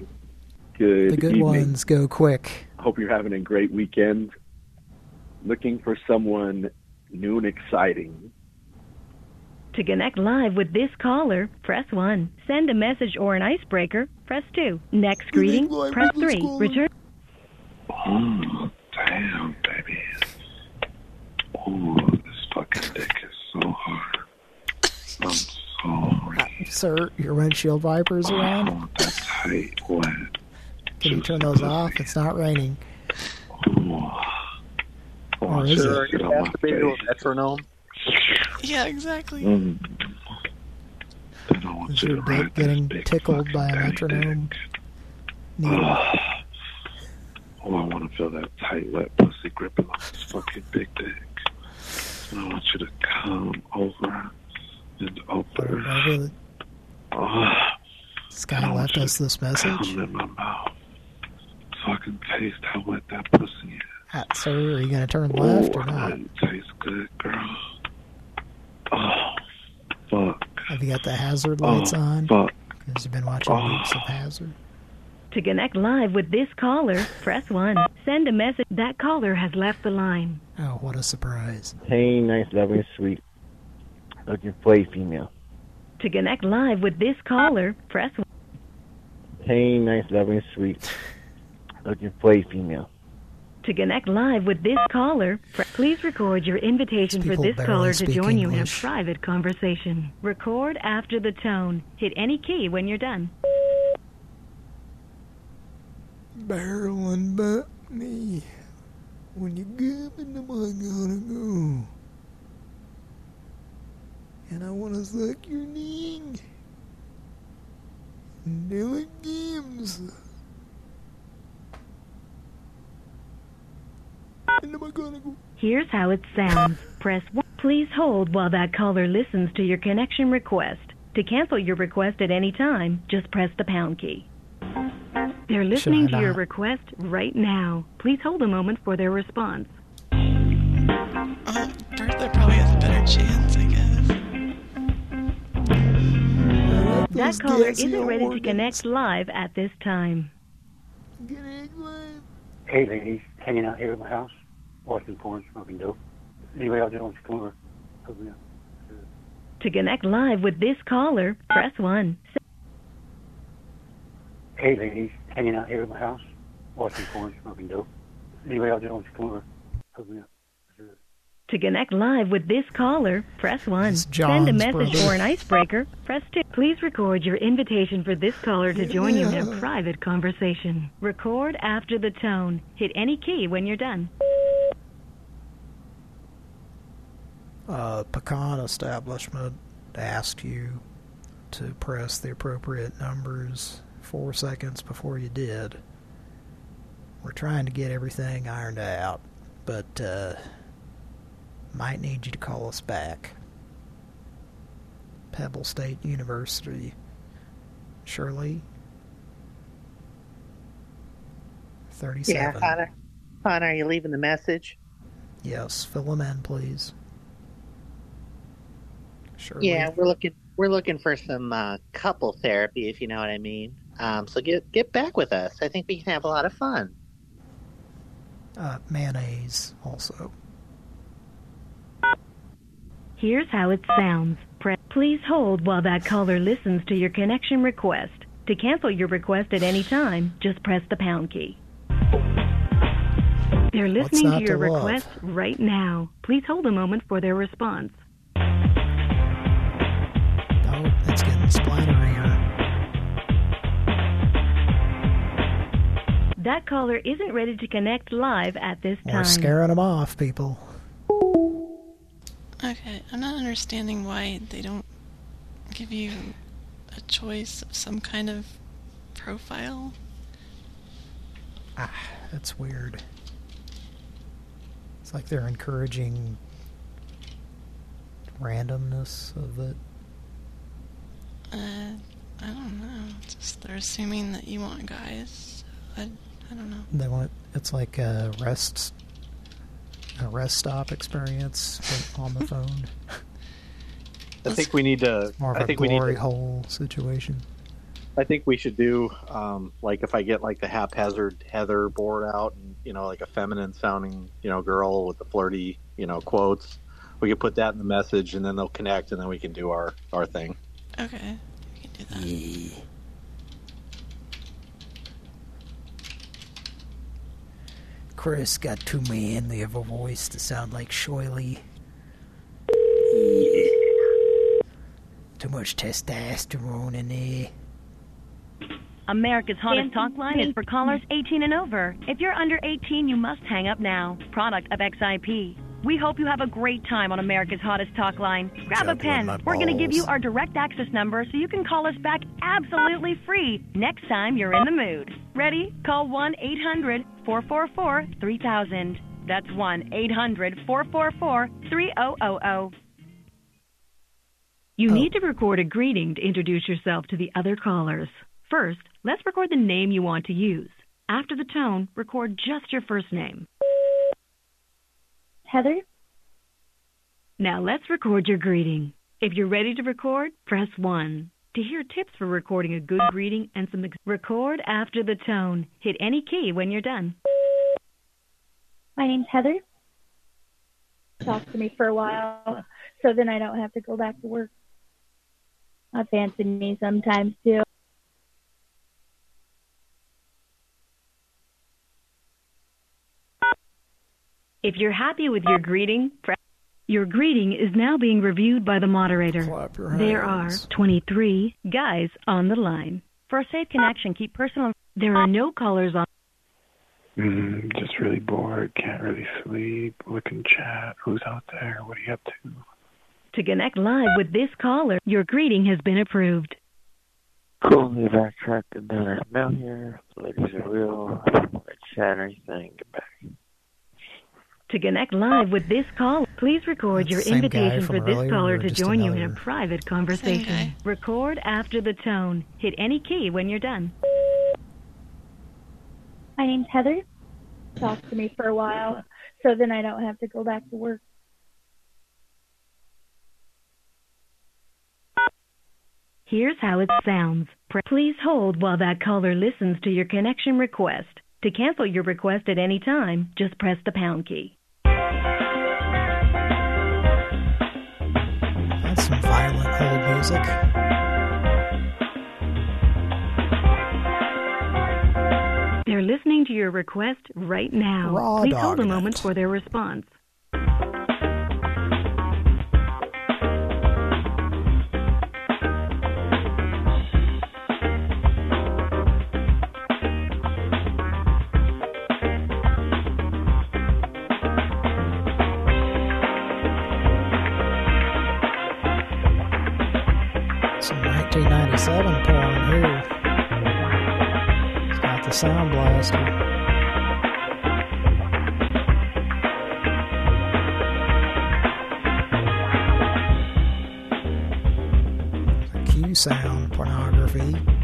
Good The good evening. ones go quick. Hope you're having a great weekend. Looking for someone new and exciting. To connect live with this caller, press 1. Send a message or an icebreaker, press 2. Next greeting, press 3. Return. Mm, damn, baby. Ooh, this fucking dick is so hard. I'm sorry. Sir, your windshield wipers are on? Oh, that's tight, wet. Can you turn those off? It's not raining. Ooh. Or is Sir, it? are you masturbating with a metronome? Yeah, exactly. Mm. Is your dick getting tickled by a metronome? needle? Oh, oh, I want to feel that tight, wet pussy gripping on this fucking big dick. And I want you to come over and over. Whatever the- Oh, This guy left us this message. come in my mouth. So I can taste how wet that pussy is. Sir, are you going to turn left or Oh, not? it tastes good, girl. Oh, fuck. Have you got the hazard oh, lights Oh, on? fuck. Because you've been watching Oh. Dukes of Hazzard. To connect live with this caller, press 1. Send a message. That caller has left the line. Oh, what a surprise. Hey, nice, loving, sweet. Looking for a female. To connect live with this caller, press 1. Hey, nice, loving, sweet. Looking for a female. To connect live with this caller, please record your invitation for this caller to speak join you in a private conversation. Record after the tone. Hit any key when you're done. Barreling but me. When you give it, am I gonna go? And I wanna suck your knee. Doing games. And am I gonna go? Here's how it sounds. Press 1. Please hold while that caller listens to your connection request. To cancel your request at any time, just press the pound key. They're listening to your request right now. Please hold a moment for their response. Uh, Bertha probably That caller isn't ready to connect live at this time. Hey, ladies, hanging out here at my house, watching porn, smoking dope. Anybody out there wants to come over? Hook me up. To connect live with this caller, press 1. Hey, ladies, hanging out here at my house, watching porn, smoking dope. Anybody out there wants to come over? Hook me up. To connect live with this caller, press 1. Send a message brother. or an icebreaker, press 2. Please record your invitation for this caller to join you in a private conversation. Record after the tone. Hit any key when you're done. uh, pecan establishment asked you to press the appropriate numbers four seconds before you did. We're trying to get everything ironed out, but uh, might need you to call us back. Pebble State University. Shirley? 37. Yeah, Connor. Connor, are you leaving the message? Yes, fill them in, please. Shirley. Yeah, we're looking we're looking for some uh, couple therapy, if you know what I mean. Um, so get get back with us. I think we can have a lot of fun. Uh, mayonnaise also. Here's how it sounds. Please hold while that caller listens to your connection request. To cancel your request at any time, just press the pound key. They're listening to your to request right now. Please hold a moment for their response. Oh, it's getting splattering. That caller isn't ready to connect live at this time. We're scaring them off, people. Okay, I'm not understanding why they don't give you a choice of some kind of profile. Ah, that's weird. It's like they're encouraging randomness of it. Uh, I don't know. It's just they're assuming that you want guys. I, I don't know. They want it's like a rest a rest stop experience on the phone. I think we need to. More of I a think we need glory to. hole situation. I think we should do um, like if I get like the haphazard Heather board out and you know like a feminine sounding you know girl with the flirty you know quotes. We could put that in the message and then they'll connect and then we can do our our thing. Okay, we can do that. Chris got too manly of a voice to sound like Shoily. Too much testosterone in there. America's hottest talk line is for callers 18 and over. If you're under 18, you must hang up now. Product of XIP. We hope you have a great time on America's hottest talk line. Grab a pen. We're going to give you our direct access number so you can call us back absolutely free next time you're in the mood. Ready? Call 1 800 444 3000. That's 1 800 444 3000. You need to record a greeting to introduce yourself to the other callers. First, let's record the name you want to use. After the tone, record just your first name. Heather? Now let's record your greeting. If you're ready to record, press 1. To hear tips for recording a good greeting and some ex- record after the tone, hit any key when you're done. My name's Heather. Talk to me for a while so then I don't have to go back to work. I fancy me sometimes too. If you're happy with your greeting, your greeting is now being reviewed by the moderator. your There are 23 guys on the line. For a safe connection, keep personal. There are no callers on. Mm, just really bored. Can't really sleep. Look in chat. Who's out there? What are you up to? To connect live with this caller, your greeting has been approved. Cool, me backtracked another mail here. Ladies are real. Red chat or anything. Get back. To connect live with this call, please record your invitation for this caller to just join you in a private conversation. Record after the tone. Hit any key when you're done. My name's Heather. Talk to me for a while, so then I don't have to go back to work. Here's how it sounds. Please hold while that caller listens to your connection request. To cancel your request at any time, just press the pound key. Music. They're listening to your request right now. Raw Please hold a moment for their response. 1997 porn here. It's got the sound blaster. Q sound pornography.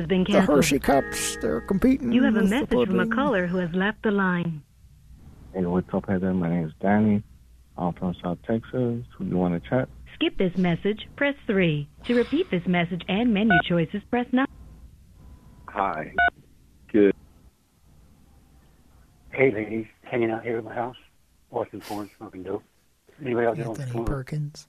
Has been the. Hershey cups. They're competing. You have a message from a caller who has left the line. Hey, what's up, Heather? My name is Danny. I'm from South Texas. Who you want to chat? Skip this message, press 3. To repeat this message and menu choices, press 9. Hi. Good. Hey, ladies, hanging out here at my house, watching porn, smoking dope. Anybody out there the Anthony corner? Perkins.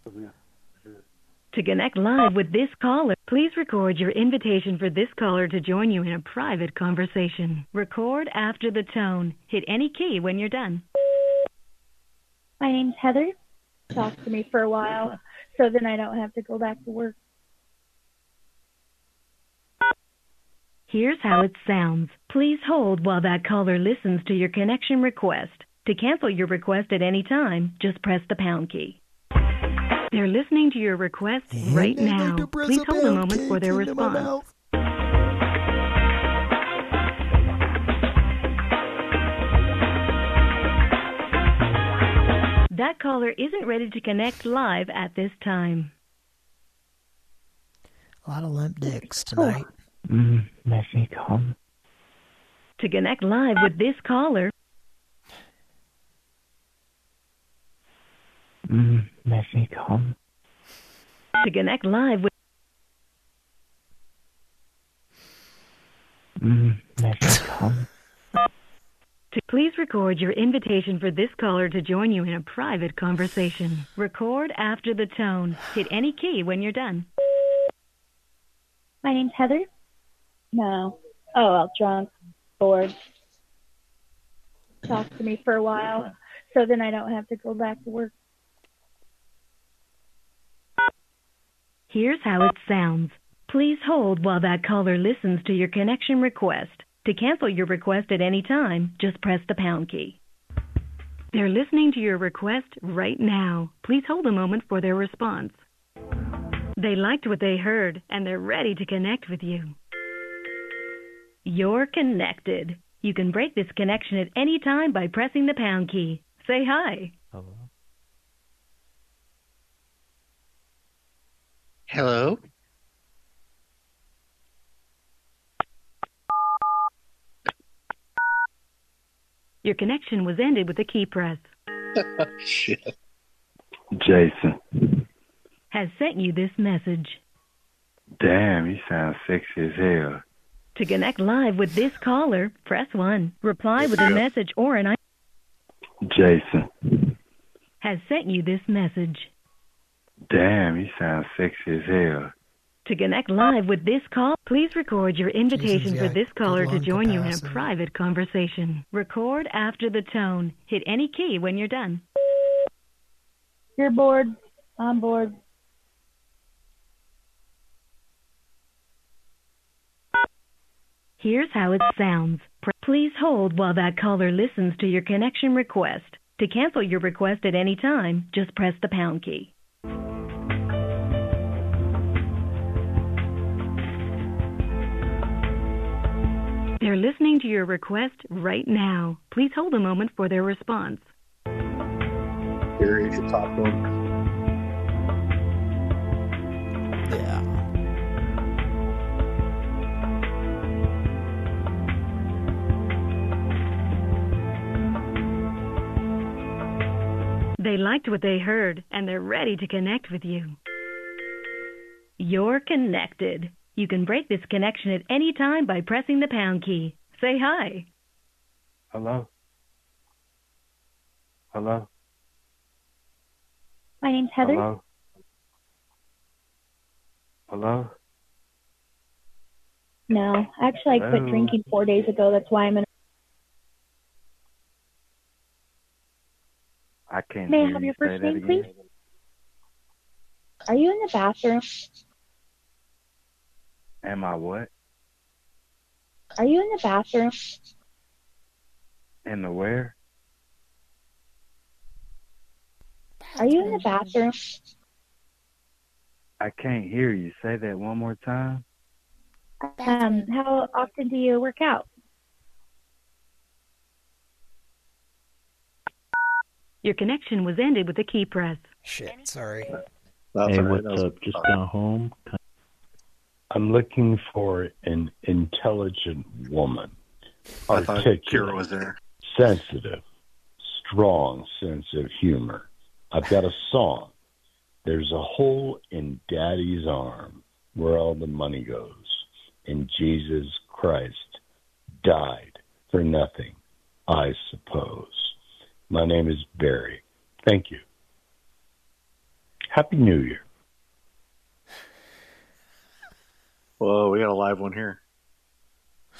To connect live with this caller, please record your invitation for this caller to join you in a private conversation. Record after the tone. Hit any key when you're done. My name's Heather. Talk to me for a while, so then I don't have to go back to work. Here's how it sounds. Please hold while that caller listens to your connection request. To cancel your request at any time, just press the pound key. They're listening to your request right now. like to press Please hold a moment for their response. That caller isn't ready to connect live at this time. A lot of limp dicks tonight. Mm, messy come. To connect live with this caller, Mm, messy come. to connect live with Mm, messy come. to please record your invitation for this caller to join you in a private conversation. Record after the tone. Hit any key when you're done. My name's Heather. No. Oh, well, drunk, bored. Talk to me for a while, so then I don't have to go back to work. Here's how it sounds. Please hold while that caller listens to your connection request. To cancel your request at any time, just press the pound key. They're listening to your request right now. Please hold a moment for their response. They liked what they heard and they're ready to connect with you. You're connected. You can break this connection at any time by pressing the pound key. Say hi. Hello? Your connection was ended with a key press. Shit. Jason. Has sent you this message. Damn, you sound sexy as hell. To connect live with this caller, press 1. Reply with a message or an I. Jason. has sent you this message. Damn, you sound sexy as hell. To connect live with this call, please record your invitation Jesus, for this caller to lung join you in a private conversation. Record after the tone. Hit any key when you're done. You're bored. I'm bored. Here's how it sounds. Please hold while that caller listens to your connection request. To cancel your request at any time, just press the pound key. They're listening to your request right now. Please hold a moment for their response. Gary, you should talk to him. Yeah. They liked what they heard and they're ready to connect with you. You're connected. You can break this connection at any time by pressing the pound key. Say hi. Hello? Hello? My name's Heather. Hello? Hello? No, actually, I quit drinking four days ago. That's why I'm in. I can't May I have you your first name, again. please? Are you in the bathroom? Am I what? Are you in the bathroom? In the where? Are you in the bathroom? I can't hear you. Say that one more time. Um, how often do you work out? Your connection was ended with a key press. Shit, sorry. That's hey, all right. what's That up? Just got home. I'm looking for an intelligent woman, I thought articulate, Kira was there. sensitive, strong sense of humor. I've got a song. There's a hole in Daddy's arm where all the money goes, and Jesus Christ died for nothing, I suppose. My name is Barry. Thank you. Happy New Year. Whoa, we got a live one here.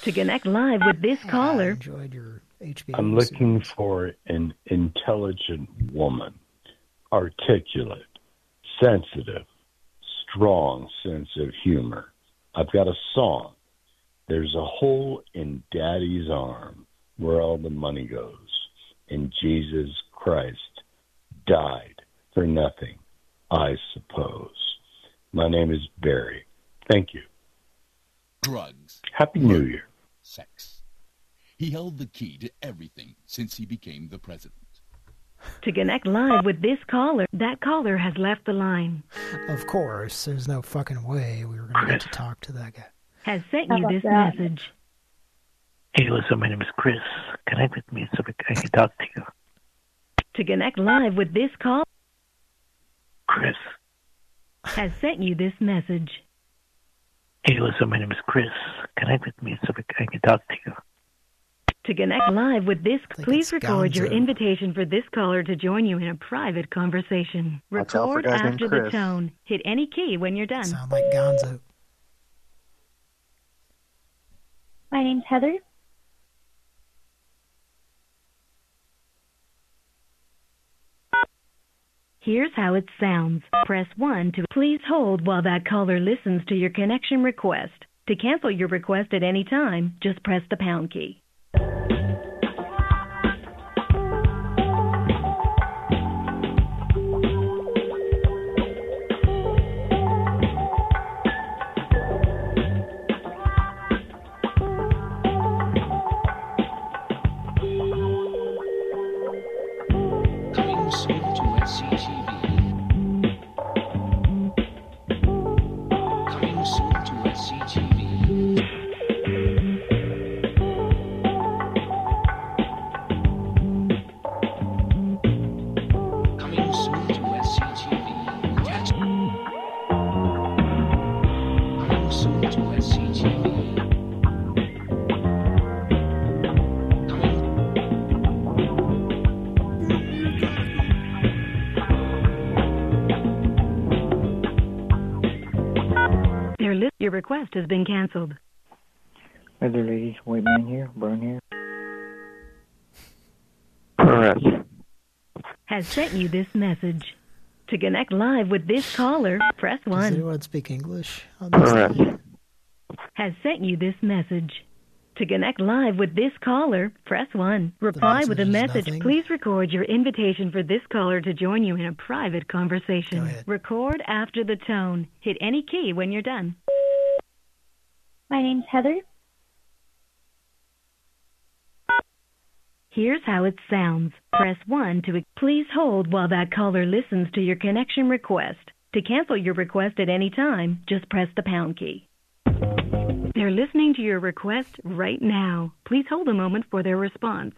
To connect live with this caller, enjoyed your HBO. I'm looking for an intelligent woman, articulate, sensitive, strong sense of humor. I've got a song. There's a hole in Daddy's arm where all the money goes, and Jesus Christ died for nothing, I suppose. My name is Barry. Thank you. drugs, Happy New Year. sex. He held the key to everything since he became the president. to connect live with this caller, that caller has left the line. Of course, there's no fucking way we were going to get to talk to that guy. Has sent How you this that? message. Hey, listen, my name is Chris. Connect with me so I can talk to you. To connect live with this call, Chris. has sent you this message. Hey, listen, my name is Chris. Connect with me so I can talk to you. To connect live with this, please record your invitation for this caller to join you in a private conversation. Watch out for Record guys named after the Chris. tone. Hit any key when you're done. Sound like Gonzo. My name's Heather. Here's how it sounds. Press 1 to please hold while that caller listens to your connection request. To cancel your request at any time, just press the pound key. Request has been canceled. Other ladies, white man here, brown here. Correct. Has sent you this message. To connect live with this caller, press 1. Does 1. anyone speak English? on this Correct. line? Has sent you this message. To connect live with this caller, press 1. Reply with a message message. nothing. Please record your invitation for this caller to join you in a private conversation. Record after the tone. Hit any key when you're done. My name's Heather. Here's how it sounds. Press 1 to. Please hold while that caller listens to your connection request. To cancel your request at any time, just press the pound key. They're listening to your request right now. Please hold a moment for their response.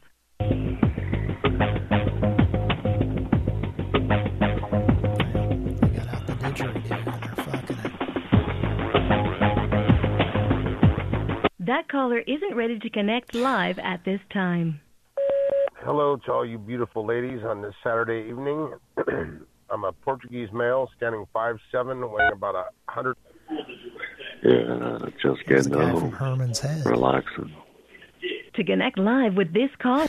That caller isn't ready to connect live at this time. Hello to all you beautiful ladies on this Saturday evening. I'm a Portuguese male, standing five seven, weighing about a hundred. Yeah, just There's getting a guy from home, Herman's Head. relaxing. To connect live with this call,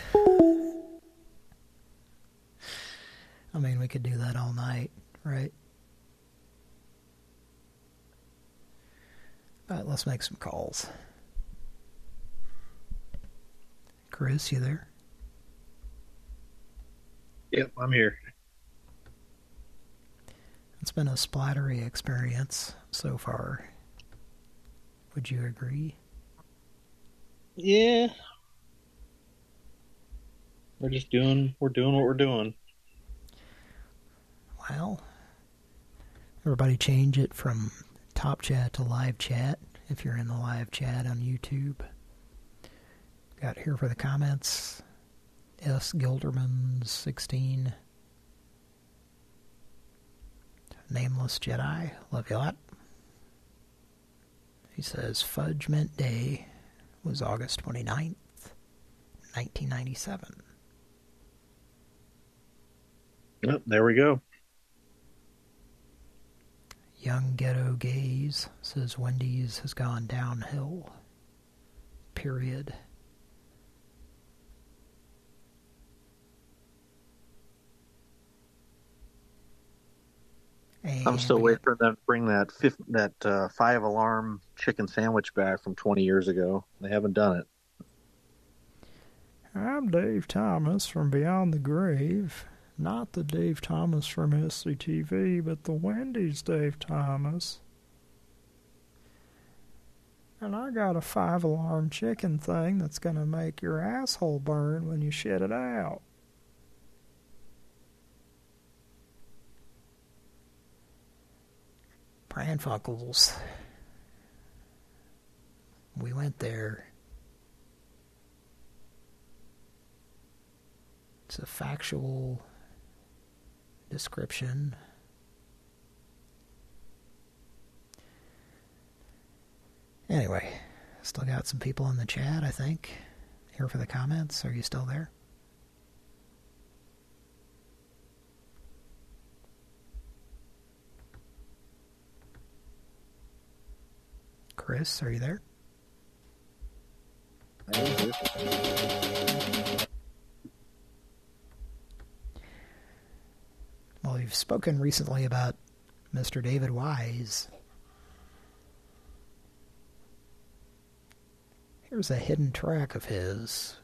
I mean, we could do that all night, right? All right, let's make some calls. Chris, you there? Yep, I'm here. It's been a splattery experience so far. Would you agree? Yeah. We're just doing we're doing what we're doing. Well, everybody change it from top chat to live chat if you're in the live chat on YouTube. Got here for the comments. S. Gilderman 16. Nameless Jedi. Love you a lot. He says Fudge Mint Day was August 29th, 1997. Yep, there we go. Young Ghetto Gaze says Wendy's has gone downhill. Period. I'm still waiting for them to bring that fifth, that uh, five alarm chicken sandwich back from 20 years ago. They haven't done it. I'm Dave Thomas from Beyond the Grave. Not the Dave Thomas from SCTV, but the Wendy's Dave Thomas. And I got a five alarm chicken thing that's going to make your asshole burn when you shit it out. Pranfuckles. We went there. It's a factual description. Anyway, still got some people in the chat, I think. Here for the comments. Are you still there? Chris, are you there? Well, you've spoken recently about Mr. David Wise. Here's a hidden track of his.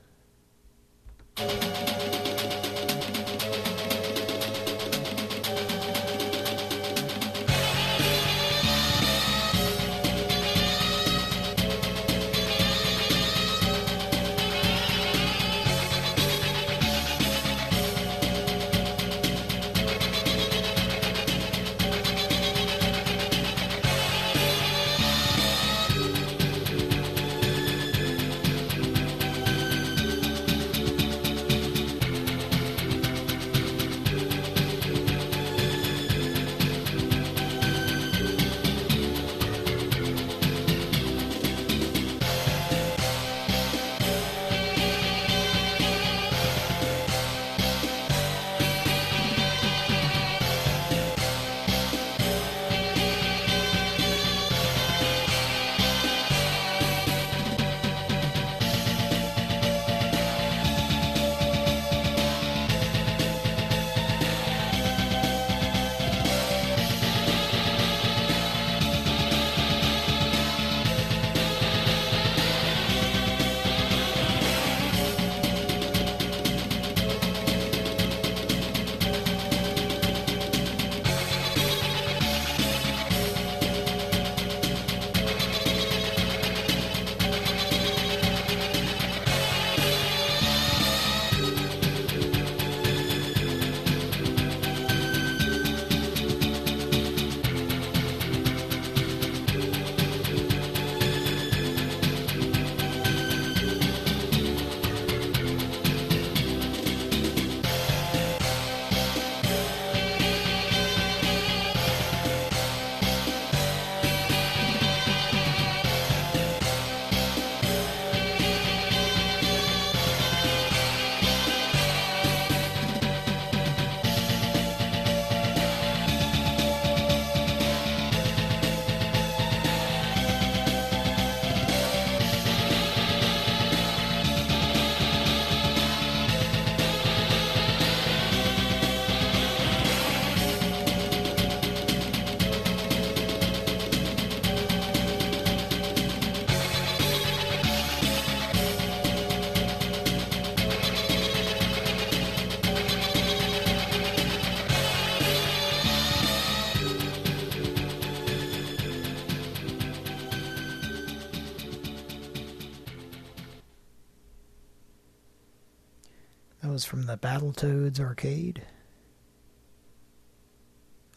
Battletoads arcade.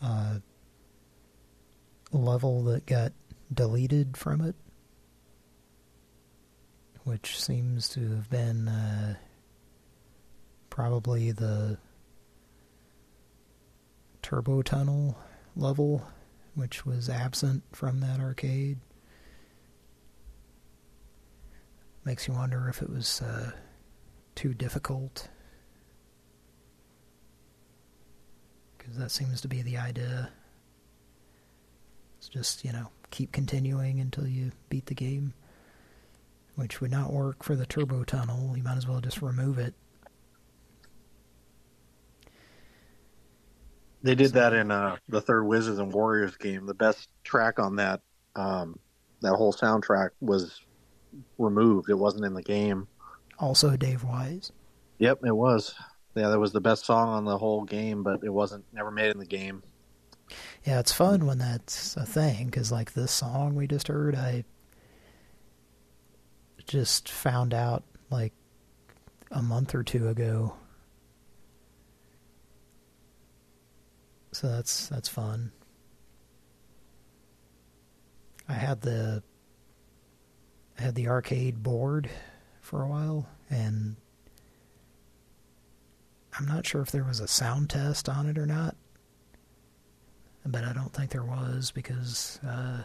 Uh, level that got deleted from it. Which seems to have been uh, probably the Turbo Tunnel level, which was absent from that arcade. Makes you wonder if it was uh, too difficult. Because that seems to be the idea. It's just, you know, keep continuing until you beat the game. Which would not work for the turbo tunnel. You might as well just remove it. They did that in uh, the third Wizards and Warriors game. The best track on that um, that whole soundtrack was removed. It wasn't in the game. Also Dave Wise. Yep, it was. Yeah, that was the best song on the whole game, but it wasn't never made in the game. Yeah, it's fun when that's a thing, because like this song we just heard, I just found out like a month or two ago. So that's that's fun. I had the I had the arcade board for a while, and I'm not sure if there was a sound test on it or not. But I don't think there was because, uh,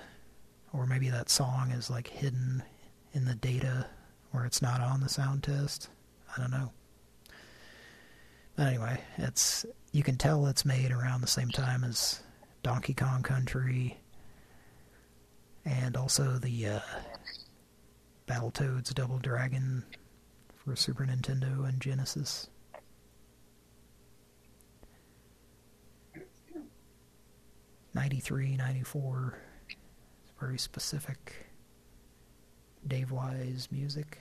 or maybe that song is like hidden in the data where it's not on the sound test. I don't know. But anyway, it's you can tell it's made around the same time as Donkey Kong Country and also the uh, Battletoads Double Dragon for Super Nintendo and Genesis. Ninety-three, ninety-four. It's very specific Dave Wise music.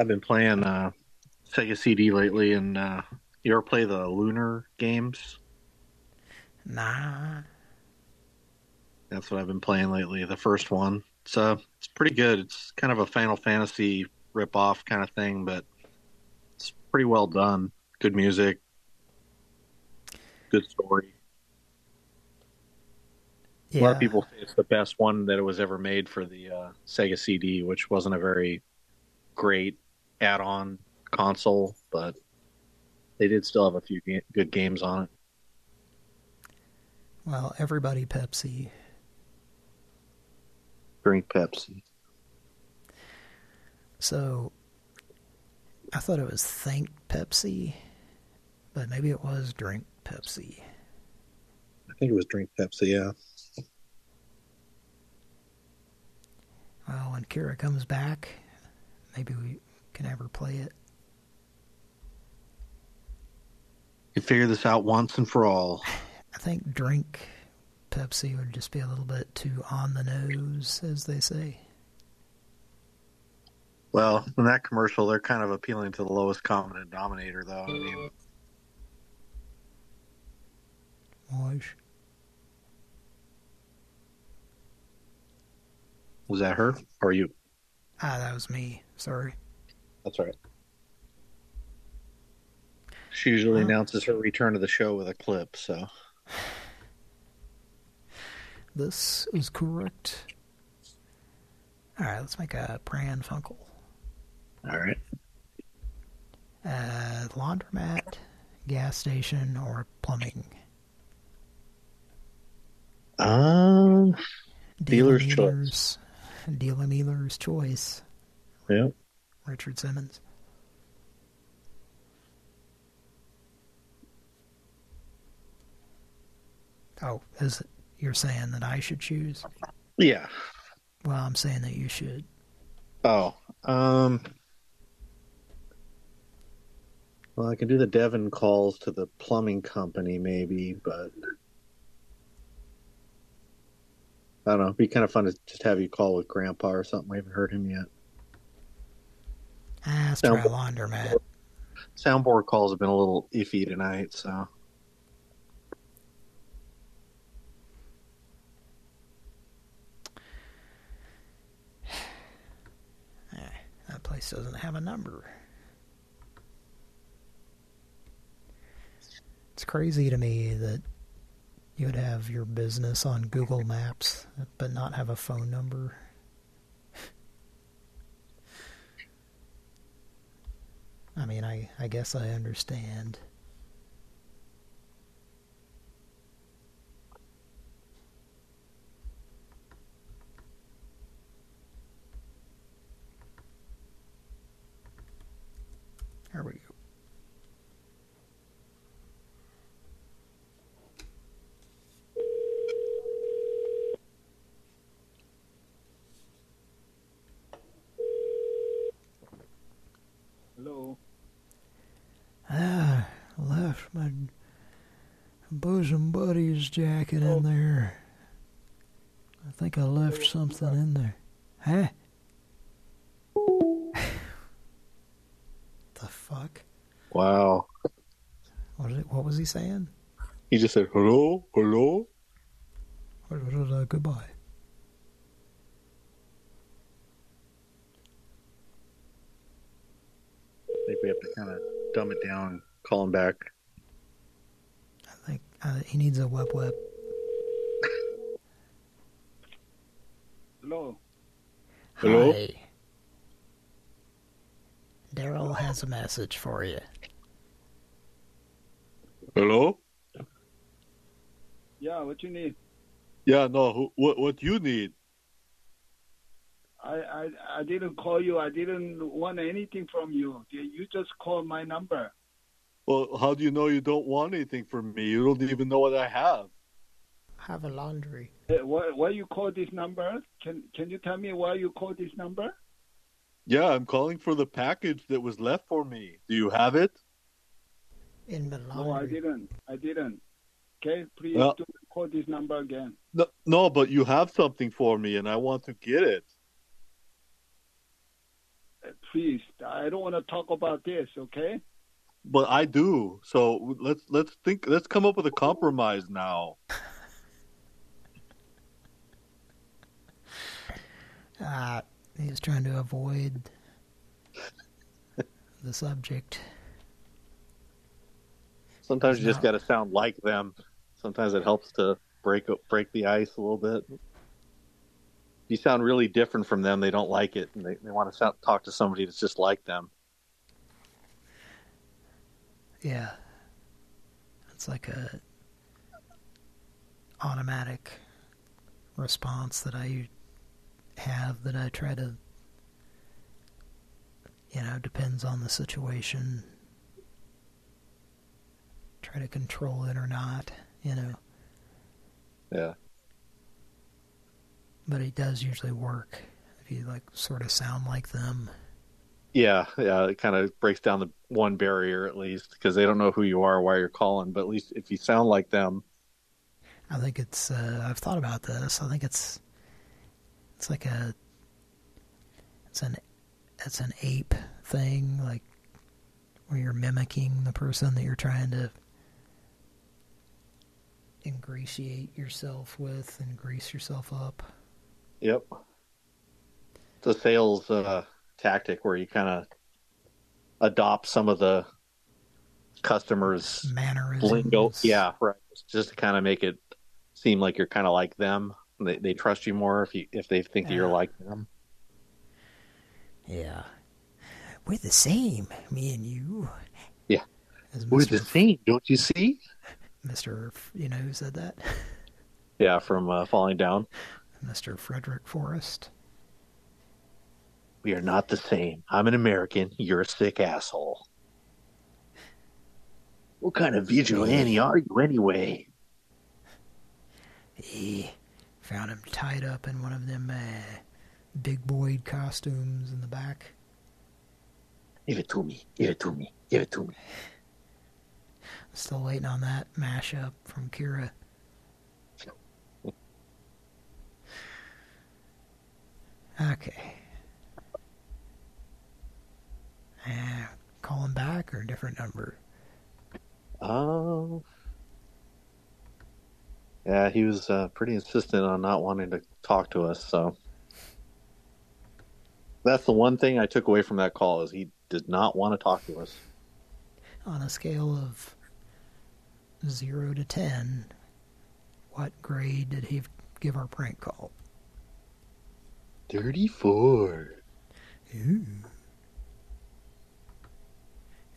I've been playing uh, Sega CD lately, and uh, you ever play the Lunar games? Nah. That's what I've been playing lately. The first one. It's uh, it's pretty good. It's kind of a Final Fantasy rip-off kind of thing, but it's pretty well done. Good music, good story. A lot of people say it's the best one that it was ever made for the uh, Sega CD, which wasn't a very great add-on console, but they did still have a few ga- good games on it. Well, everybody Pepsi. Drink Pepsi. So, I thought it was Think Pepsi, but maybe it was Drink Pepsi. I think it was Drink Pepsi. Yeah. Well, when Kira comes back, maybe we can ever play it. You figure this out once and for all. I think Drink Pepsi would just be a little bit too on the nose, as they say. Well, in that commercial, they're kind of appealing to the lowest common denominator, though. I mean, Was that her or you? Ah, that was me. Sorry. That's right. She usually announces her return to the show with a clip, so This is correct. Alright, let's make a Pran Funkel. all right. Uh, laundromat, gas station, or plumbing. Um, dealer's choice. Dealer-mealer's- Dealer-mealer's choice. Yeah. Richard Simmons. Oh, is it, you're saying that I should choose? Yeah. Well, I'm saying that you should. Oh, um, well, I can do the Devon calls to the plumbing company, maybe, but I don't know. It'd be kind of fun to just have you call with Grandpa or something. We haven't heard him yet. Ah, let's try laundromat. Soundboard calls have been a little iffy tonight, so That place doesn't have a number. It's crazy to me that you would have your business on Google Maps but not have a phone number. I mean, I, I guess I understand. There we go. Hello. Ah, I left my bosom buddy's jacket in there. I think I left something in there. Huh? the fuck? Wow. What, is it, what was he saying? He just said, hello, hello. Uh, goodbye. I think we have to kind of dumb it down, call him back. I think uh, he needs a web web. Hello. Hello? Hi. Daryl has a message for you. Hello? Yeah, what you need? Yeah, no. Who, what what you need? I, I I didn't call you. I didn't want anything from you. You just called my number. Well, how do you know you don't want anything from me? You don't even know what I have. Have a laundry. Hey, why why you call this number? Can can you tell me why you call this number? Yeah, I'm calling for the package that was left for me. Do you have it? In the laundry. No, I didn't. I didn't. Okay, please Well- don't call this number again. No, no, but you have something for me, and I want to get it. Please, I don't want to talk about this. Okay. But I do. So let's let's think. Let's come up with a compromise now. Uh, he was trying to avoid the subject. Sometimes you just got to sound like them. Sometimes it helps to break break the ice a little bit. You sound really different from them, they don't like it, and they, they want to sound, talk to somebody that's just like them. Yeah. It's like a automatic response that I have that I try to you know, depends on the situation. Try to control it or not, you know. Yeah. But it does usually work if you like sort of sound like them. Yeah, yeah, it kind of breaks down the one barrier at least because they don't know who you are, why you're calling. But at least if you sound like them, I think it's. Uh, I've thought about this. I think it's. It's like a. It's an. It's an ape thing, like where you're mimicking the person that you're trying to ingratiate yourself with and grease yourself up. Yep, it's a sales uh, tactic where you kind of adopt some of the customers' mannerisms. lingo. Yeah, right. Just to kind of make it seem like you're kind of like them. They they trust you more if you if they think that you're like them. Yeah. We're the same, me and you. Yeah. As We're the same, don't you see? Mr. You know who said that? Yeah, from uh, falling down. Mr. Frederic Forrest. We are not the same. I'm an American. You're a sick asshole. What kind of vigilante are you anyway? He found him tied up in one of them uh, big boy costumes in the back. Give it to me. Give it to me. Give it to me. Still waiting on that mashup from Kira. Okay. Uh, call him back or a different number? Oh. Yeah, he was uh, pretty insistent on not wanting to talk to us, so. That's the one thing I took away from that call is he did not want to talk to us. On a scale of 0 to 10, what grade did he give our prank call? 34. Ooh.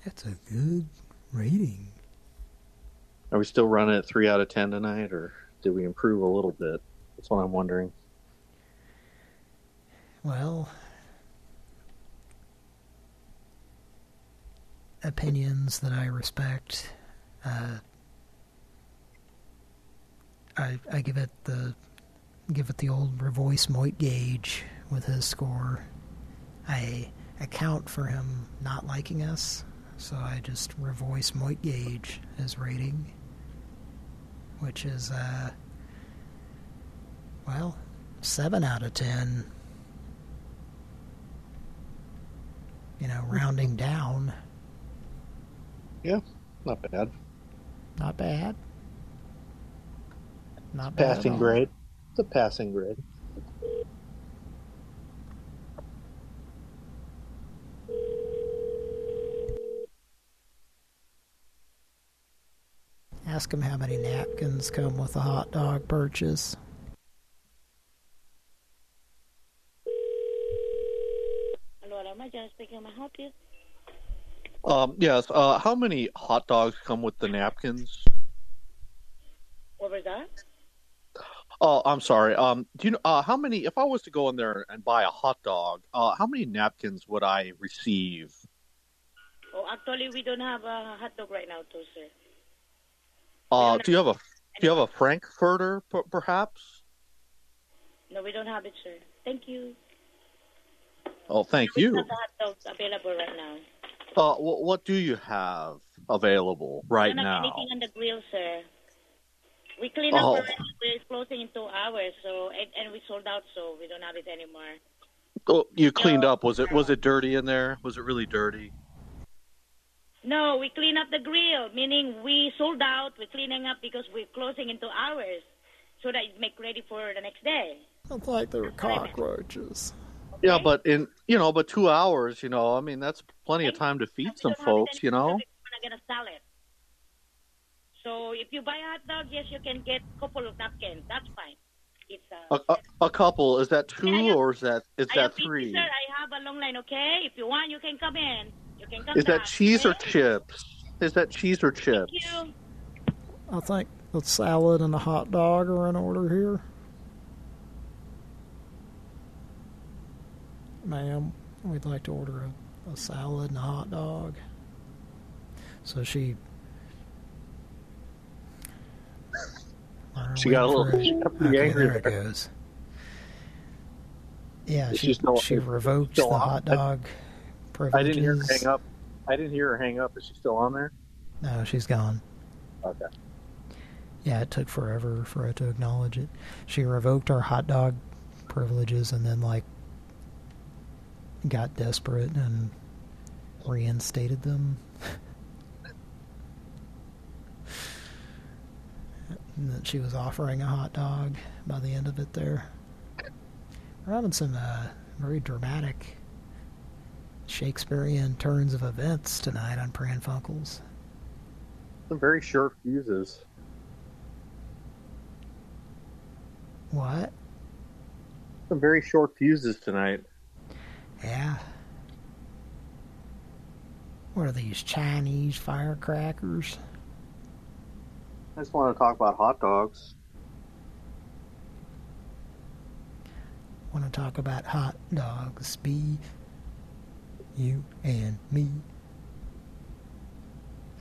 That's a good rating. Are we still running at 3 out of 10 tonight, or did we improve a little bit? That's what I'm wondering. Well, opinions that I respect. Uh, I I give it the give it the old revoice Moit gauge with his score. I account for him not liking us, so I just revoice Moit gauge his rating, which is uh well seven out of ten. You know, rounding down. Yeah, not bad. Not bad. Not bad. Passing grade. It's a passing grade. Ask him how many napkins come with a hot dog purchase. Hello, Rama. John speaking. May I help you? Um, yes. Uh, how many hot dogs come with the napkins? What was that? Oh, I'm sorry. Um, do you know uh, how many? If I was to go in there and buy a hot dog, uh, how many napkins would I receive? Oh, actually, we don't have a hot dog right now, too, sir. Uh, do you have a do you have a Frankfurter, per- perhaps? No, we don't have it, sir. Thank you. Oh, thank We you. have hot dogs available right now. Uh, wh- what do you have available right we don't have now? anything on the grill, sir. We clean Oh. up already. We're closing in two hours, so and, and we sold out, so we don't have it anymore. Oh, you cleaned up. Was it was it dirty in there? Was it really dirty? No, we clean up the grill, meaning we sold out. We're cleaning up because we're closing in two hours, so that it make ready for the next day. It's like there were cockroaches. Yeah, but in you know, but two hours, you know, I mean that's plenty of time to feed some folks, you know. We're gonna get a salad. So if you buy a hot dog, yes, you can get a couple of napkins. That's fine. It's uh, A, a, a couple is that two or is that is I that three? Sir, I have a long line. Okay, if you want, you can come in. You can come. Is that down, cheese or chips? Is that cheese or chips? Thank you. I think the salad and the hot dog are in order here. Ma'am, we'd like to order a, a salad and a hot dog. So she. She got a little- she got pretty Okay, angry there it goes. Yeah, Is she, she still- she revoked still the hot dog I didn't hear her privileges. hang up. I didn't hear her hang up. Is she still on there? No, she's gone. Okay. Yeah, it took forever for her to acknowledge it. She revoked our hot dog privileges and then, like, got desperate and reinstated them. and that she was offering a hot dog by the end of it there. We're having some uh, very dramatic Shakespearean turns of events tonight on Pran Funkels. Some very short fuses. What? Some very short fuses tonight. Yeah. What are these Chinese firecrackers? I just want to talk about hot dogs. Want to talk about hot dogs, beef, you and me.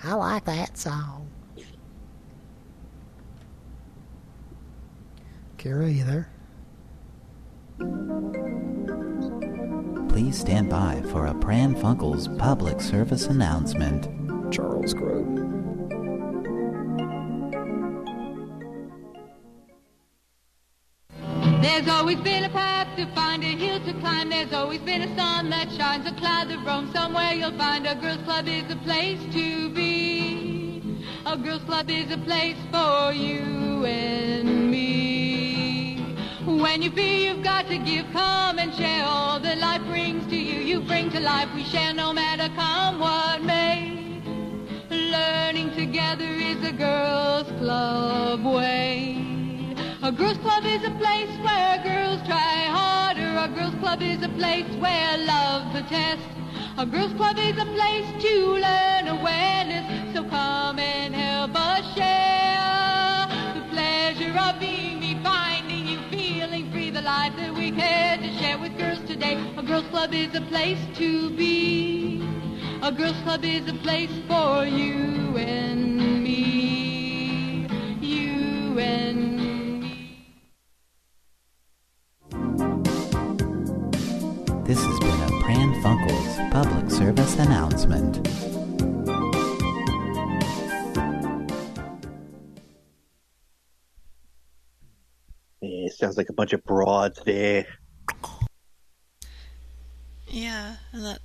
I like that song. Kara, you there? Please stand by for a Pran Funkels public service announcement. Charles Grodin. There's always been a path to find, a hill to climb. There's always been a sun that shines, a cloud that roams. Somewhere you'll find a girls' club is a place to be. A girls' club is a place for you and me. When you feel you've got to give, come and share all that life brings to you. You bring to life, we share no matter come what may. Learning together is a girls' club way. A girls' club is a place where girls try harder. A girls' club is a place where love's a test. A girls' club is a place to learn awareness. So come and help us share the pleasure of being me, finding you, feeling free, the life that we care to share with girls today. A girls' club is a place to be. A girls' club is a place for you and me. You and me. This has been a Pran Funkels public service announcement. Yeah, sounds like a bunch of broads there. Yeah, and that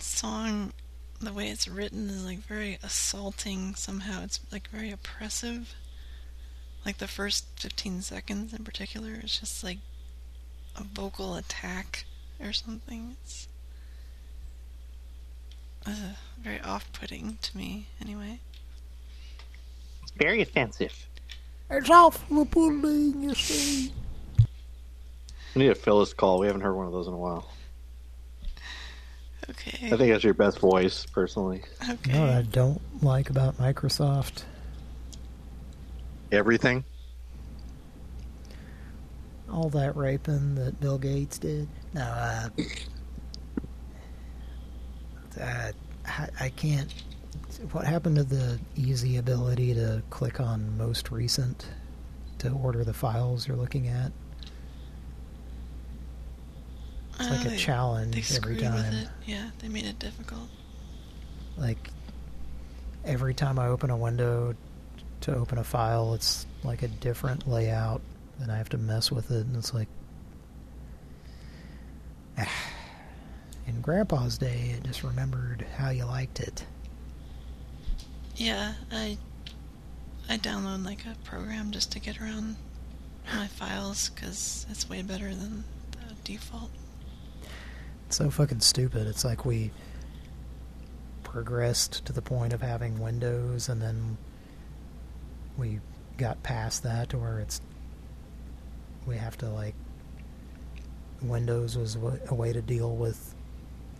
song, the way it's written is like very assaulting somehow. It's like very oppressive. Like the first 15 seconds in particular, it's just like a vocal attack or something. It's uh, very off putting to me, anyway. It's very offensive. It's awful pudding, you see. We need a Phyllis call. We haven't heard one of those in a while. Okay. I think that's your best voice, personally. You know what I don't like about Microsoft? Everything. All that raping that Bill Gates did. No, uh, uh, I, I can't. What happened to the easy ability to click on most recent to order the files you're looking at? It's like Uh, a challenge they every screwed with time. it. Yeah, they made it difficult. Like every time I open a window to open a file, it's like a different layout, and I have to mess with it, and it's like. In Grandpa's day, it just remembered how you liked it. Yeah, I I download like a program just to get around my files because it's way better than the default. It's so fucking stupid. It's like we progressed to the point of having Windows, and then we got past that to where it's we have to like Windows was a way to deal with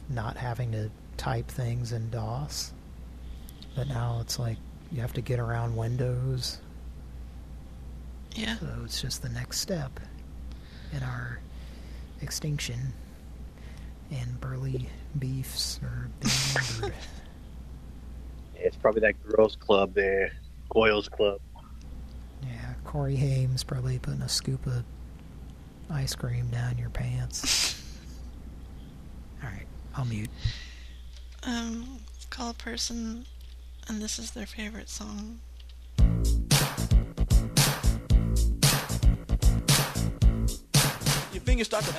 not having to type things in DOS, but now it's like you have to get around Windows. Yeah. So it's just the next step in our extinction and burly beefs or being or Yeah, it's probably that girls' club there, Goyle's Club. Yeah, Corey Haim's probably putting a scoop of ice cream down your pants. All right, I'll mute. Um, call a person, and this is their favorite song. Fingers start to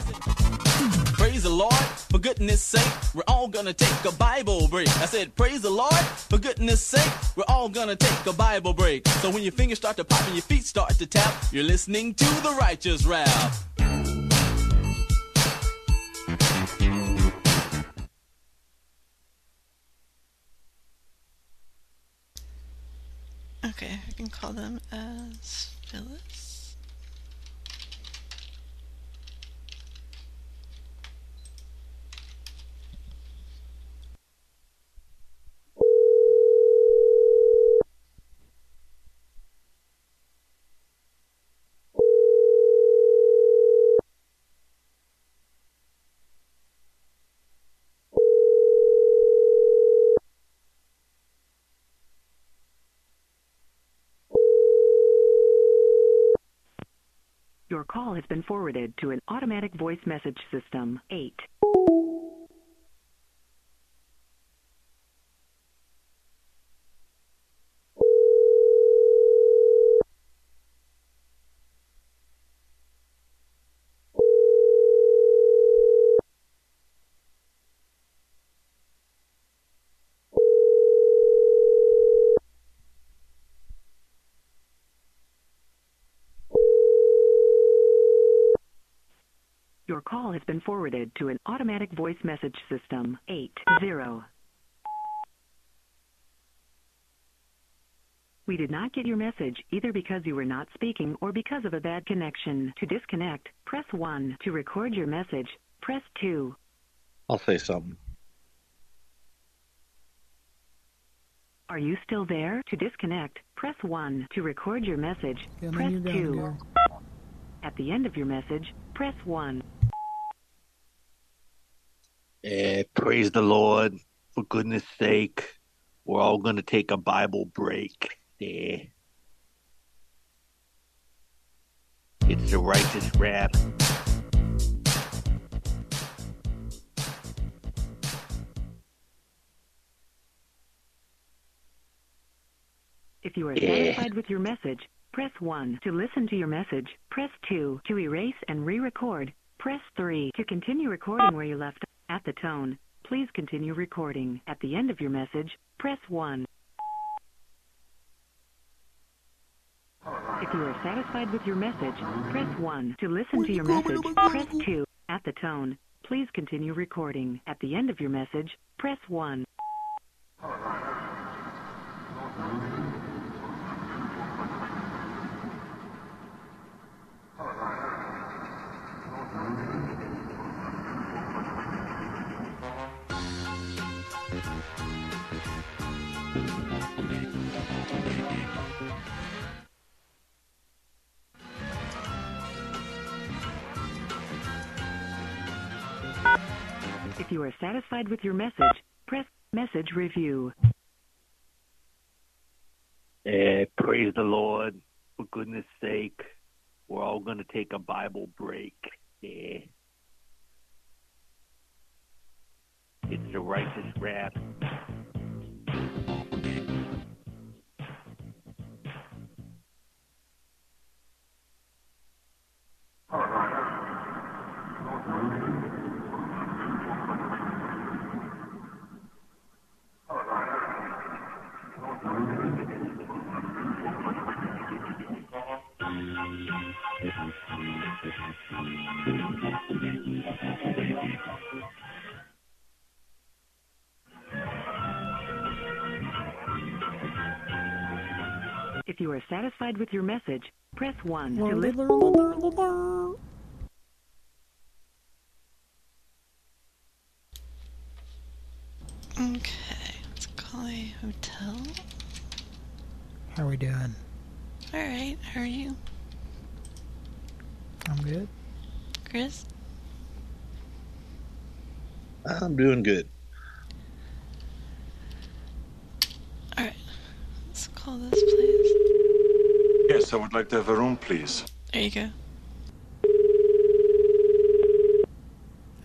Praise the Lord, for goodness sake, we're all gonna take a Bible break. I said, Praise the Lord, for goodness sake, we're all gonna take a Bible break. So when your fingers start to pop and your feet start to tap, you're listening to the righteous rap. Okay, I can call them as Phyllis. Your call has been forwarded to an automatic voice message system. 8. Has been forwarded to an automatic voice message system. 80. We did not get your message either because you were not speaking or because of a bad connection. To disconnect, press 1. To record your message, press 2. I'll say something. Are you still there? To disconnect, press 1. To record your message, Yeah, press 2. At the end of your message, press 1. Eh, praise the Lord. For goodness sake, we're all going to take a Bible break. It's the righteous rap. If you are Yeah. satisfied with your message, press 1. To listen to your message, press 2. To erase and re-record, press 3. To continue recording where you left at the tone, please continue recording. At the end of your message, press 1. If you are satisfied with your message, press 1. To listen to your message, press 2. At the tone, please continue recording. At the end of your message, press 1. You are satisfied with your message, press message review. Eh, praise the Lord. For goodness sake, we're all going to take a Bible break. Eh. It's the righteous rap. If you are satisfied with your message, press 1 to listen. Okay, let's call a hotel. How are we doing? Alright, how are you? I'm good. Chris? I'm doing good. Alright, let's call this place. Yes, I would like to have a room, please. There you go.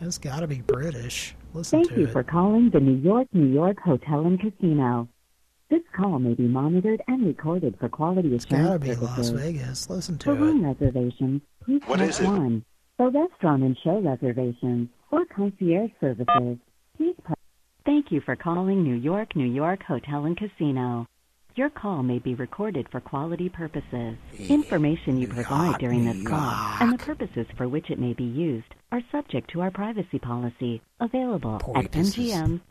That's got to be British. Listen Thank to you it. for calling the New York, New York Hotel and Casino. This call may be monitored and recorded for quality It's got to assurance be Las purposes. Vegas. Listen For to it. room reservations, please What press is it? 1. For restaurant and show reservations or concierge services, please press Thank you for calling New York, New York Hotel and Casino. Your call may be recorded for quality purposes. Information you provide during this call and the purposes for which it may be used are subject to our privacy policy, available at Porpoises.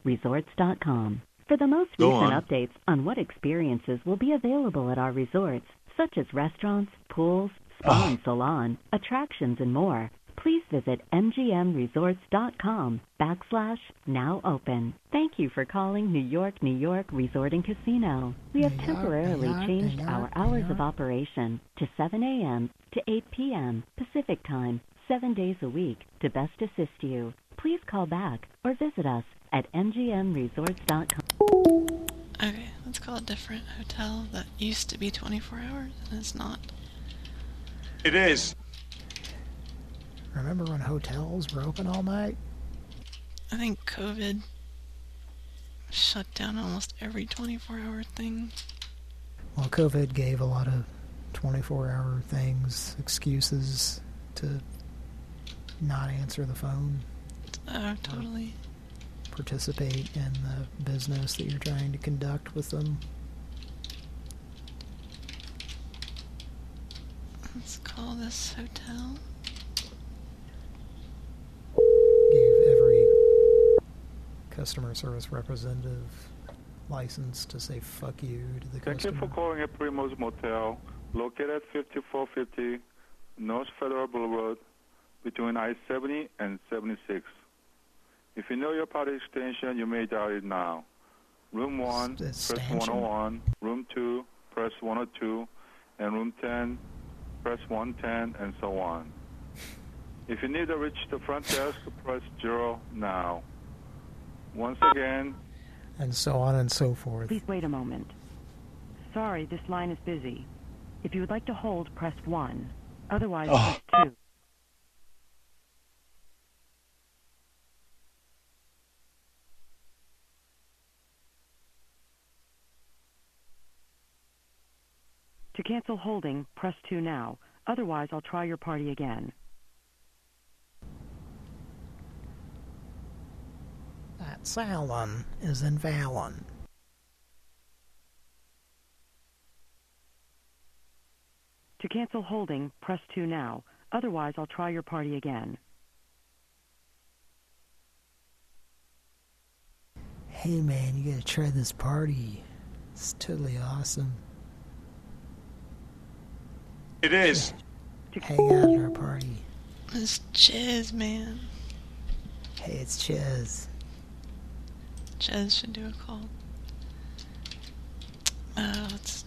mgmresorts.com. For the most Go recent on. updates on what experiences will be available at our resorts, such as restaurants, pools, spa ah. and salon, attractions, and more, please visit mgmresorts.com backslash now open. Thank you for calling New York, New York Resort and Casino. We have York, temporarily York, changed New our hours of operation to 7 a.m. to 8 p.m. Pacific Time, seven days a week to best assist you. Please call back or visit us at mgmresorts.com. Okay, let's call a different hotel that used to be 24 hours and it's not. It is. Remember when hotels were open all night? I think COVID shut down almost every 24 hour thing. Well, COVID gave a lot of 24-hour things, excuses to not answer the phone, Oh, totally participate in the business that you're trying to conduct with them. Let's call this hotel. Gave every customer service representative license to say fuck you to the Thank customer. Thank you for calling a Primo's Motel, located at 5450 North Federal Boulevard, between I-70 and 76. If you know your party extension, you may dial it now. Room 1, press stanchion? 101. Room 2, press 102. And room 10, press 110, and so on. If you need to reach the front desk, press 0 now. Once again, and so on and so forth. Please wait a moment. Sorry, this line is busy. If you would like to hold, press 1. Otherwise, Oh. press 2. To cancel holding, press 2 now. Otherwise, I'll try your party again. That Salon is in Fallon. To cancel holding, press 2 now. Otherwise, I'll try your party again. Hey man, you gotta try this party. It's totally awesome. It is. Hang out at our party. It's Chiz, man. Hey, it's Ches. Chiz should do a call. Uh, let's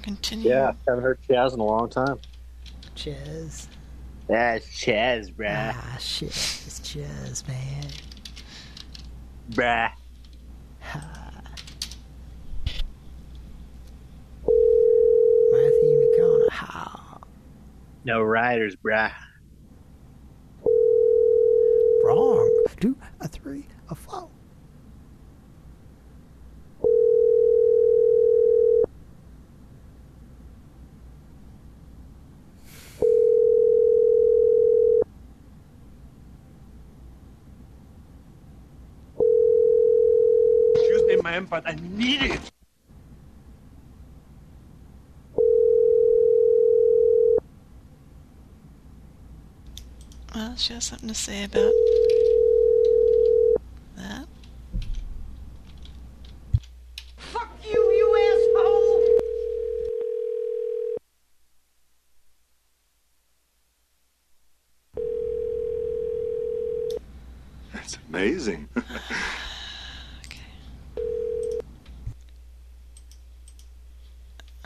continue. Yeah, haven't heard Chaz in a long time. Ches. That's Chaz, bruh. Ah, shit. It's Ches, man. Bruh. No riders, bruh. Wrong. Two, a three, a four. Excuse me, ma'am, but I need it. She has something to say about that. Fuck you, you asshole! That's amazing.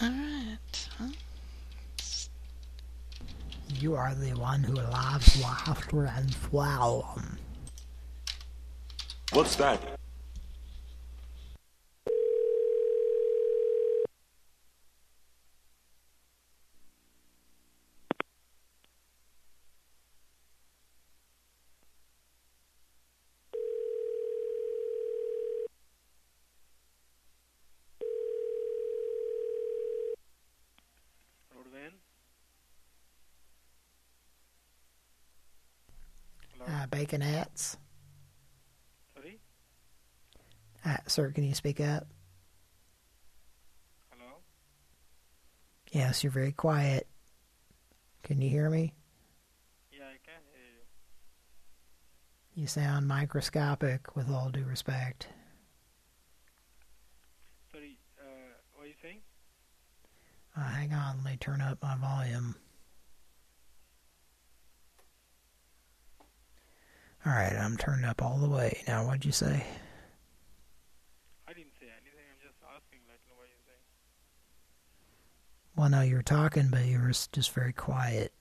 Alright. Huh? You are the one who loves laughter and flower. What's that? Uh, baconettes. Sorry? Uh, sir, can you speak up? Hello? Yes, you're very quiet. Can you hear me? Yeah, I can hear you. You sound microscopic, with all due respect. Sorry, uh, what are you saying? Uh, hang on, let me turn up my volume. Alright, I'm turned up all the way. Now, what'd you say? I didn't say anything. I'm just asking, like, you what you're saying. Well, no, you were talking, but you were just very quiet.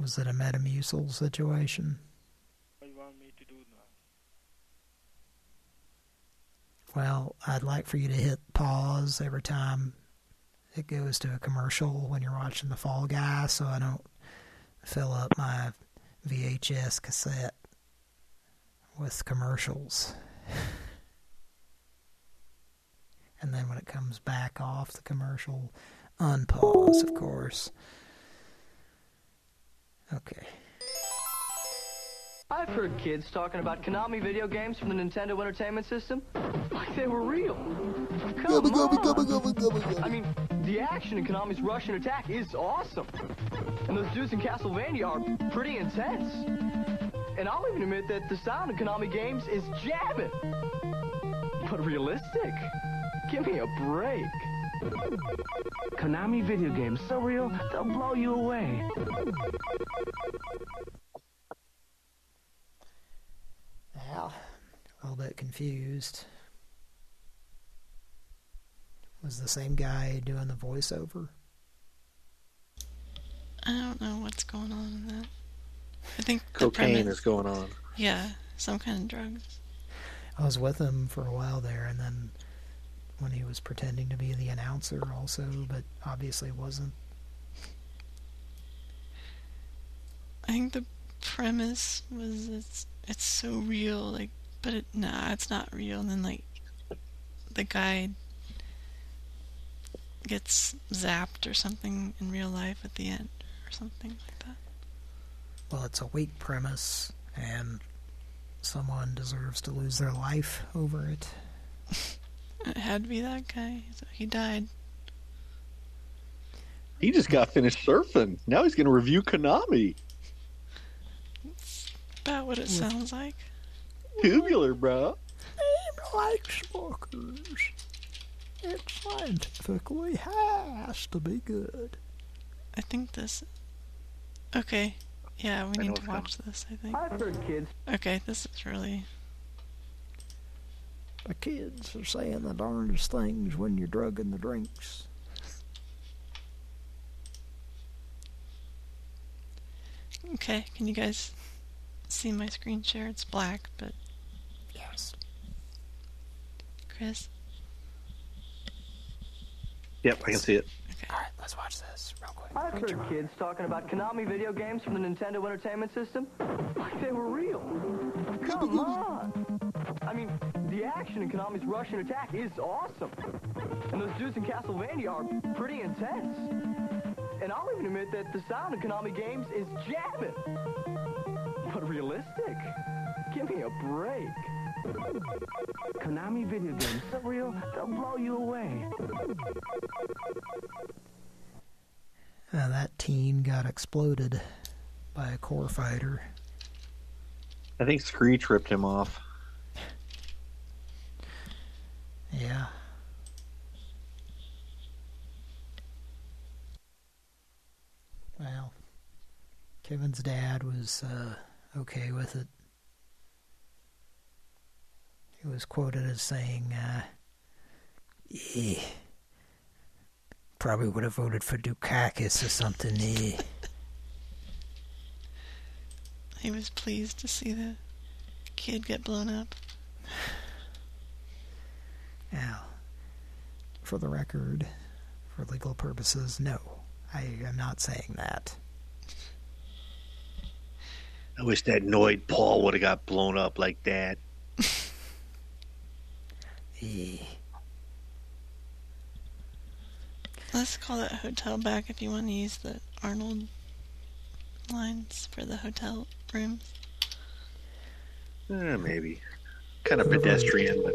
Was it a Metamucil situation? What you want me to do now? Well, I'd like for you to hit pause every time it goes to a commercial when you're watching the Fall Guy so I don't fill up my VHS cassette with commercials. and then when it comes back off the commercial, unpause, of course. Okay. I've heard kids talking about Konami video games from the Nintendo Entertainment System like they were real. Come on. I mean, the action in Konami's Russian Attack is awesome. And those dudes in Castlevania are pretty intense. And I'll even admit that the sound of Konami games is jamming. But realistic? Give me a break. Konami video games, so real, they'll blow you away. Well, a little bit confused. Was the same guy doing the voiceover? I don't know what's going on in that. I think the Cocaine premise- is going on. Yeah, some kind of drugs. I was with him for a while there, and then when he was pretending to be the announcer also, but obviously wasn't. I think the premise was it's it's so real, like, but it nah, it's not real. And then like the guy gets zapped or something in real life at the end or something like that. Well, it's a weak premise, and someone deserves to lose their life over it. It had to be that guy. So he died. He just got finished surfing. Now he's going to review Konami. About what it sounds like. Tubular, bro. I like smokers. It scientifically has to be good. I think this. Okay. Yeah, we I need to watch this. I think. I've heard kids. Okay, this is really. The kids are saying the darndest things when you're drugging the drinks. Okay, can you guys see my screen share? It's black, but. Yes. Chris? Yep, I can see it. Alright, let's watch this real quick. I've heard kids talking about Konami video games from the Nintendo Entertainment System like they were real. Come on! I mean, the action in Konami's Russian attack is awesome. And those dudes in Castlevania are pretty intense. And I'll even admit that the sound of Konami games is jamming. But realistic? Give me a break. Konami video games, so real, they'll blow you away. Uh, that teen got exploded by a core fighter. I think Screech ripped him off. Yeah. Well, Kevin's dad was uh, okay with it. He was quoted as saying, uh, eh, probably would have voted for Dukakis or something. Eh. He was pleased to see the kid get blown up. Now, for the record, for legal purposes, no. I am not saying that. I wish that Noid Paul would have got blown up like that. Eh. Let's call that hotel back if you want to use the Arnold lines for the hotel rooms. Eh, maybe. Kind of pedestrian, but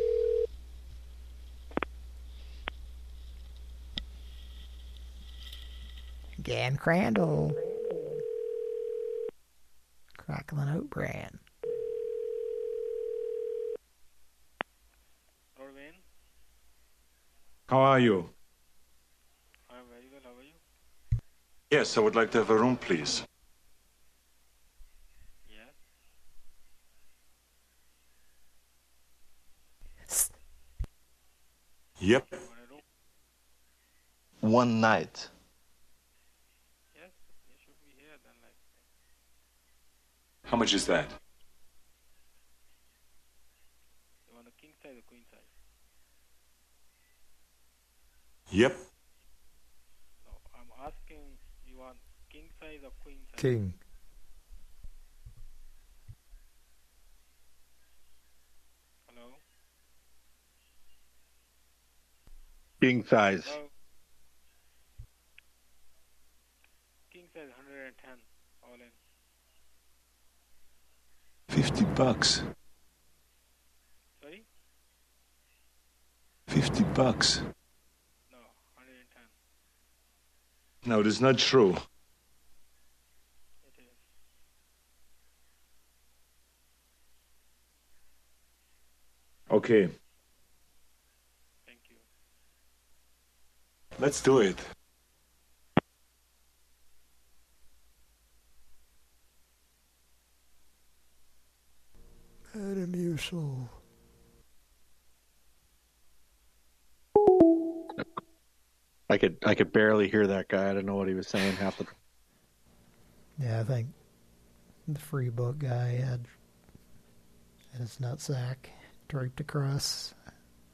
Gan Crandall. Crackling Oat Bran. How are you? I'm very well. How are you? Yes, I would like to have a room, please. Yes. Yep. One night. Yes, you should be here then. Like, How much is that? you want a king size or queen size? Yep. No, I'm asking. You want king size or queen size? King. Hello. king size. Hello. King size 110 all in. 50 bucks. Sorry? 50 bucks. No, it is not true. Okay. Thank you. Let's do it. Adam, your soul. I could I could barely hear that guy. I didn't know what he was saying half the. Time. Yeah, I think the free book guy had his nutsack draped across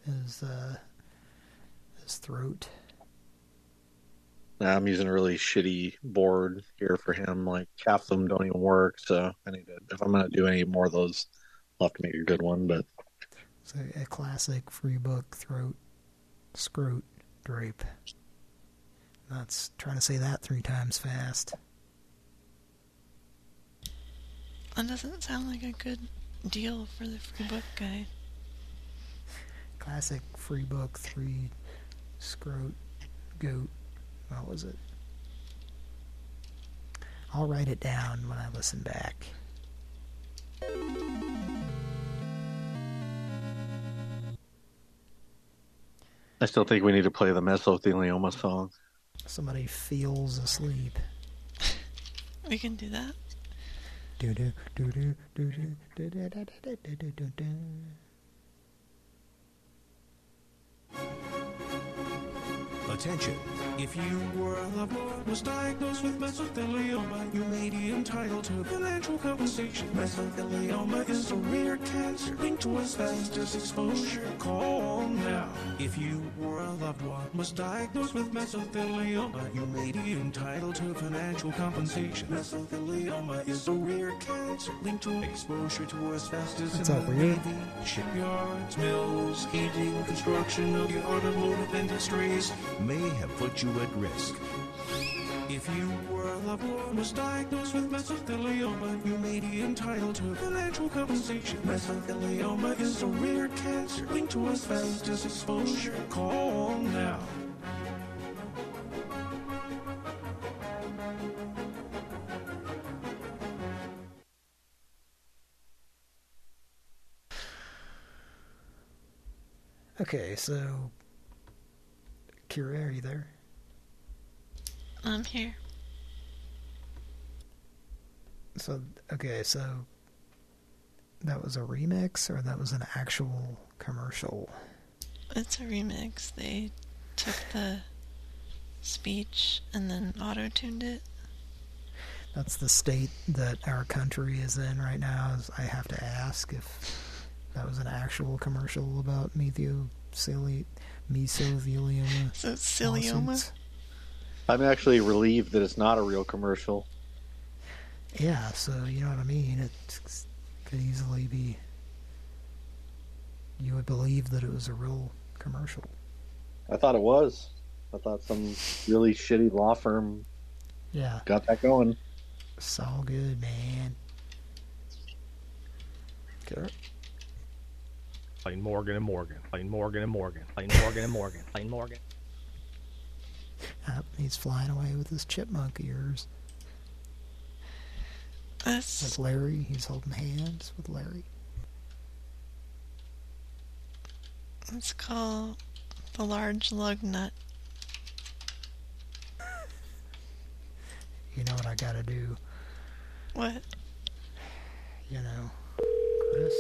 his uh, his throat. I'm using a really shitty board here for him. Like half of them don't even work. So I need to. If I'm gonna do any more of those, I'll have to make a good one. But It's a, a classic free book throat scrote drape. That's trying to say that three times fast. That doesn't sound like a good deal for the free book guy. Classic free book three scrote goat. What was it? I'll write it down when I listen back. I still think we need to play the mesothelioma song. Somebody feels asleep. We can do that. Do do do do do do do do do do do do do do. Attention. If you or a loved one was diagnosed with mesothelioma, you may be entitled to financial compensation. Mesothelioma is a rare cancer linked to asbestos exposure. Call now. If you or a loved one was diagnosed with mesothelioma, you may be entitled to financial compensation. Mesothelioma is a rare cancer linked to exposure to asbestos That's in the weird. Navy, shipyards, mills, heating, construction of the automotive industries may have put you at risk. If you or a loved one was diagnosed with mesothelioma, you may be entitled to financial compensation. Mesothelioma is a rare cancer linked to asbestos exposure. Call now. Okay, so Kira, are you there? I'm here. So okay, so that was a remix or that was an actual commercial? It's a remix. They took the speech and then auto-tuned it. That's the state that our country is in right now. Is I have to ask if that was an actual commercial about mesotheli mesothelioma. So it's cilioma? lawsuits. I'm actually relieved that it's not a real commercial. Yeah, so you know what I mean. It could easily be. You would believe that it was a real commercial. I thought it was. I thought some really shitty law firm Yeah, got that going. it's all good, man. Okay. Plain Morgan and Morgan. Plain Morgan and Morgan. Plain Morgan and Morgan. Plain Morgan. Uh, he's flying away with his chipmunk ears. That's With Larry, he's holding hands with Larry. Let's call the large lug nut. You know what I gotta do, What? you know, Chris?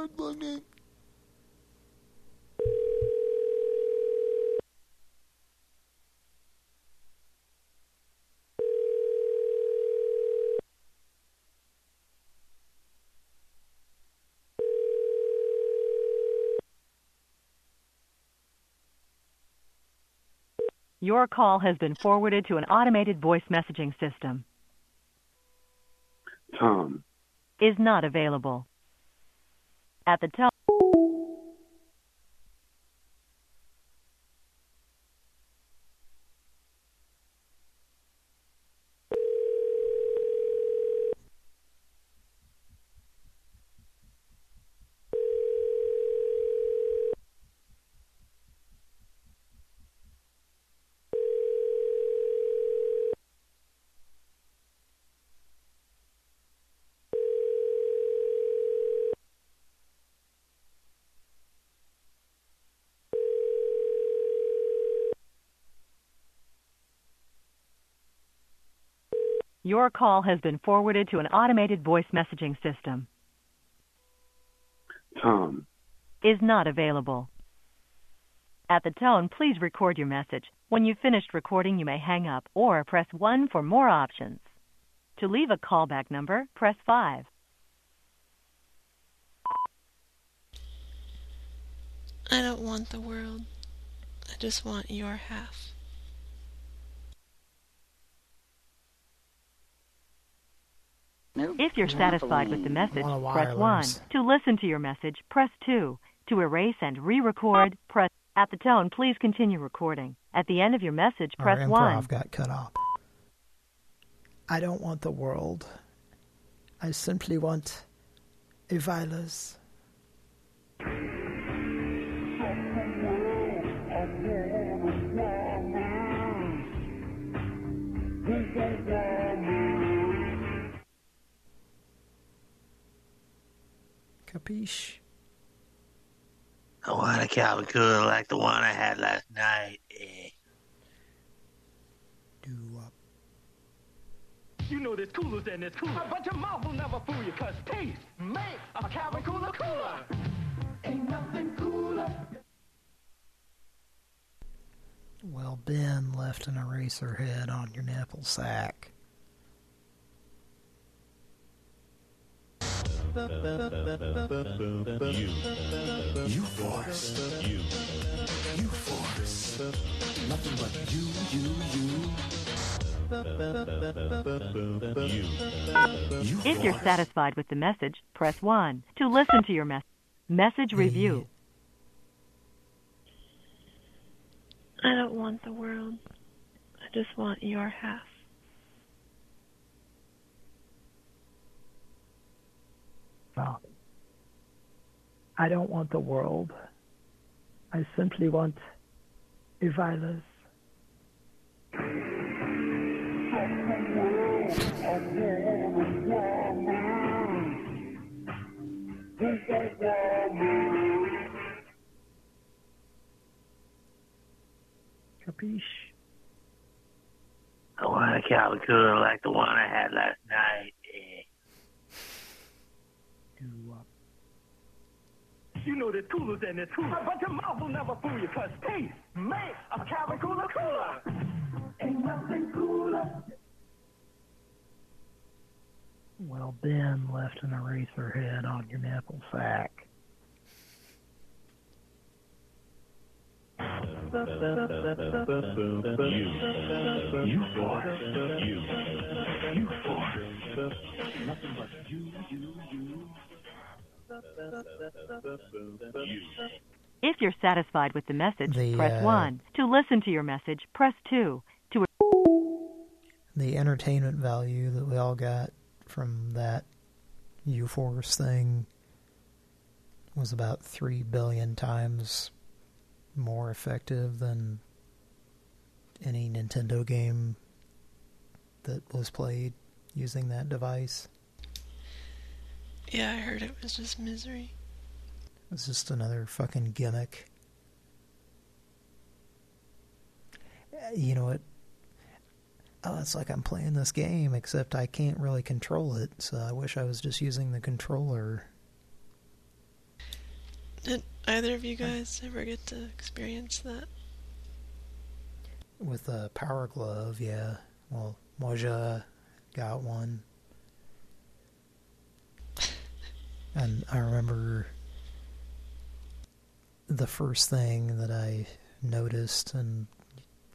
Lord Bugman. Your call has been forwarded to an automated voice messaging system. Tom. Is not available. At the tone. Your call has been forwarded to an automated voice messaging system. Tom. Is not available. At the tone, please record your message. When you've finished recording, you may hang up or press 1 for more options. To leave a callback number, press 5. I don't want the world. I just want your half. If you're satisfied with the message, press 1. To listen to your message, press 2. To erase and re-record, press at the tone, please continue recording. At the end of your message, Our press improv 1. got cut off. I don't want the world. I simply want a virus. Capiche? I want a Calvin Cooler like the one I had last night. Eh. You know there's coolers and there's cooler, but your mouth will never fool you, cause taste makes a Calvin Cooler cooler. Ain't nothing cooler. Well, Ben left an eraser head on your nipple sack. You. You force. You. You force. Nothing but you, you, you. You. You If you're satisfied with the message, press 1. To listen to your message, message review. I don't want the world. I just want your half. Well, I don't want the world. I simply want a virus. Capiche? I want a Calvin Cooler like the one I had last night. You know there's coolers and there's cooler, but your mouth will never fool you, cause taste makes a Calvin Cooler cooler. Ain't nothing cooler. Well, Ben left an eraser head on your nipple sack. You. You force. You. You force. Nothing but you, you, you. If you're satisfied with the message, The, press uh, 1. To listen to your message, press 2. To The entertainment value that we all got from that U-Force thing was about three billion times more effective than any Nintendo game that was played using that device. Yeah, I heard it was just misery. It's just another fucking gimmick. Uh, You know what? Oh, it's like I'm playing this game, except I can't really control it, so I wish I was just using the controller. Did either of you guys ever get to experience that? With a power glove, yeah. Well, Moja got one. And I remember the first thing that I noticed and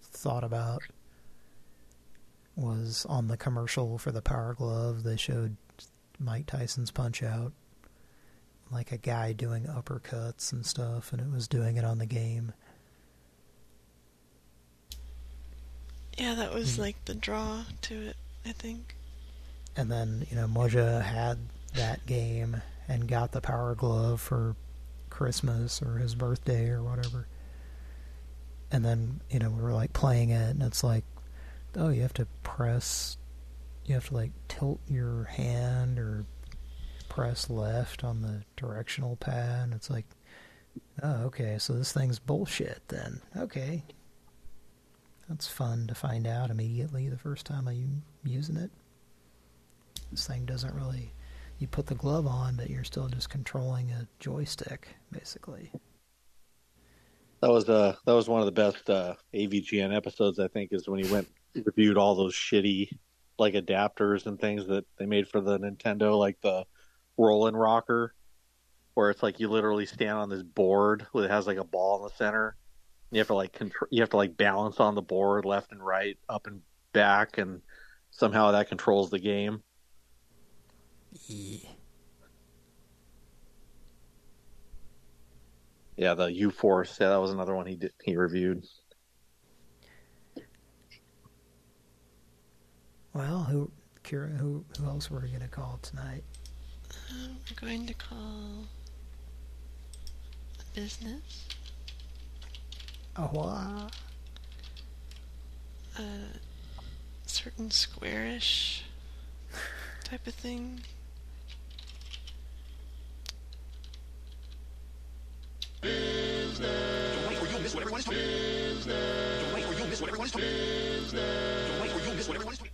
thought about was on the commercial for the Power Glove. They showed Mike Tyson's Punch Out, like a guy doing uppercuts and stuff, and it was doing it on the game. Yeah, that was Mm. like the draw to it, I think. And then, you know, Moja had that game and got the Power Glove for Christmas or his birthday or whatever. And then, you know, we were like playing it and it's like, oh, you have to press, you have to like tilt your hand or press left on the directional pad. And it's like, oh, okay, so this thing's bullshit then. Okay. That's fun to find out immediately the first time I'm using it. This thing doesn't really... You put the glove on, but you're still just controlling a joystick, basically. That was uh that was one of the best uh, AVGN episodes. I think is when he went reviewed all those shitty like adapters and things that they made for the Nintendo, like the Roll 'n Rocker, where it's like you literally stand on this board that has like a ball in the center. You have to like control. You have to like balance on the board left and right, up and back, and somehow that controls the game. Yeah, the U Force. Yeah, that was another one he did. He reviewed. Well, who, Kira, who, who else were we going to call tonight? Um, we're going to call a business. A what? A certain squarish type of thing. Don't wait or you'll miss what everyone is talking. Don't wait or you'll miss what everyone is talking. Don't wait or you'll miss what everyone is talking.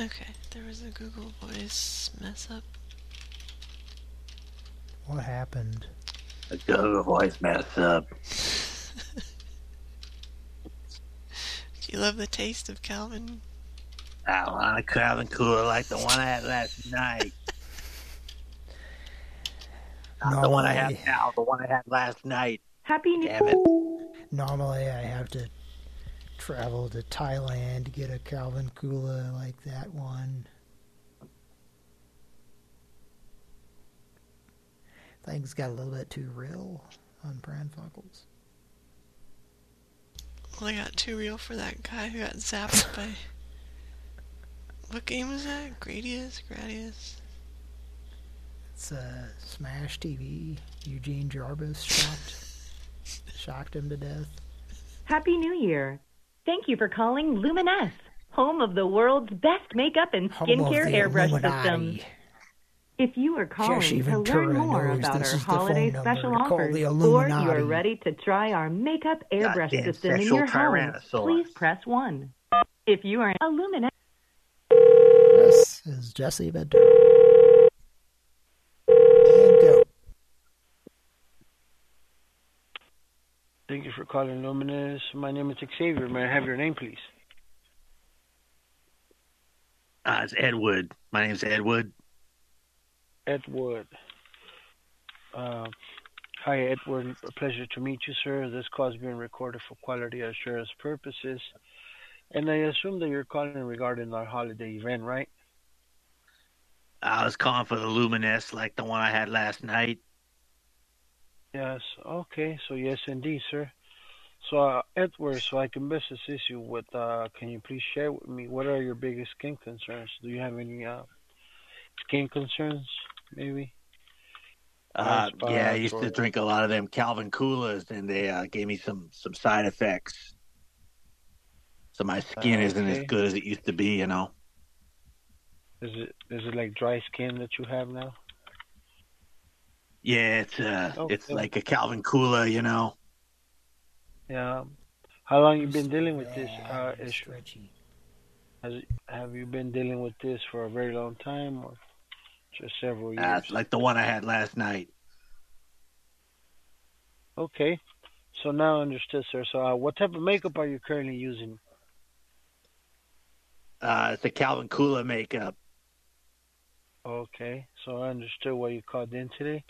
Okay, there was a Google Voice mess up. What happened? A Google Voice mess up. Do you love the taste of Calvin? I want a Calvin cooler like the one I had last night. Not the one I have Normally- now, the one I had last night. Happy New Damn it. Normally, I have to travel to Thailand to get a Calvin Cooler like that one. Things got a little bit too real on Pran Funkels. Well, I got too real for that guy who got zapped by. What game was that? Gradius? Gradius? It's uh, Smash TV. Eugene Jarvis shocked, shocked him to death. Happy New Year. Thank you for calling Luminess, home of the world's best makeup and skincare the airbrush Illuminati. systems. If you are calling Jesse to learn more about this our holiday special offers, or you are ready to try our makeup airbrush Goddamn system in your home, please press 1. If you are a Luminess, This is Jesse Ventura. And go. Thank you for calling Luminess. My name is Xavier. May I have your name, please? Uh, it's Edward. My name name's Edward. Edward. Uh, hi, Edward. A pleasure to meet you, sir. This call is being recorded for quality assurance purposes. And I assume that you're calling regarding our holiday event, right? I was calling for the Luminess like the one I had last night. Yes. Okay. So yes, indeed, sir. So uh, Edward, so I can best assist you with, uh, can you please share with me what are your biggest skin concerns? Do you have any uh, skin concerns, maybe? Uh, yeah, I used to drink a lot of them Calvin Coolers, and they uh, gave me some some side effects. So my skin Uh, isn't as good as it used to be, you know. Is it is it like dry skin that you have now? Yeah, it's uh, it's like a Calvin Cooler, you know. Yeah. How long you been dealing with this uh, and issue? stretchy. Has it, have you been dealing with this for a very long time or just several years? Uh, like the one I had last night. Okay. So now I understood, sir. So uh, what type of makeup are you currently using? Uh, it's a Calvin Cooler makeup. Okay. So I understood why you called in today.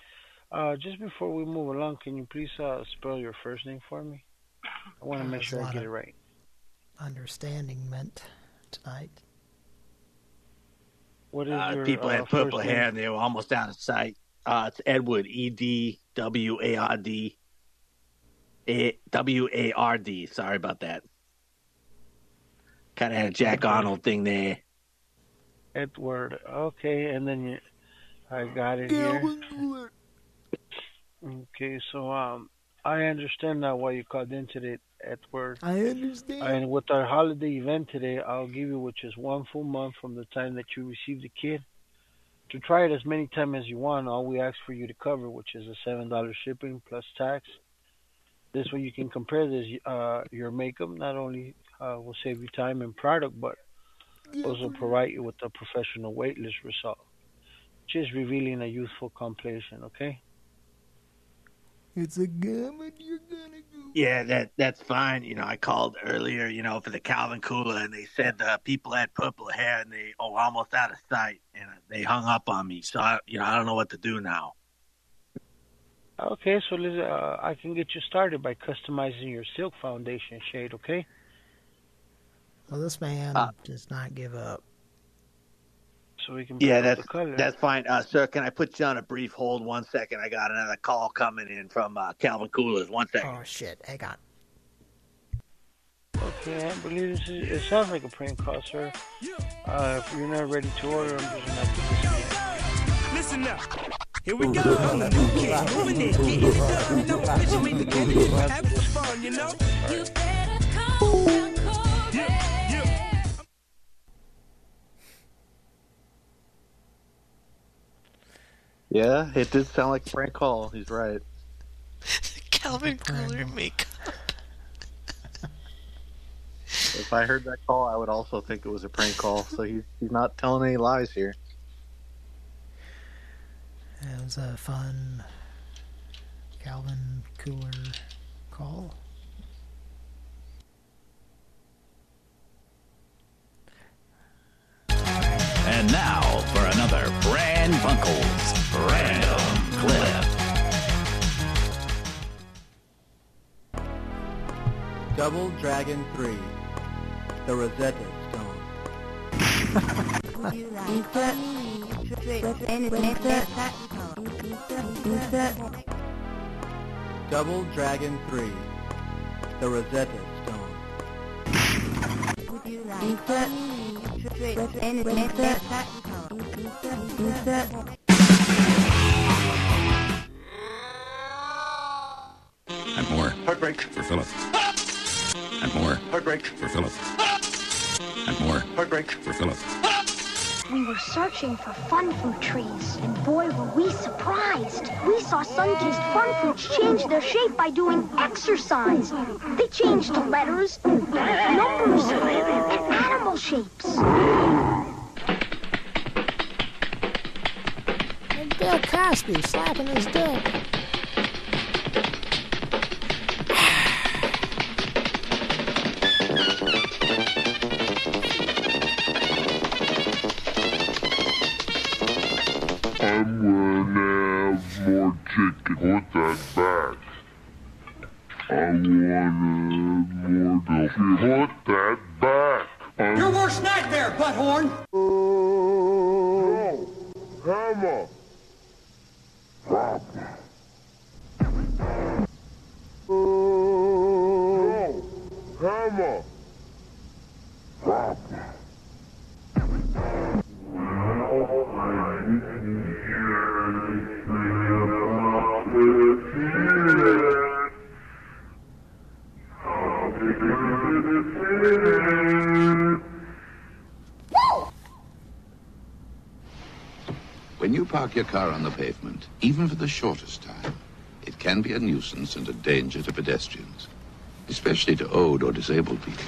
Uh, just before we move along, can you please uh, spell your first name for me? I want to Uh, make sure I get it right. Understanding meant tonight. What is Uh, your people uh, had purple first name? hair and they were almost out of sight. Uh, it's Edward, E D W A R D. A- W A R D. Sorry about that. Kind of had a Jack Arnold thing there. Edward. Okay, and then you, I got it here. Okay, so um, I understand now why you called in today, Edward. I understand. And with our holiday event today, I'll give you which is one full month from the time that you receive the kit. To try it as many times as you want, all we ask for you to cover, which is a seven dollar shipping plus tax. This way you can compare this uh, your makeup. Not only uh, will save you time and product, but also provide you with a professional weightless result, which is revealing a youthful complexion. Okay. It's a gum and you're gonna go. Yeah, that that's fine. You know, I called earlier, you know, for the Calvin Cooler, and they said uh, people had purple hair, and they oh almost out of sight, and they hung up on me. So I, you know, I don't know what to do now. Okay, so Liz, uh, I can get you started by customizing your silk foundation shade. Okay. Well, this man Uh, does not give up. So we can Yeah, pick out that's the that's fine. Uh, sir, can I put you on a brief hold? One second. I got another call coming in from uh, Calvin Coolers. One second. Oh shit! Hang on. Okay, I believe this is, it sounds like a prank call, sir. Uh, if you're not ready to order, I'm just gonna have to Listen up. Here we go. Okay, moving it, getting it done. You know, officially together. Having fun, you know. You better come Yeah, it did sound like a prank call. He's right. Calvin Cooler makeup. If I heard that call, I would also think it was a prank call. So he's he's not telling any lies here. It was a fun Calvin Cooler call. And now for another Pran Funkels Random Clip. Double Dragon 3. The Rosetta Stone. Double Dragon 3. The Rosetta. Insert. Insert. Insert. And more. Heartbreak for Philip. Ah! And more. Heartbreak for Philip. Ah! And more. Heartbreak for Philip. We were searching for fun fruit trees, and boy, were we surprised. We saw sun-kissed fun fruits change their shape by doing exercise. They changed to letters, numbers, and animal shapes. And Bill Cosby slapping his dick. Put that back. I'm Your worst nightmare, butthorn! Your car on the pavement, even for the shortest time, it can be a nuisance and a danger to pedestrians, especially to old or disabled people.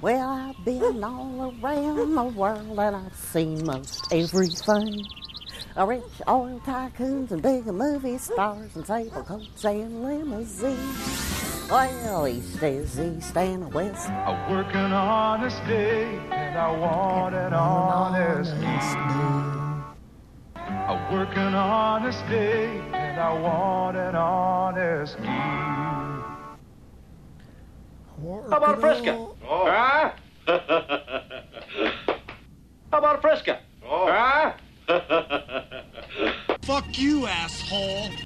Well, I've been all around the world and I've seen most everything. A rich oil tycoons and big movie stars and table coats and limousines. Well, east is east and west. I work an honest day, and I want an honest gift. I work an honest day, and I want an honest gift. How about a Fresca? Oh. Huh? How about a Fresca? Oh. Huh? Fuck you, asshole!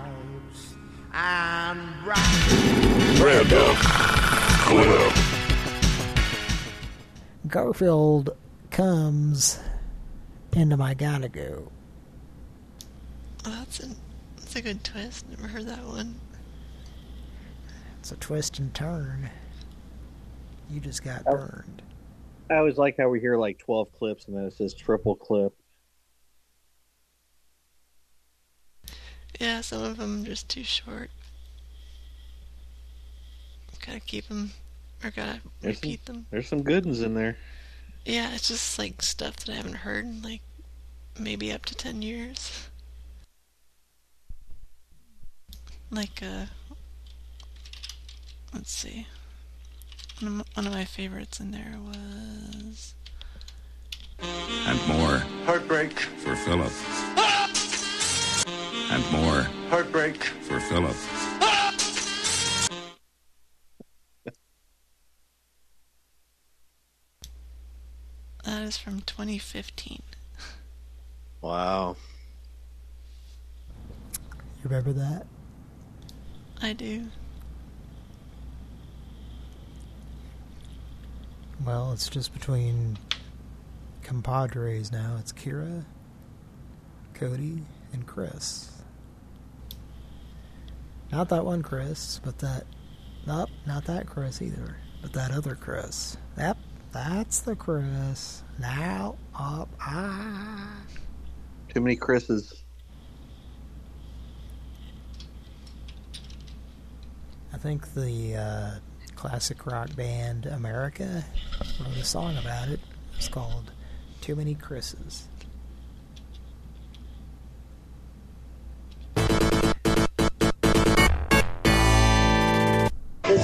and bright Garfield comes into my gotta go. Oh, that's a that's a good twist. Never heard that one. It's a twist and turn. You just got burned. I always like how we hear like 12 clips and then it says triple clip. Yeah, some of them just too short. Gotta keep them, or gotta There's some, repeat them. there's some good ones in there. Yeah, it's just like stuff that I haven't heard in like maybe up to 10 years. Like, uh, let's see. One of, my, one of my favorites in there was. And more. Heartbreak. For Philip. And more. Heartbreak. For Philip. That is from 2015. Wow. You remember that? I do. Well, it's just between compadres now. It's Kira, Cody, and Chris. Not that one Chris, but that. Nope, not that Chris either. But that other Chris. Yep, that's the Chris. Now, up, ah. Too many Chris's. I think the uh, classic rock band America wrote a song about it. It's called Too Many Chris's.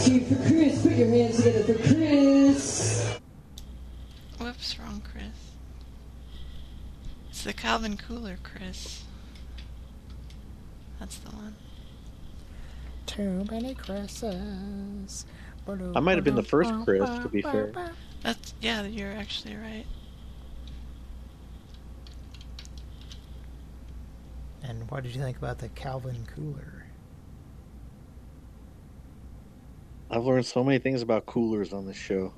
Let's hear it for Chris. Put your hands together for Chris. Whoops, wrong Chris. It's the Calvin Cooler Chris. That's the one. Too many Chris's. I might have been the first Chris, to be fair. That's yeah, you're actually right. And what did you think about the Calvin Cooler? I've learned so many things about coolers on this show.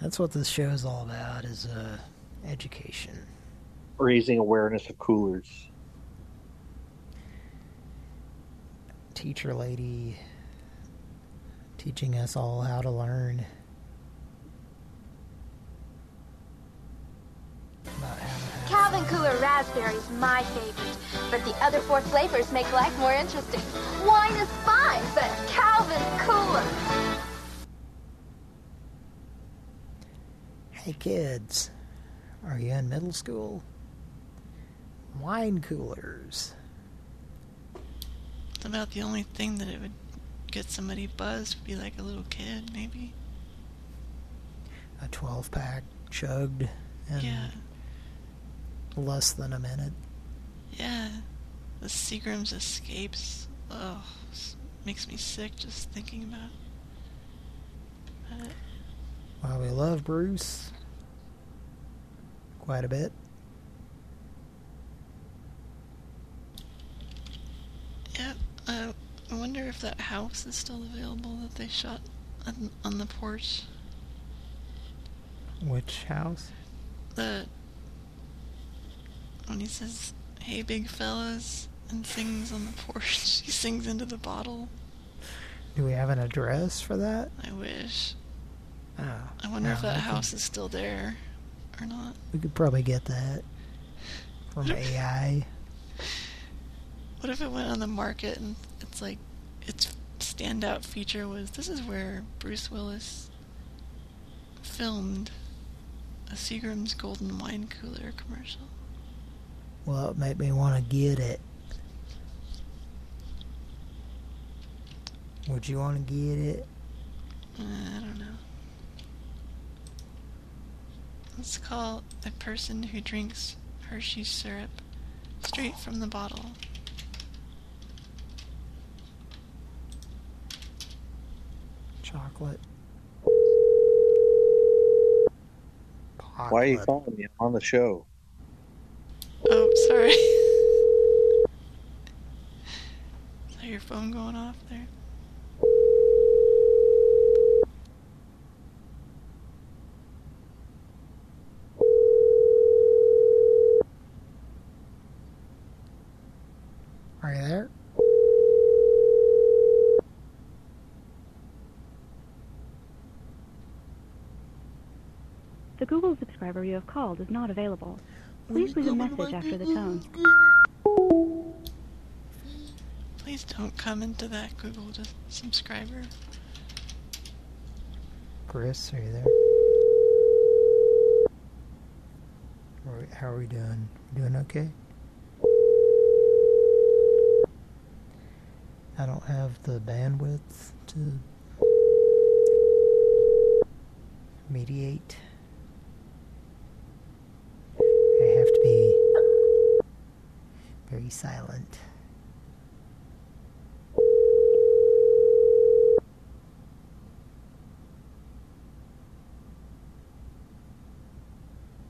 That's what this show is all about, is uh, education. Raising awareness of coolers. Teacher lady teaching us all how to learn. Calvin Cooler Raspberry is my favorite, but the other four flavors make life more interesting. Wine is fine, but Calvin Cooler. Hey kids, are you in middle school? Wine coolers. It's about the only thing that it would get somebody buzzed would be like a little kid, maybe. A 12 pack chugged in Yeah. Less than a minute. Yeah. The Seagram's escapes. Oh, makes me sick just thinking about it. While we love Bruce quite a bit, Yeah, uh, I wonder if that house is still available that they shot on, on the porch. which house? The when he says, "Hey, big fellas," and sings on the porch. He sings into the bottle. Do we have an address for that? I wish. Oh, I wonder if that house is still there or not. We could probably get that from AI. What if it went on the market and it's like its standout feature was this is where Bruce Willis filmed a Seagram's Golden Wine Cooler commercial. Well, it made me want to get it. Would you want to get it? Uh, I don't know. Let's call a person who drinks Hershey syrup straight from the bottle. Chocolate. Why are you calling me? I'm on the show. Oh, sorry. Is that your phone going off there? Are you there? The Google subscriber you have called is not available. Please leave a message after the tone. Please don't come into that Google just subscriber. Chris, are you there? How are we, how are we doing? Doing okay? I don't have the bandwidth to mediate. I have to be very silent.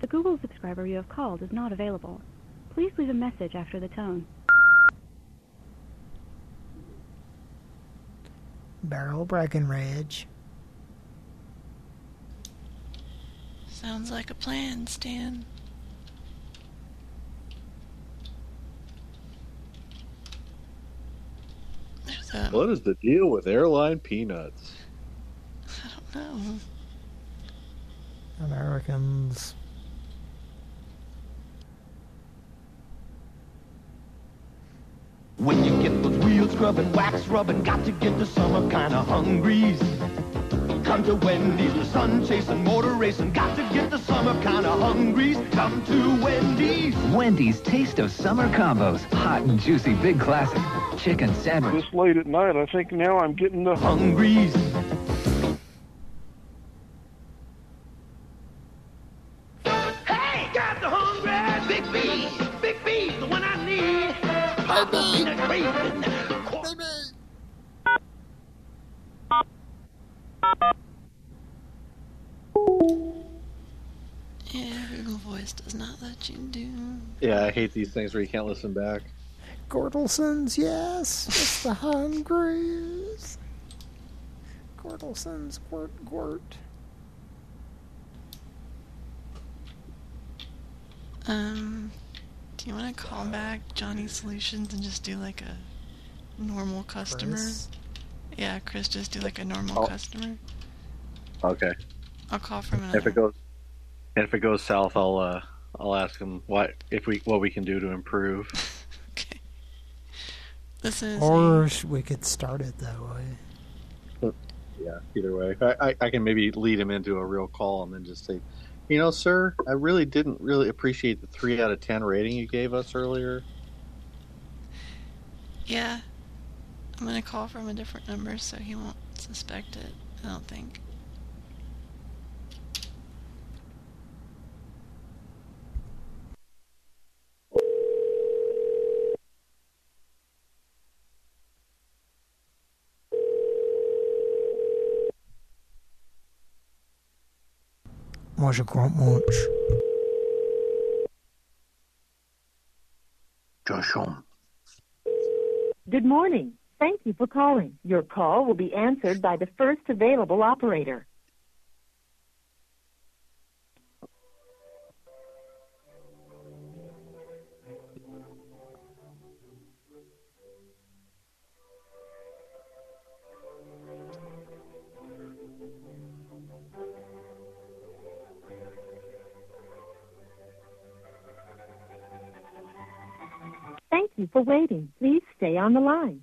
The Google subscriber you have called is not available. Please leave a message after the tone. Barrel Breckenridge. Sounds like a plan, Stan. There's What is the deal with airline peanuts? I don't know. Americans. When you get those wheels scrubbing, wax rubbing, got to get the summer kind of hungries. Come to Wendy's, the sun chasing, motor racing, got to get the summer kind of hungries. Come to Wendy's. Wendy's Taste of Summer Combos. Hot and juicy Big Classic. Chicken sandwich. This late at night, I think now I'm getting the hungries. Yeah, I hate these things where you can't listen back. Gordelsons, yes. It's the hungries. Gordelsons, gwort, gwort. Um, do you want to call back Johnny Solutions and just do like a normal customer? Chris? Yeah, Chris, just do like a normal Oh. customer. Okay. I'll call from another. If it goes, and if it goes south, I'll uh, I'll ask him what if we what we can do to improve. okay. This is Or sh- we could start it that way. Uh, yeah, either way, I, I, I can maybe lead him into a real call and then just say, you know, sir, I really didn't really appreciate the three out of ten rating you gave us earlier. Yeah. I'm gonna call from a different number so he won't suspect it. I don't think. Może grunt munch. Joshua. Good morning. Thank you for calling. Your call will be answered by the first available operator. Waiting. Please stay on the line.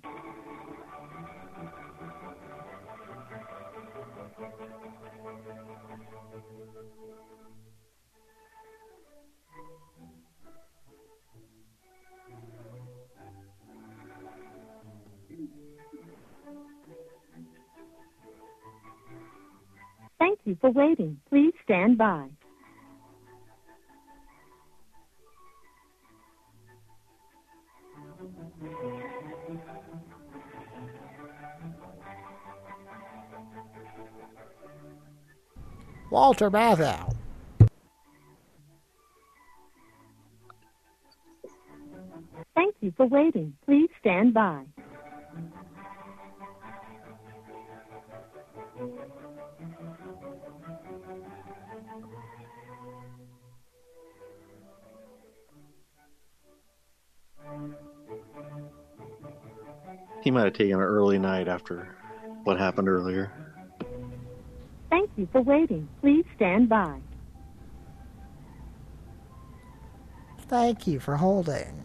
Thank you for waiting. Please stand by. Walter Matthau. Thank you for waiting. Please stand by. He might have taken an early night after what happened earlier. Thank you for waiting. Please stand by. Thank you for holding.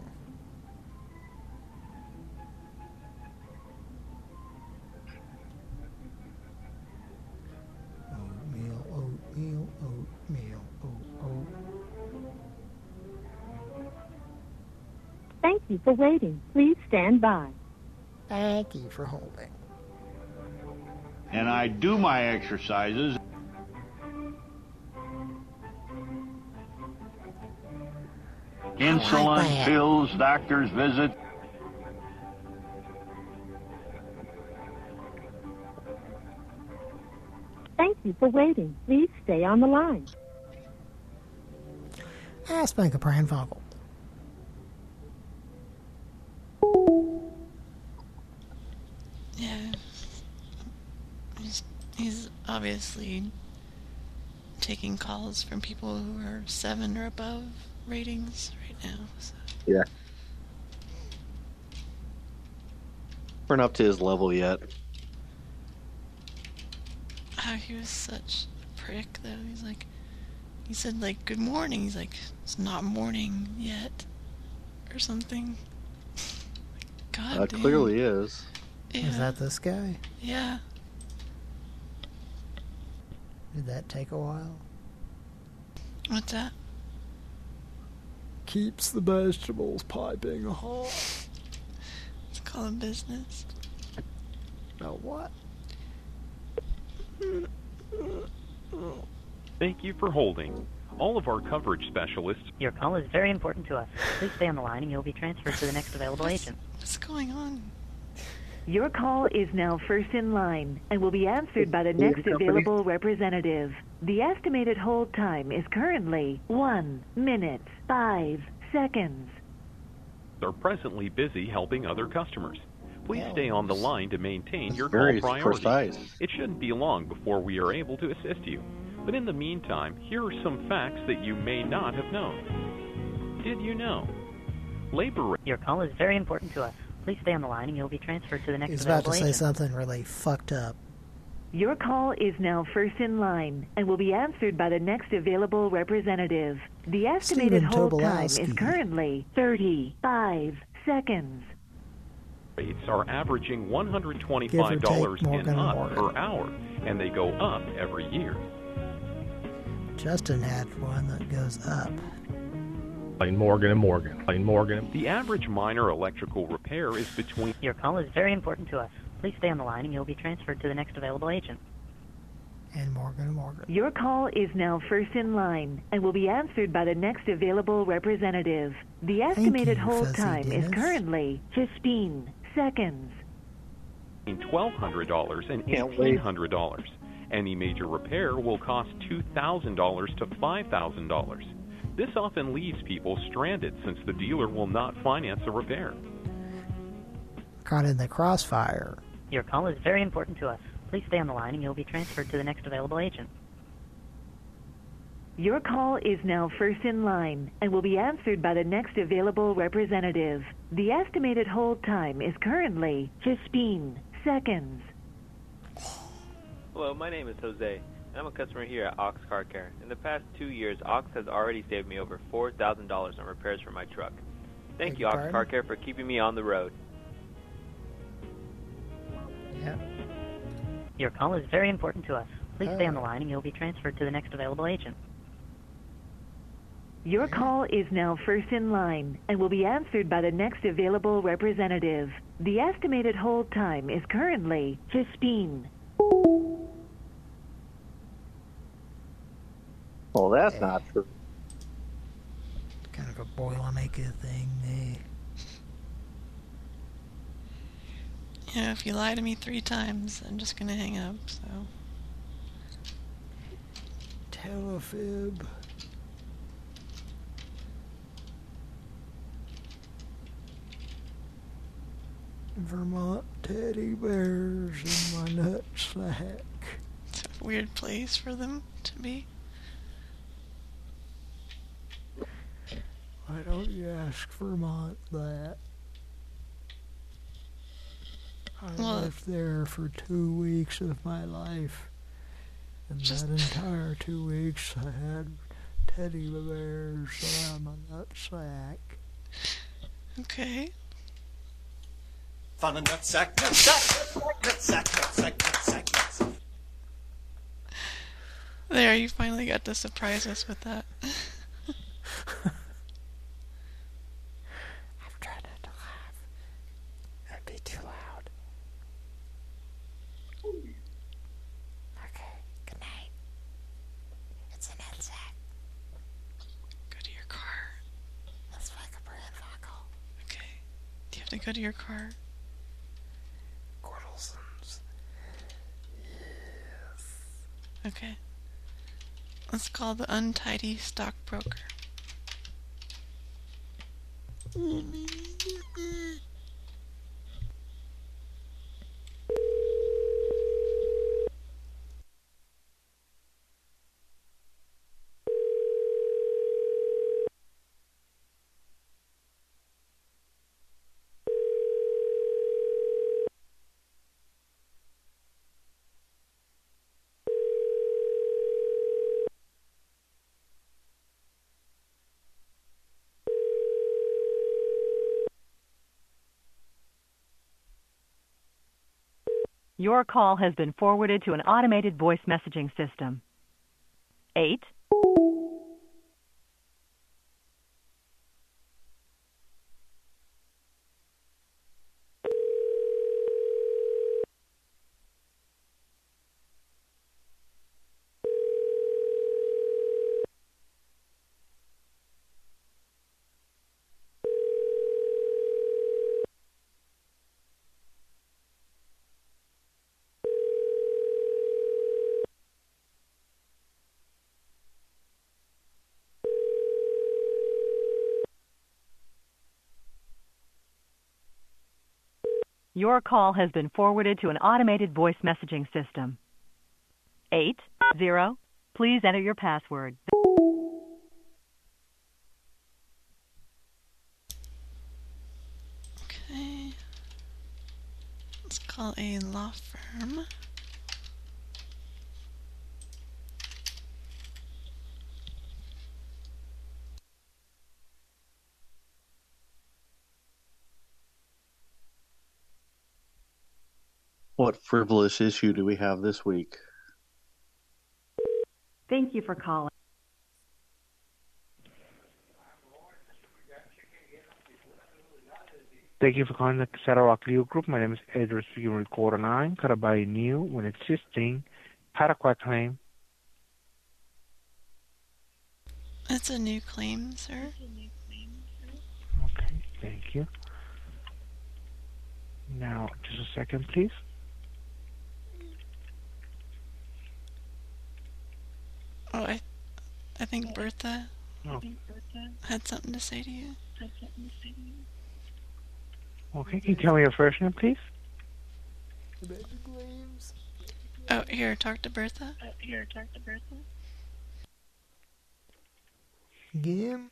Oatmeal, oatmeal, oatmeal, oat, oat. Thank you for waiting. Please stand by. Thank you for holding. And I do my exercises. Insulin, that. pills, doctor's visit. Thank you for waiting. Please stay on the line. Ask Bank of He's, he's obviously taking calls from people who are seven or above ratings right now. So. Yeah. We're not up to his level yet. Oh, he was such a prick, though. He's like, he said, like, good morning. He's like, it's not morning yet. Or something. God Uh, damn. clearly is. Yeah. Is that this guy? Yeah. Did that take a while? What's that? Keeps the vegetables piping hot. It's called business. Oh, what? Thank you for holding. All of our coverage specialists. Your call is very important to us. Please stay on the line and you'll be transferred to the next available agent. What's going on? Your call is now first in line and will be answered by the next available representative. The estimated hold time is currently 1 minute 5 seconds. They're presently busy helping other customers. Please stay on the line to maintain your Very call priority. precise. It shouldn't be long before we are able to assist you. But in the meantime, here are some facts that you may not have known. Did you know? Labor Your call is very important to us. Please stay on the line and you'll be transferred to the next He's about to say agent. something really fucked up. Your call is now first in line and will be answered by the next available representative. The estimated Steven hold time is currently 35 seconds. rates are averaging $125 take and up per hour, and they go up every year. Justin had one that goes up. Plain Morgan and Morgan. Plain Morgan. The average minor electrical repair is between Your call is very important to us. Please stay on the line and you'll be transferred to the next available agent. And Morgan and Morgan. Your call is now first in line and will be answered by the next available representative. The estimated you, hold Fuzzy time is currently 15 seconds. $1,200 and Can't $1,800. Any major repair will cost $2,000 to $5,000. This often leaves people stranded since the dealer will not finance a repair. Caught in the crossfire. Your call is very important to us. Please stay on the line and you'll be transferred to the next available agent. Your call is now first in line and will be answered by the next available representative. The estimated hold time is currently 15 seconds. Hello, my name is Jose. I'm a customer here at Ox Car Care. In the past two years, Ox has already saved me over $4,000 on repairs for my truck. Thank Beg you, your Ox pardon? Car Care, for keeping me on the road. Yeah. Your call is very important to us. Please stay on the oh. line and you'll be transferred to the next available agent. Your call is now first in line and will be answered by the next available representative. The estimated hold time is currently 15. Well, that's not true. Kind of a Boilermaker thing there. You know, if you lie to me three times, I'm just gonna hang up, so. tell a fib. Vermont teddy bears in my nutsack. It's a weird place for them to be. Why don't you ask Vermont that? I Well- lived there for two weeks of my life. And that entire two weeks I had teddy bears around my nutsack. Okay. Found a nutsack, nutsack, nutsack, nutsack, nutsack, nutsack. There, you finally got to surprise us with that. That'd be too loud. Okay, good night. It's a nutsack. Go to your car. That's like a brand buckle. Okay. Do you have to go to your car? Gordelson's. Okay. Let's call the untidy stockbroker. Your call has been forwarded to an automated voice messaging system. 8 Your call has been forwarded to an automated voice messaging system. 8 0 Please enter your password. Okay. Let's call a law firm. What frivolous issue do we have this week? Thank you for calling. Thank you for calling the Saddle Rock Legal Group. My name is Edward speaking with Quarter 9. Could I buy a new when existing Paraquat claim? That's a new claim, sir. Okay, thank you. Now, just a second, please. Oh, I, I think Bertha Oh. had something to say to you. Okay, can you tell me your first name, please? Oh, here, talk to Bertha. Uh, here, talk to Bertha. Game?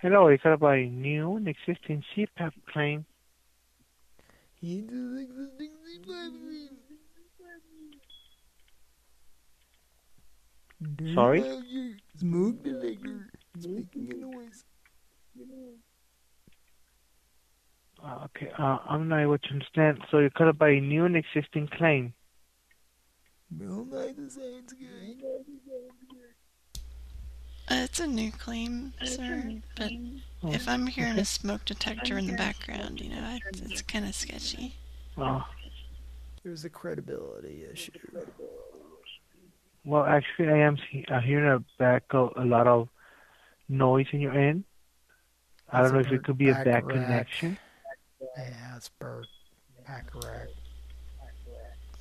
Hello, you could I buy a new and existing CPAP claim? He does existing C5 Sorry? Smoke detector. It's making a noise. Uh, okay, uh, I'm not able to understand. So you could I buy a new and existing claim? Bill Nye the Science Guy. Uh, it's a new claim, sir. But if I'm hearing a smoke detector in the background, you know, it's, it's kind of sketchy. Oh, There's a credibility issue. Well, actually, I am he- uh, hearing a back a, a lot of noise in your end. I don't know if it could be a Back bad rack. connection. Yeah, it's Bert. Backrack.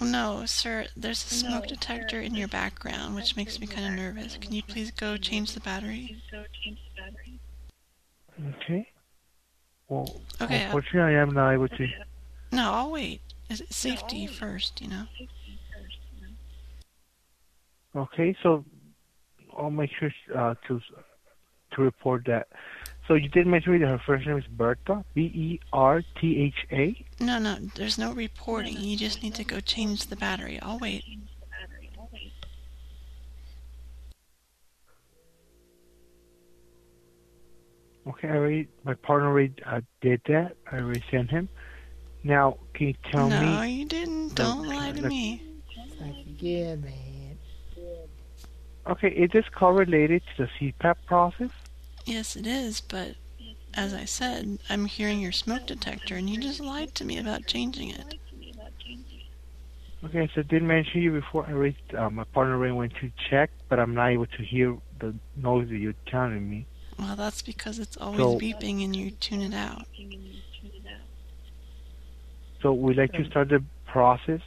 No, sir, there's a smoke detector in your background, which makes me kind of nervous. Can you please go change the battery? Okay. Well, Okay, uh, unfortunately, I am not able to. No, I'll wait. Is it safety first, you know? Okay, so I'll make sure uh, to to report that. So you did mention that her first name is Bertha, B E R T H A. No, no, there's no reporting. You just need to go change the battery. I'll wait. Okay, I already my partner already uh, did that. I already sent him. Now, can you tell me? no, you didn't. Don't lie to the- me. Again, man. Okay, is this call related to the CPAP process? Yes, it is, but as I said, I'm hearing your smoke detector, and you just lied to me about changing it. Okay, so I did mention you before. I already, uh, my partner already went to check, but I'm not able to hear the noise that you're telling me. Well, that's because it's always So- beeping and you tune it out. So we'd like to start the process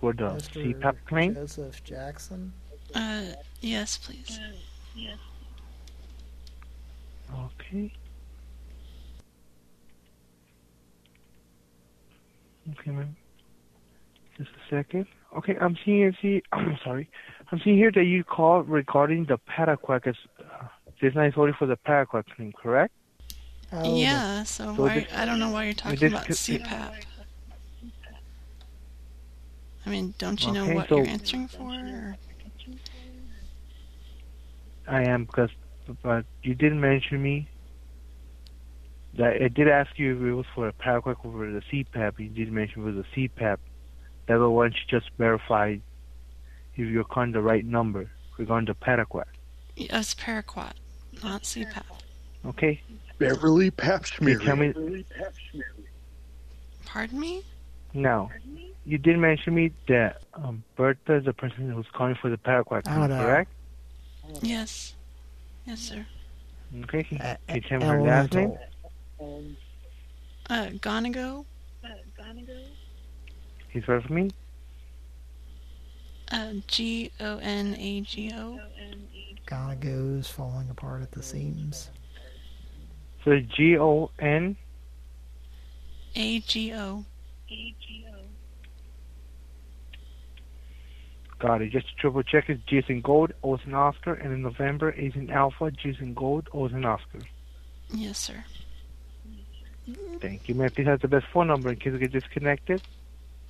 for the Mr. CPAP claim. Joseph Jackson. Uh, yes, please. Yes. Okay. Okay, ma'am. Just a second. Okay, I'm seeing here. See, I'm sorry. I'm seeing here that you called regarding the Paraquat. As, uh, this night is only for the Paraquat claim, correct? Oh, yeah, so, so why, this- I don't know why you're talking this about CPAP. I mean, don't you know Okay, what so- you're answering for? Or? I am because, but you didn't mention me. That I did ask you if it was for a Paraquat or for the CPAP. You didn't mention it was a CPAP. That was once you just verify if you're calling the right number regarding the Paraquat. Yes, Paraquat, not CPAP. Okay. Beverly Pap Can you tell me Pardon me? now? You did mention me that um, Bertha is the person who's calling for the Paraquat, no. correct? Yes. Yes, sir. Okay. Can, can you tell me her last name? Elemental. Uh, Gonago? Can you spell it for me? Uh, G O N A G O. Kinda goes falling apart at the seams. So G O N. A G O. Got it. Just to triple check is Jason gold, O is in Oscar, and in November A is in Alpha, Jason gold, O is in Oscar. Yes, sir. Thank you. May I please have the best phone number in case we get disconnected?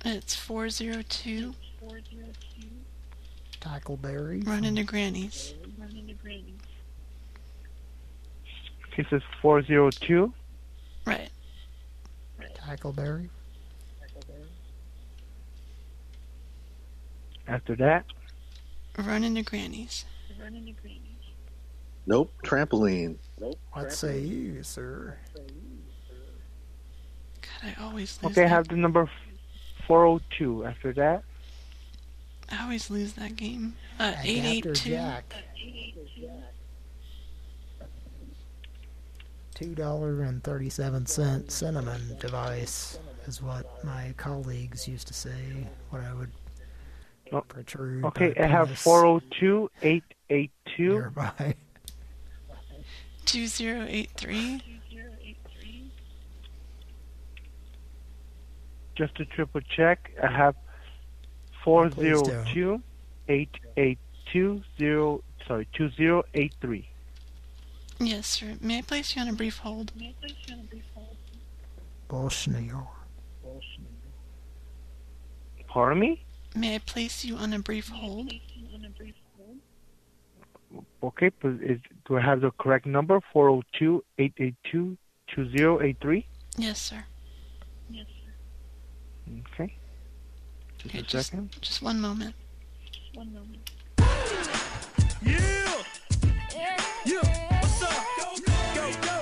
It's 402 Tackleberry. Run into Granny's. Okay, so it's 402. Right. Tackleberry. After that, Run into grannies. Nope. Trampoline. Nope. What say you, sir? God, I always lose okay, I that. have the number 402. After that, I always lose that game. Uh, Adapter 882. Jack. Two dollar and thirty seven cent cinnamon device is what my colleagues used to say. What I would Oh, protrude. okay, my I have penis 402 882. nearby. 2083. Just to triple check, I have 402 882 0 sorry 2083. Yes, sir. May I place you on a brief hold? Bosnia. Pardon me? May I place you on a brief hold? Okay, is, do I have the correct number? 402 882 2083? Yes, sir. Okay. Just Okay, a just, second. just one moment. One moment. Yeah! Yeah! What's up? Go, go, go,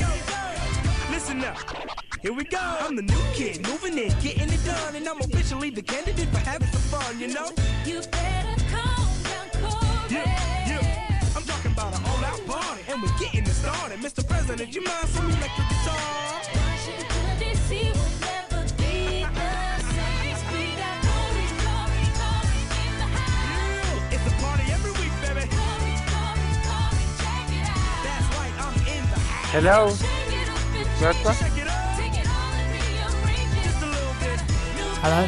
go, go! Listen up. Here we go. I'm the new kid, moving in, getting it done, and I'm officially the candidate for having some fun, you know? You better calm down, Corey. Yeah, yeah. I'm talking about an all-out party, and we're getting it started. Mr. President, you mind some electric guitar? Washington, D.C. will never be the same. It's a party every week, baby. Hello. What's? Hello?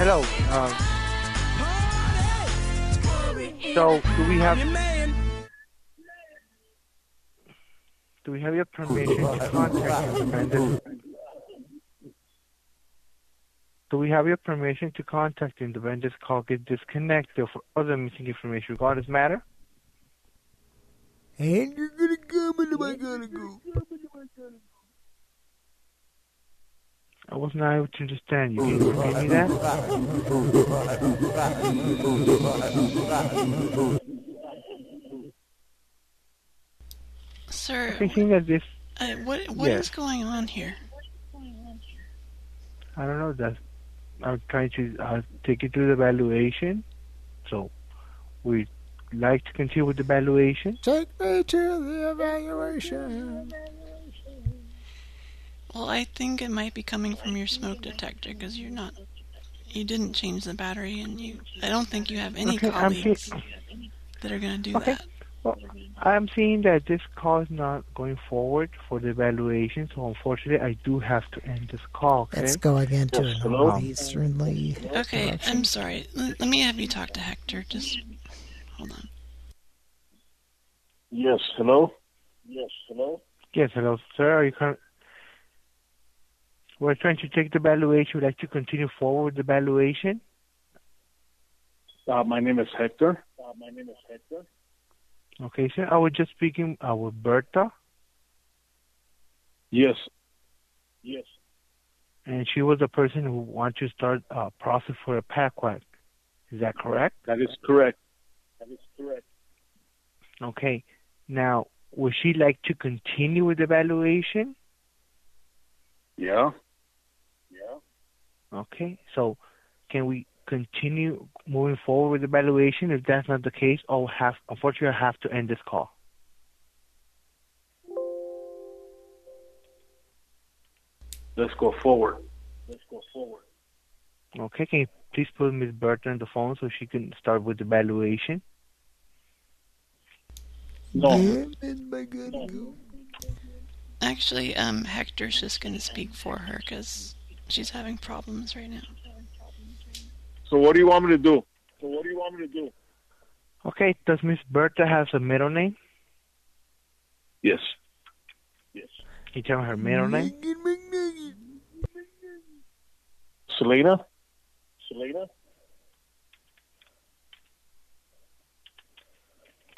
Hello. Um, so, do we have... Do we have your permission to contact the independent... Do we have your permission to contact the independent call get disconnected for other missing information regarding this matter? And you're gonna come and I gotta go. I was not able to understand you. Can you repeat me that? Sir, I think that this, uh, what what is Yes. going on here? I don't know, that I'm trying to uh, take you through the evaluation. So, we'd like to continue with the evaluation. Take me to the evaluation. Well, I think it might be coming from your smoke detector because you're not. You didn't change the battery, and you. I don't think you have any Okay, I'm colleagues that are going to do Okay. that. Well, I'm seeing that this call is not going forward for the evaluation, so unfortunately I do have to end this call. Okay? Let's go again to Yes, an hello? easterly Okay, direction. I'm sorry. Let me have you talk to Hector. Just hold on. Yes, hello? Yes, hello? Yes, hello, sir. Are you cur- We're trying to take the evaluation. Would like to continue forward with the evaluation? Uh, my name is Hector. Uh, my name is Hector. Okay, sir. I was just speaking uh, with Berta, Yes. Yes. and she was the person who wanted to start a process for a PACWAC. Is that correct? That is correct. That is correct. Okay. Now, would she like to continue with the evaluation? Yeah. Yeah. Okay. So, can we continue moving forward with the evaluation? If that's not the case, I'll have, unfortunately, I have to end this call. Let's go forward. Let's go forward. Okay. Can you please put Miss Berta on the phone so she can start with the evaluation? No. Actually, um, Hector's just going to speak for her because she's having problems right now. So what do you want me to do? So what do you want me to do? Okay. Does Miss Berta have a middle name? Yes. Yes. Can you tell me her middle name? Selena? Selena?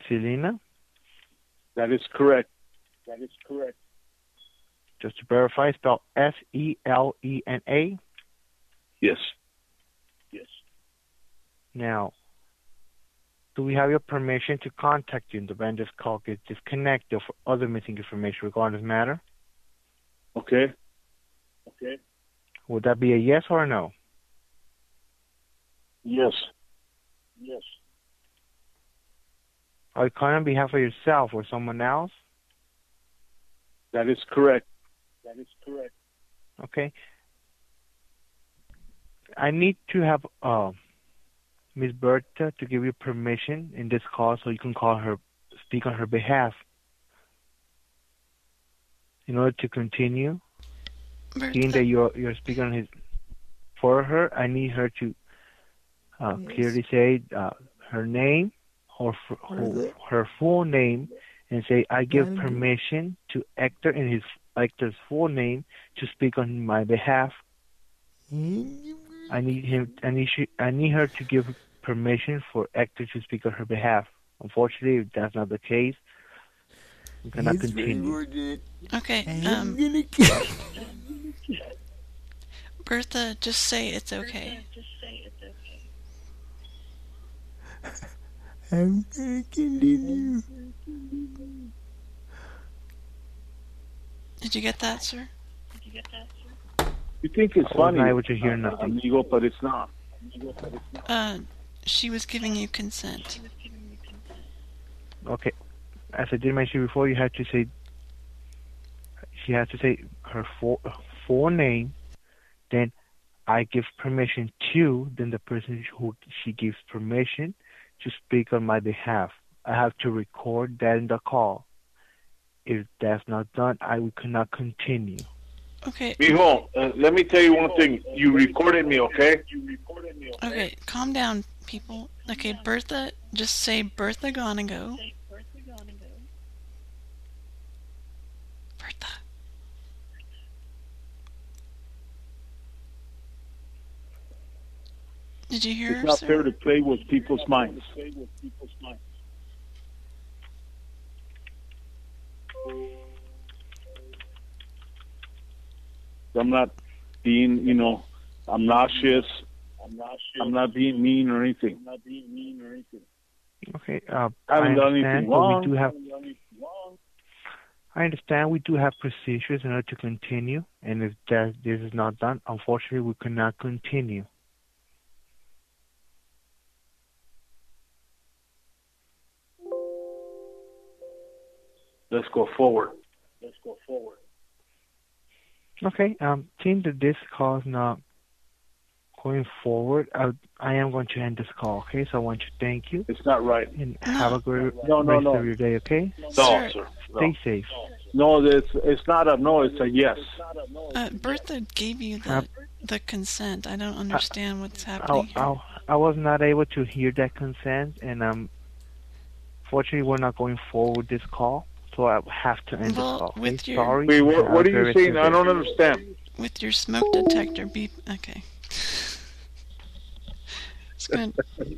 Selena? That is correct. That is correct. Just to verify, spell S E L E N A. Yes. Yes. Now, do we have your permission to contact you in the event this call gets disconnected for other missing information regarding this matter? Okay. Okay. Would that be a yes or a no? Yes. Yes. Are you calling on behalf of yourself or someone else? That is correct. That is correct. Okay. I need to have uh, Miss Berta to give you permission in this call so you can call her, speak on her behalf. In order to continue, seeing that you're you're speaking on his for her, I need her to uh, clearly say uh, her name or f- her, her full name and say I give permission to Hector in his Hector's full name to speak on my behalf. I need him. I need she, I need her to give permission for Hector to speak on her behalf. Unfortunately, if that's not the case, we cannot continue. Okay, um. Bertha, just say it's okay. I'm gonna continue. Did you get that, sir? Did You get that, sir? You think it's I was funny, not able to hear uh, nothing. amigo, but it's not. Uh, she was giving you consent. Okay, as I did mention before, you had to say. She has to say her full full name, then I give permission to, then the person who she gives permission to speak on my behalf. I have to record that in the call. If that's not done, I will cannot continue. Okay. Mijo, uh, let me tell you one thing. You recorded me, okay? Okay, calm down, people. Okay, Bertha, just say Bertha gonna go. Bertha. Did you hear It's her, not sir? fair to play with people's minds. I'm not being, you know, obnoxious. I'm not I'm not being mean or anything. Okay. Uh, I haven't done understand, anything but wrong. We do have. I understand we do have procedures in order to continue, and if that this is not done, unfortunately, we cannot continue. Let's go forward. Let's go forward. Okay. Um, seeing that this call is not going forward, I, I am going to end this call. Okay. So I want to thank you. It's not right. And have a great No, no, rest no. of your day. Okay. No, sir. No. Stay safe. No, it's it's not a no. It's a yes. Uh, Bertha gave you the Uh, the consent. I don't understand what's I, happening. here. I, I was not able to hear that consent, and um, fortunately, we're not going forward with this call. So I have to end Well, this call. Okay? with your- Sorry. Wait, what, what are you saying? I don't understand. With your smoke detector beep. Okay. It's gonna.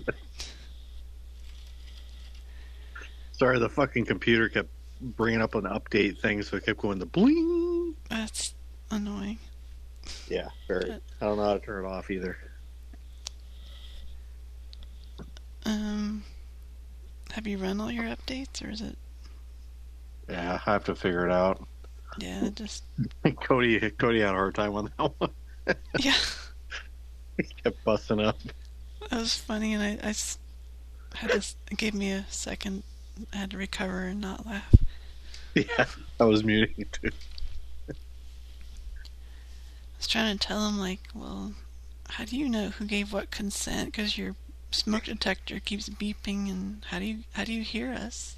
Sorry, the fucking computer kept bringing up an update thing, so it kept going the bling. That's annoying. Yeah, very. I don't know how to turn it off either. Um, have you run all your updates, or is it? Yeah, I have to figure it out. Yeah, just Cody, Cody had a hard time on that one. yeah. he kept busting up. That was funny, and I had to. It gave me a second. I had to recover and not laugh. Yeah, I was muting too. I was trying to tell him like, well, how do you know who gave what consent? Because your smoke detector keeps beeping, and how do you how do you hear us?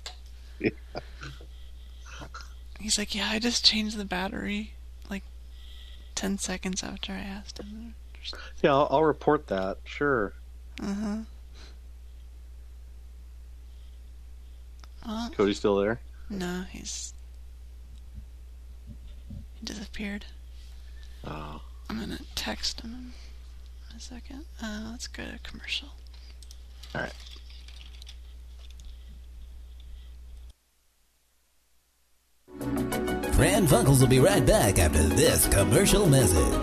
He's like, yeah, I just changed the battery like ten seconds after I asked him. Yeah, I'll, I'll report that. Sure. Uh huh. Well, Cody's still there. no, he's he disappeared. Oh. I'm gonna text him in a second. Uh, let's go to commercial. All Pran Funkels will be right back after this commercial message.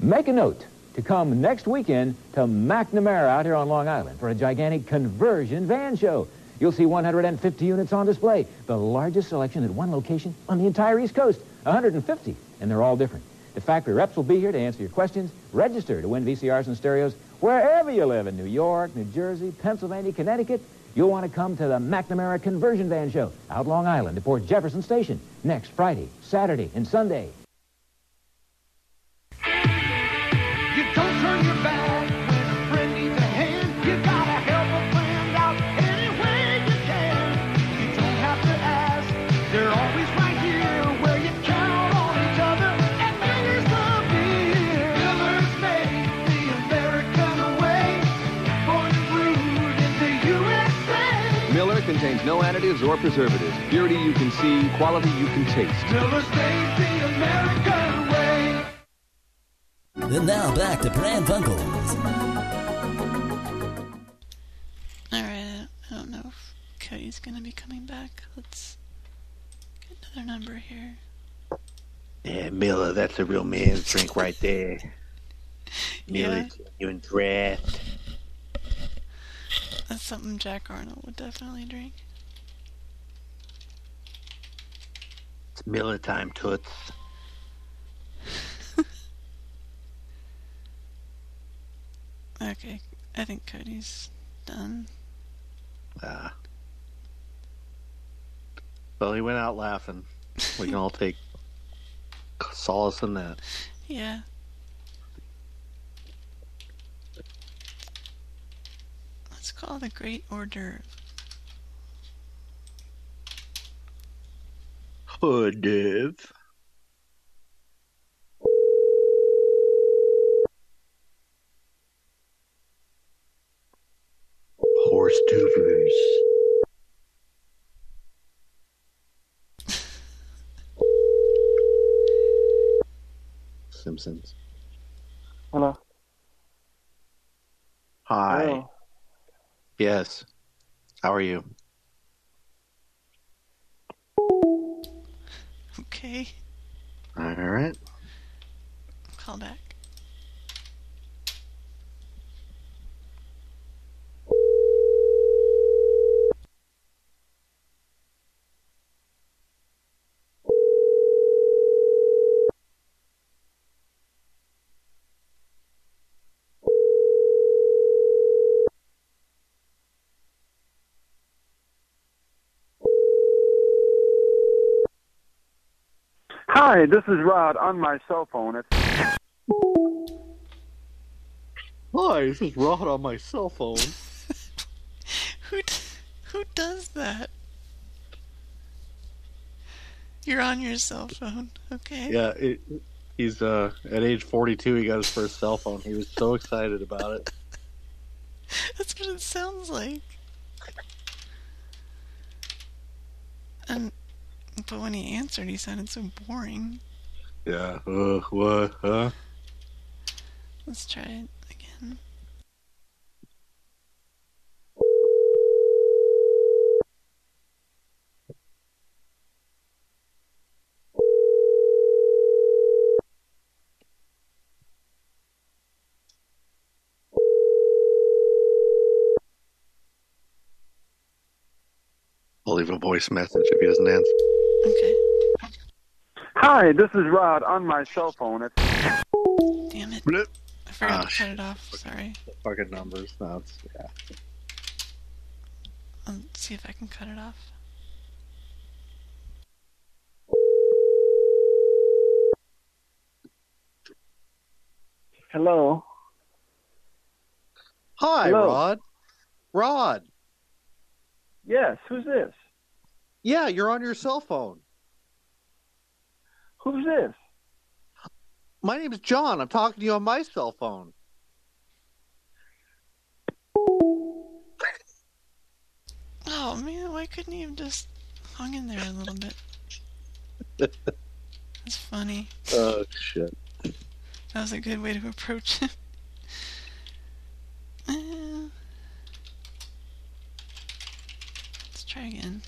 Make a note to come next weekend to McNamara out here on Long Island for a gigantic conversion van show. You'll see 150 units on display, the largest selection at one location on the entire East Coast, 150, and they're all different. The factory reps will be here to answer your questions. Register to win VCRs and stereos wherever you live in New York, New Jersey, Pennsylvania, Connecticut. You'll want to come to the McNamara Conversion Van Show out Long Island at Port Jefferson Station next Friday, Saturday, and Sunday. You don't turn your back no additives or preservatives. Purity you can see, quality you can taste. Miller's made the American way. And now back to Pran Funkels. Alright, I don't know if Cody's gonna be coming back. Let's get another number here. Yeah, Miller, that's a real man's drink right there. Miller, you in draft. That's something Jack Arnold would definitely drink. Miller time, toots. Okay, I think Cody's done. Ah. Well, he went out laughing. We can all take solace in that. Yeah. Let's call the Great Hors d'oeuvre. Hoodiv. Horse tubers. Simpsons. Hello. Hi. Hello. Yes. How are you? Okay. All right. Call back. Hi, this is Rod on my cell phone. It's Hi, this is Rod on my cell phone. Who d- who does that? You're on your cell phone, okay? Yeah, it, he's uh at age 42. He got his first cell phone. He was so excited about it. That's what it sounds like. And but when he answered, he sounded so boring. Yeah. Uh, what? Huh? Let's try it again. I'll leave a voice message if he doesn't answer. Okay. Hi, this is Rod on my cell phone. It's Damn it. Blip. I forgot Ah, to cut it off. Sorry. Fucking numbers. No, it's yeah. I'll see if I can cut it off. Hello. Hi, Hello. Rod. Rod. Yes, who's this? Yeah, you're on your cell phone. Who's this? My name's John. I'm talking to you on my cell phone. Oh man, why couldn't he have just hung in there a little bit? That's funny. Oh shit. That was a good way to approach him. Uh, let's try again.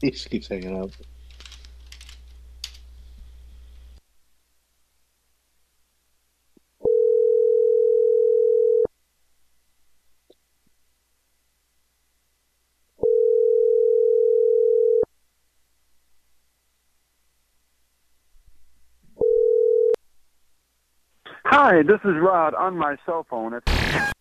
He just keeps hanging up. Hi, this is Rod on my cell phone. It's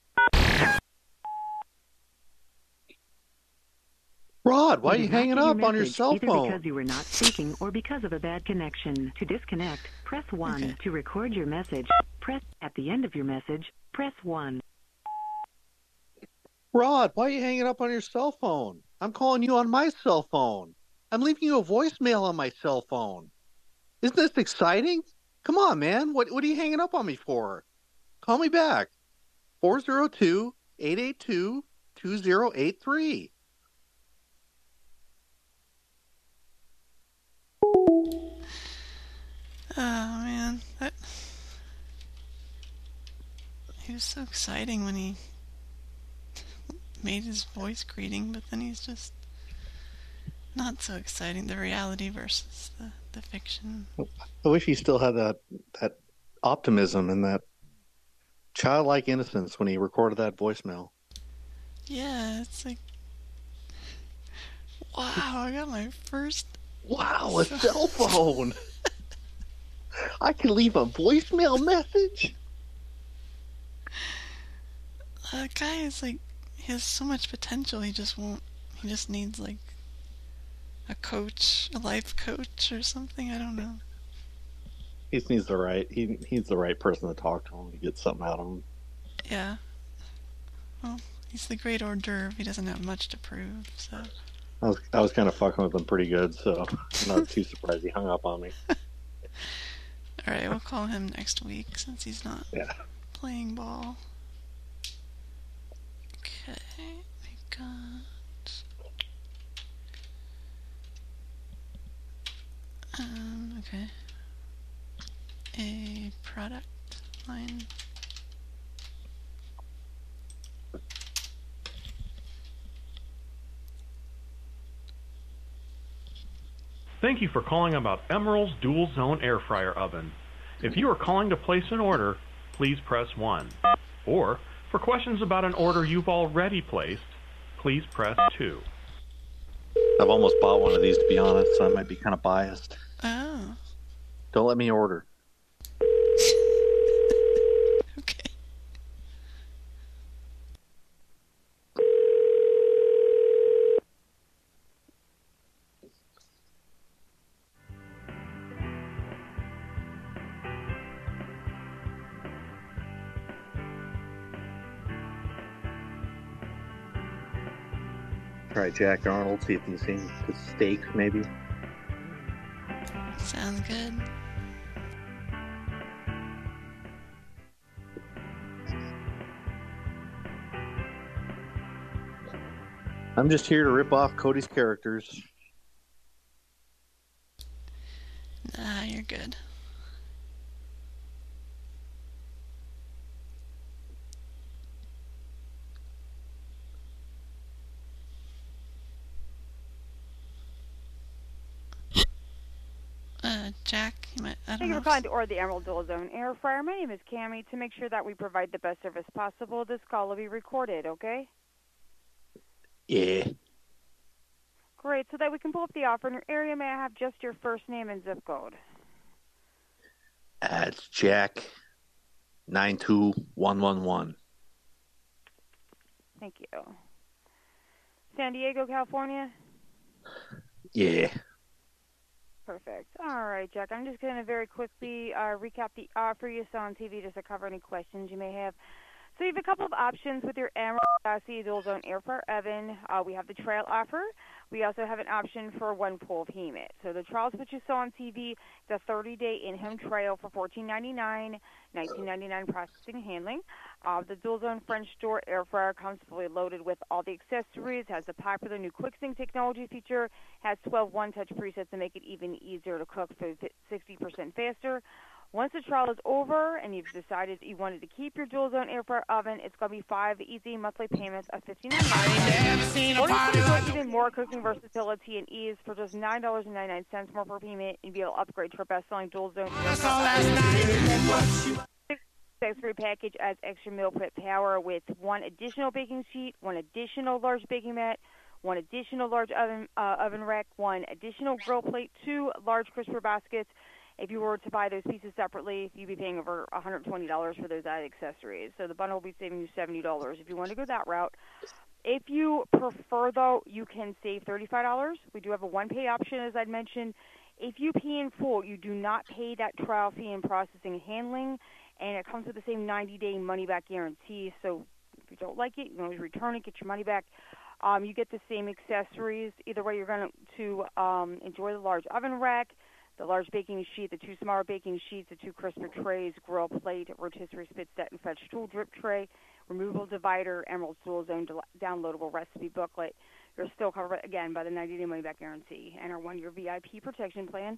Rod, why are you hanging up on your cell phone? because you were not speaking or because of a bad connection. To disconnect, press 1. To record your message, press at the end of your message, press 1. Rod, why are you hanging up on your cell phone? I'm calling you on my cell phone. I'm leaving you a voicemail on my cell phone. Isn't this exciting? Come on, man. What what are you hanging up on me for? Call me back. 402 882 2083. Oh man, that he was so exciting when he made his voice greeting, but then he's just not so exciting. The reality versus the, the fiction. I wish he still had that that optimism and that childlike innocence when he recorded that voicemail. Yeah, it's like wow, I got my first Wow, a cell phone. I can leave a voicemail message. The guy is like he has so much potential. He just won't. He just needs like a coach, a life coach or something. I don't know. He just needs the right he he's the right person to talk to him to get something out of him. Yeah. Well, he's the great hors d'oeuvre. He doesn't have much to prove, so. I was I was kind of fucking with him pretty good, so I'm not too surprised he hung up on me. All right, we'll call him next week since he's not Yeah. playing ball. Okay, we got. Um, okay. A product line. Thank you for calling about Emeril's Dual Zone Air Fryer Oven. If you are calling to place an order, please press 1. Or, for questions about an order you've already placed, please press 2. I've almost bought one of these to be honest, so I might be kind of biased. Oh. Don't let me order. Jack Arnold, see if you can see the steak, maybe. Sounds good. I'm just here to rip off Cody's characters. Nah, you're good. Uh, Jack, you might, I don't Thank you for calling to order the Emeril Dual Zone Air Fryer. My name is Cami. To make sure that we provide the best service possible, this call will be recorded, okay? Yeah. Great. So that we can pull up the offer in your area, may I have just your first name and zip code? Uh, it's Jack nine two one one one. Thank you. San Diego, California? Yeah. Perfect. All right, Jack. I'm just going to very quickly uh, recap the offer you saw on TV just to cover any questions you may have. So you have a couple of options with your Emeril Lagasse Dual Zone Air Fryer Oven. Uh, we have the trail offer. We also have an option for one pull of heat. So the trials which you saw on TV, the 30-day in-home trial for $14.99, $19.99 processing and handling. Uh, the Dual Zone French door air fryer comes fully loaded with all the accessories, has the popular new quick QuickSync technology feature, has 12 one-touch presets to make it even easier to cook for 60% faster. Once the trial is over and you've decided you wanted to keep your dual zone air fryer oven, it's going to be five easy monthly payments of fifteen nine. Or you can even more cooking versatility and ease for just nine dollars and ninety nine cents more per payment and be able to upgrade to our best selling dual zone. Accessory package adds extra meal prep power with one additional baking sheet, one additional large baking mat, one additional large oven uh, oven rack, one additional grill plate, two large crisper baskets. If you were to buy those pieces separately, you'd be paying over $120 for those added accessories. So the bundle will be saving you $70 if you want to go that route. If you prefer, though, you can save $35. We do have a one-pay option, as I'd mentioned. If you pay in full, you do not pay that trial fee in processing and handling, and it comes with the same 90-day money-back guarantee. So if you don't like it, you can always return it, get your money back. Um, you get the same accessories. Either way, you're going to um, enjoy the large oven rack, the large baking sheet, the two smaller baking sheets, the two crisper trays, grill plate, rotisserie spit set and fetch tool drip tray, removable divider, Emeril Dual Zone downloadable recipe booklet. You're still covered again by the 90-day money-back guarantee and our one-year VIP protection plan.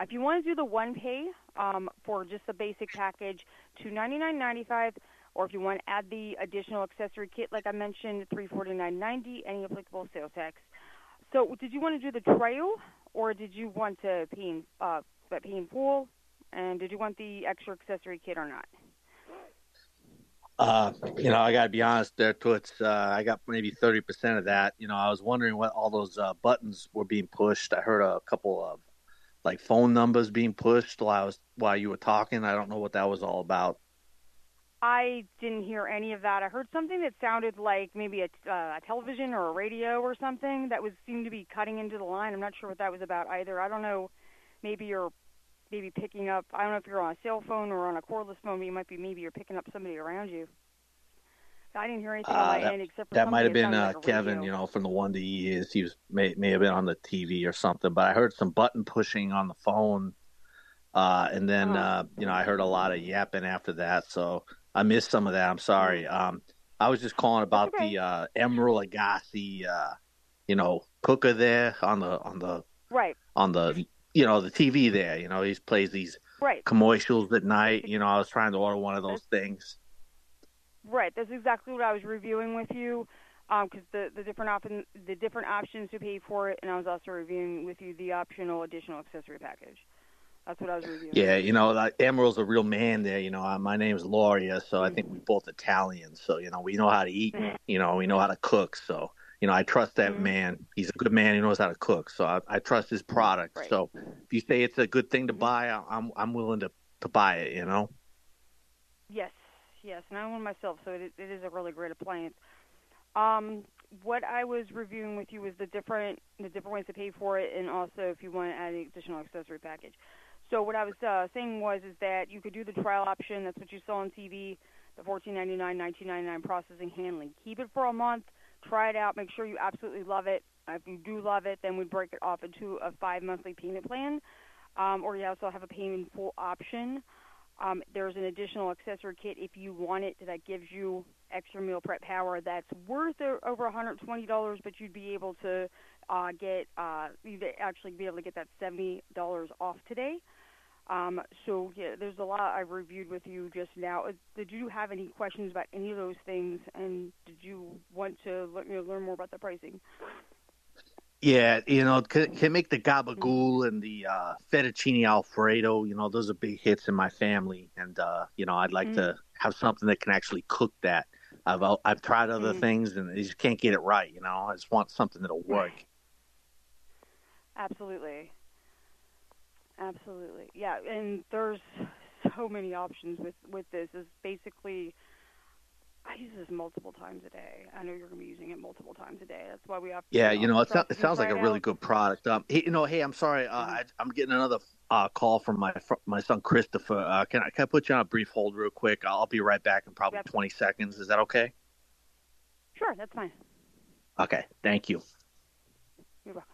If you want to do the one pay um, for just the basic package, two ninety-nine ninety-five, or if you want to add the additional accessory kit, like I mentioned, three forty-nine ninety, any applicable sales tax. So, did you want to do the trail, or did you want to pay in, uh, pay in full? And did you want the extra accessory kit or not? Uh, you know, I gotta be honest there, Toots. Uh, I got maybe thirty percent of that. You know, I was wondering what all those uh, buttons were being pushed. I heard a couple of like phone numbers being pushed while I was while you were talking. I don't know what that was all about. I didn't hear any of that. I heard something that sounded like maybe a, uh, a television or a radio or something that was seemed to be cutting into the line. I'm not sure what that was about either. I don't know. Maybe you're maybe picking up. I don't know if you're on a cell phone or on a cordless phone. But you might be maybe you're picking up somebody around you. I didn't hear anything on Uh, my that end except for that might have been uh, like Kevin, radio. you know, from the one that he is. He was may may have been on the TV or something. But I heard some button pushing on the phone, uh, and then uh, you know I heard a lot of yapping after that. So I missed some of that. I'm sorry. Um, I was just calling about the uh, Emeril Lagasse, uh, you know, cooker there on the on the Right, on the you know the TV there. You know, he plays these right, commercials at night. You know, I was trying to order one of those things. right. That's exactly what I was reviewing with you, because the the different option the different options to pay for it, and I was also reviewing with you the optional additional accessory package. That's what I was reviewing. Yeah, you know, like Emeril's a real man there. You know, uh, my name's Loria, so I think we're both Italian. So you know, we know how to eat. You know, we know how to cook. So you know, I trust that man. He's a good man. He knows how to cook. So I, I trust his product. So if you say it's a good thing to buy, I- I'm I'm willing to to buy it. You know. Yes, yes, and I own myself, so it, it is a really great appliance. Um, what I was reviewing with you was the different the different ways to pay for it, and also if you want to add an additional accessory package. So what I was uh, saying was is that you could do the trial option. That's what you saw on TV, the fourteen ninety nine, nineteen ninety nine processing handling. Keep it for a month, try it out, make sure you absolutely love it. If you do love it, then we break it off into a five monthly payment plan, um, or you also have a payment full option. Um, there's an additional accessory kit if you want it that gives you extra meal prep power that's worth over $120, but you'd be able to uh, get uh, you'd actually be able to get that $70 off today. Um, so yeah, there's a lot I've reviewed with you just now. Uh, Did you have any questions about any of those things, and did you want to let me learn more about the pricing? Yeah, you know, can, can make the gabagool and the uh, fettuccine alfredo. You know, those are big hits in my family, and uh, you know, I'd like to have something that can actually cook that. I've I've tried other things, and you just can't get it right. You know, I just want something that'll work. Absolutely. Absolutely. Yeah, and there's so many options with with this. Is basically I use this multiple times a day. I know you're going to be using it multiple times a day. That's why we have Yeah, you know, it, sounds it sounds like a it really out. good product. Um, hey, you know, hey, I'm sorry, uh, I, I'm getting another uh, call from my my son Christopher. Uh, can I can I put you on a brief hold real quick? I'll, I'll be right back in probably 20 seconds. Is that okay? Sure, that's fine. Okay, thank you. You're welcome.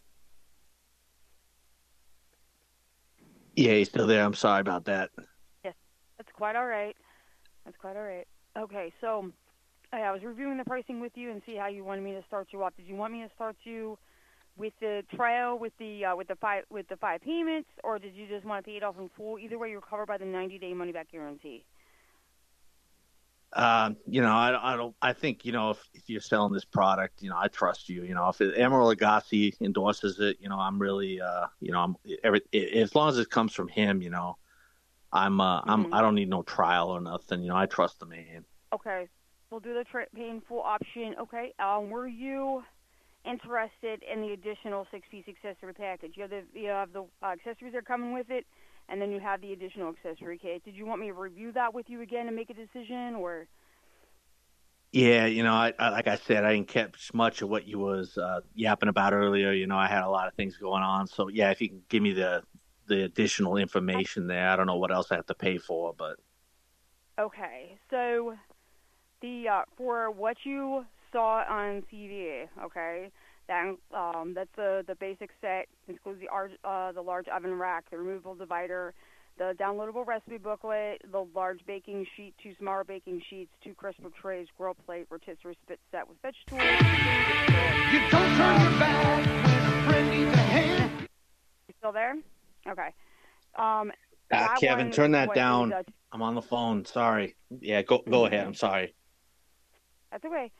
Yeah, he's still there. I'm sorry about that. Yes, that's quite all right. That's quite all right. Okay, so I was reviewing the pricing with you and see how you wanted me to start you off. Did you want me to start you with the trial with the uh, with the five with the five payments, or did you just want to pay it off in full? Either way, you're covered by the 90 day money back guarantee. Um, you know, I, I don't. I think you know if, if you're selling this product, you know, I trust you. You know, if it, Emeril Lagasse endorses it, you know, I'm really, uh, you know, I'm every as long as it comes from him, you know, I'm, uh, I'm, I don't need no trial or nothing. You know, I trust the man. Okay, we'll do the tra- in full option. Okay, um, were you interested in the additional six piece accessory package? You have the you have the uh, accessories that are coming with it, and then you have the additional accessory kit. Did you want me to review that with you again and make a decision, or Yeah, you know, I, I like I said, I didn't catch much of what you was uh, yapping about earlier. You know, I had a lot of things going on. So yeah, if you can give me the the additional information there, I don't know what else I have to pay for, but okay? So the uh, for what you saw on TV, okay, That um, that's the the basic set. Includes the ar- uh, the large oven rack, the removable divider, the downloadable recipe booklet, the large baking sheet, two smaller baking sheets, two crisper trays, grill plate, rotisserie spit set with vegetables. You don't turn your back when a friend needs a hand. You still there? Okay. Um, that Kevin, turn that down. is, uh, I'm on the phone. Sorry. Yeah, go go ahead. I'm sorry. That's okay.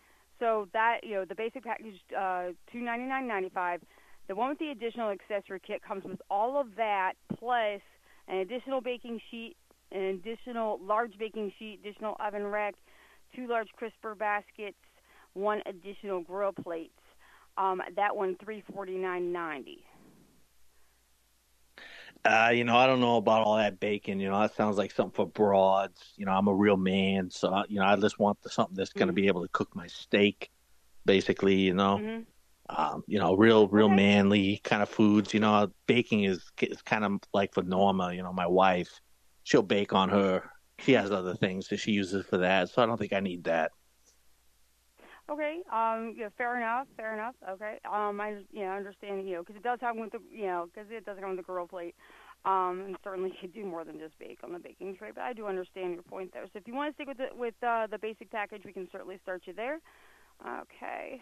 So that you know, the basic package, uh, two ninety nine ninety five. The one with the additional accessory kit comes with all of that plus an additional baking sheet, an additional large baking sheet, additional oven rack, two large crisper baskets, one additional grill plates. Um, that one three forty nine ninety. Uh, you know, I don't know about all that bacon. You know, that sounds like something for broads. You know, I'm a real man, so uh, you know, I just want something that's going to be able to cook my steak, basically. You know, Mhm. um, you know, real, real manly kind of foods. You know, baking is is kind of like for Norma. You know, my wife, she'll bake on her. She has other things that she uses for that, so I don't think I need that. Okay. Um. Yeah. Fair enough. Fair enough. Okay. Um. I you know understand you know because it does come with the you know because it does come with the grill plate. Um. And certainly you do more than just bake on the baking tray, but I do understand your point there. So if you want to stick with the with uh, the basic package, we can certainly start you there. Okay.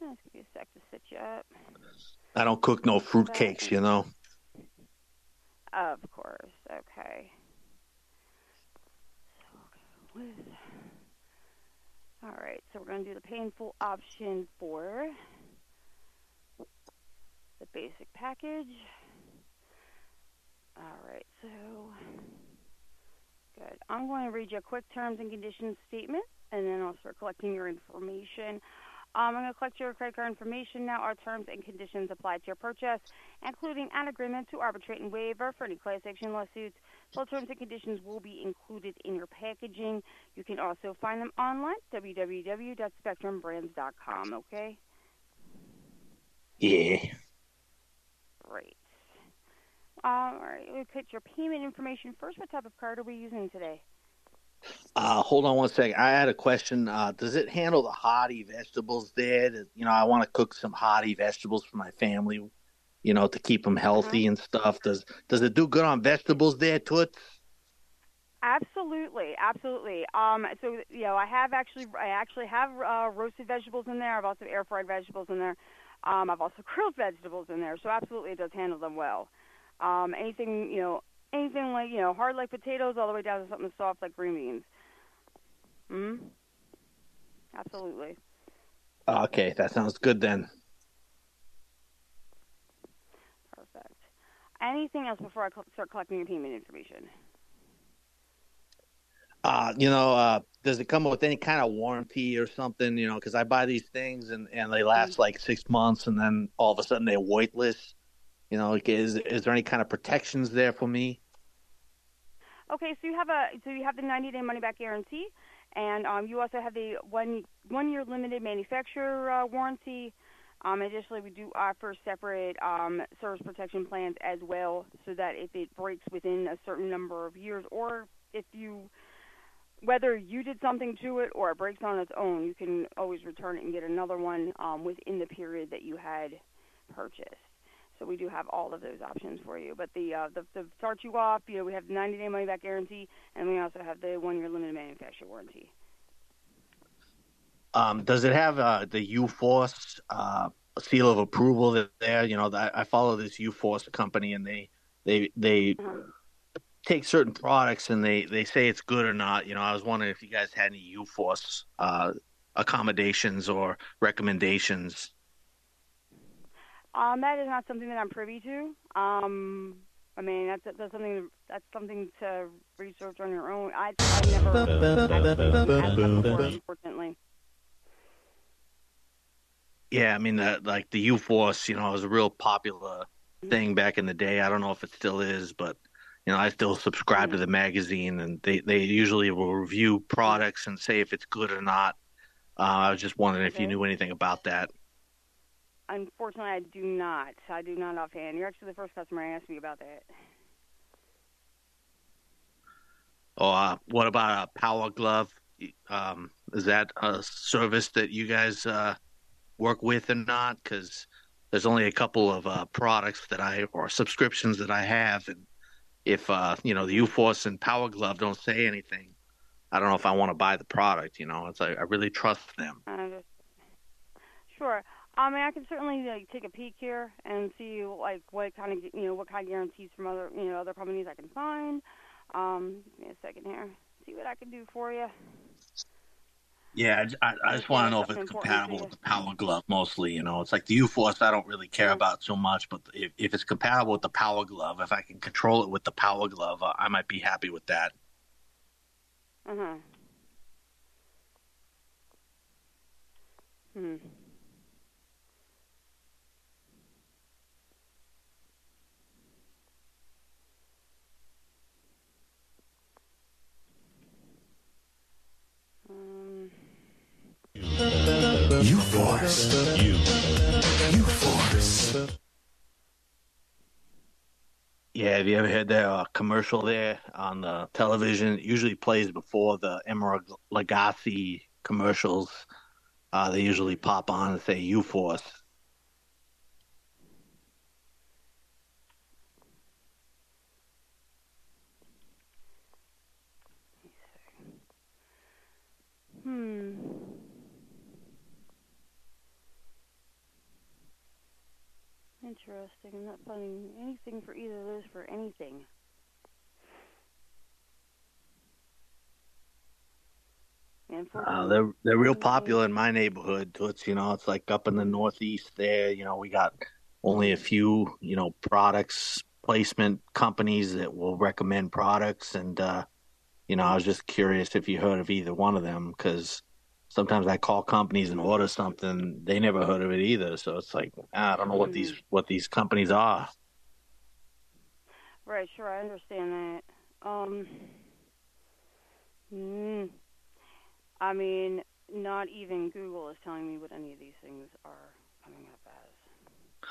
Let's give you a sec to set you up. I don't cook no fruit cakes. You know. Of course. Okay. So, with all right, so we're going to do the painful option for the basic package. All right, so good. I'm going to read you a quick terms and conditions statement, and then I'll start collecting your information. Um, I'm going to collect your credit card information now. Our terms and conditions apply to your purchase, including an agreement to arbitrate and waiver for any class action lawsuits. Full terms and conditions will be included in your packaging. You can also find them online, www.spectrumbrands.com, okay? Yeah. Great. Um, all right, we put your payment information first. What type of card are we using today? Uh, hold on one second. I had a question. Uh, does it handle the hearty vegetables there? You know, I want to cook some hearty vegetables for my family. You know, to keep them healthy and stuff. Does does it do good on vegetables there, Toots? Absolutely, absolutely. Um, so you know, I have actually, I actually have uh, roasted vegetables in there. I've also air fried vegetables in there. Um, I've also grilled vegetables in there. So absolutely, it does handle them well. Um, anything you know, anything like you know, hard like potatoes, all the way down to something soft like green beans. Hmm. Absolutely. Okay, that sounds good then. Perfect. Anything else before I start collecting your payment information? Uh, you know, uh, does it come with any kind of warranty or something? You know, because I buy these things and, and they last like six months, and then all of a sudden they're weightless. You know, like, is is there any kind of protections there for me? Okay, so you have a so you have the 90 day money back guarantee, and um, you also have the one one year limited manufacturer uh, warranty. Um, additionally, we do offer separate um, service protection plans as well, so that if it breaks within a certain number of years, or if you whether you did something to it or it breaks on its own, you can always return it and get another one um, within the period that you had purchased. So we do have all of those options for you. But the uh, the, the start you off, you know, we have the 90 day money back guarantee, and we also have the one year limited manufacturer warranty. Um, does it have uh, the UForce uh, seal of approval there? You know, I, I follow this UForce company, and they they they take certain products and they they say it's good or not. You know, I was wondering if you guys had any UForce uh, accommodations or recommendations. Um, that is not something that I'm privy to. Um, I mean, that's that's something that's something to research on your own. I, I never unfortunately. Yeah, I mean, the, like the U Force, you know, it was a real popular thing back in the day. I don't know if it still is, but you know, I still subscribe to the magazine, and they they usually will review products and say if it's good or not. Uh, I was just wondering if you knew anything about that. Unfortunately, I do not. I do not offhand. You're actually the first customer I asked me about that. Or uh, what about a Power Glove? Um, is that a service that you guys uh, work with or not because there's only a couple of uh, products that I or subscriptions that I have, and if uh, you know the UForce and Power Glove don't say anything, I don't know if I want to buy the product. You know, it's like I really trust them. Sure. I mean, I can certainly like take a peek here and see like what kind of you know what kind of guarantees from other you know other companies I can find. Um, give me a second here. See what I can do for you. Yeah, I just want to know if it's compatible with the Power Glove. Mostly, you know, it's like the U Force I don't really care about so much, but if, if it's compatible with the Power Glove, if I can control it with the Power Glove, uh, I might be happy with that. Huh. Hmm. You force. You. You force. Yeah, have you ever heard that uh, commercial there on the television? It usually plays before the Emeril Lagasse commercials. Uh, they usually pop on and say UForce. Hmm. Interesting. I'm not finding anything for either of those for anything. Uh, they're they're real popular in my neighborhood. It's you know it's like up in the northeast there. You know we got only a few you know products placement companies that will recommend products, and uh, you know I was just curious if you heard of either one of them because sometimes I call companies and order something they never heard of it either. So it's like ah, I don't know what these what these companies are. Right, sure, I understand that. Um, mm, I mean, not even Google is telling me what any of these things are coming up as.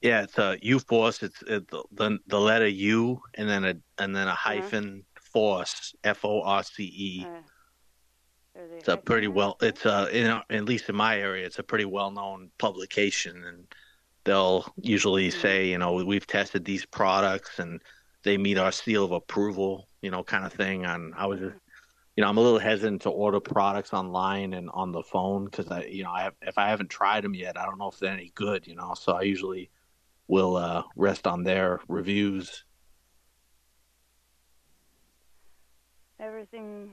Yeah, it's a U force. It's it, the, the the letter U and then a and then a hyphen force F O R C E. It's a pretty well. It's a in, at least in my area, it's a pretty well known publication, and they'll usually say, you know, we've tested these products and they meet our seal of approval, you know, kind of thing. And I was just, you know, I'm a little hesitant to order products online and on the phone because I, you know, I have, if I haven't tried them yet, I don't know if they're any good, you know. So I usually will uh, rest on their reviews. Everything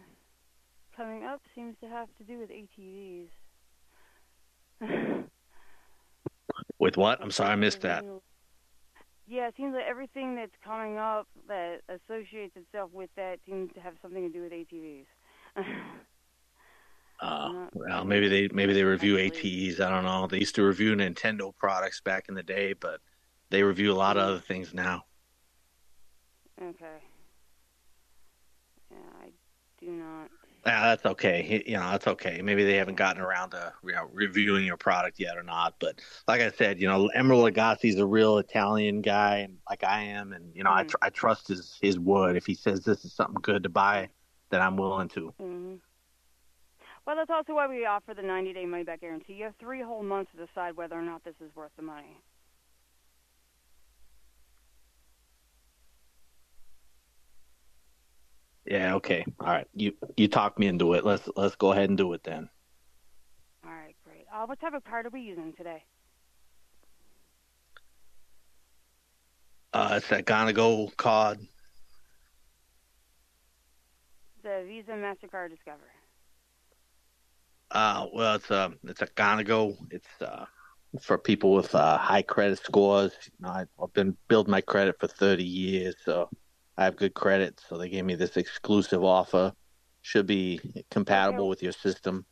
coming up seems to have to do with ATVs. With what? I'm sorry, I missed that. Yeah, it seems like everything that's coming up that associates itself with that seems to have something to do with ATVs. Uh, well, maybe they maybe they review ATVs. I don't know. They used to review Nintendo products back in the day, but they review a lot of other things now. okay. Yeah, I do not. Ah, that's okay. You know, that's okay. Maybe they haven't gotten around to you know, reviewing your product yet or not. But like I said, you know, Emeril is a real Italian guy, and like I am, and you know, I, tr- I trust his his word. If he says this is something good to buy, then I'm willing to. hmm Well, that's also why we offer the 90-day money-back guarantee. You have three whole months to decide whether or not this is worth the money. Yeah, okay, all right. You you talked me into it. Let's let's go ahead and do it then. All right, great. Uh, what type of card are we using today? Uh, it's that Gonago card. The Visa Mastercard Discover. Uh, well, it's a it's a Gonago. It's uh for people with uh, high credit scores. You know, I, I've been building my credit for 30 years, so I have good credit. So they gave me this exclusive offer. Should be compatible with your system.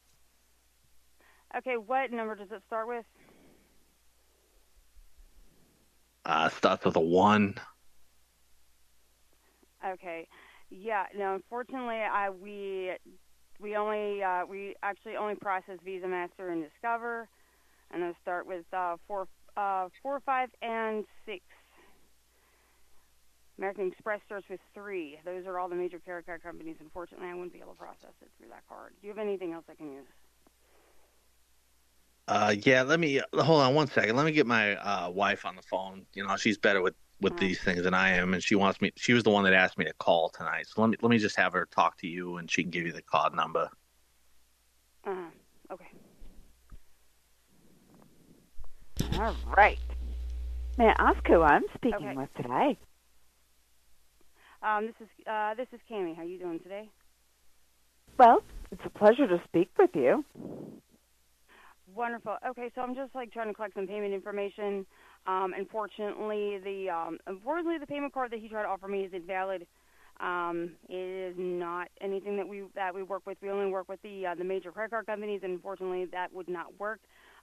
Okay, what number does it start with? Uh, starts with a one. Okay. Yeah. No, unfortunately, I we we only uh, we actually only process Visa, Master, and Discover, and those start with uh, four, uh, four, five, and six. American Express starts with three. Those are all the major credit card companies. Unfortunately, I wouldn't be able to process it through that card. Do you have anything else I can use? Uh, yeah, let me hold on one second. Let me get my uh, wife on the phone. You know, she's better with with these things than I am, and she wants me. She was the one that asked me to call tonight. So let me let me just have her talk to you, and she can give you the card number. Uh, okay. All right. May I ask who I'm speaking Okay. with today? Um, this is uh, this is Cami. How you doing today? Well, it's a pleasure to speak with you. Wonderful. Okay, so I'm just like trying to collect some payment information. Um, unfortunately, the um, unfortunately the payment card that he tried to offer me is invalid. Um, it is not anything that we that we work with. We only work with the uh, the major credit card companies, and unfortunately, that would not work.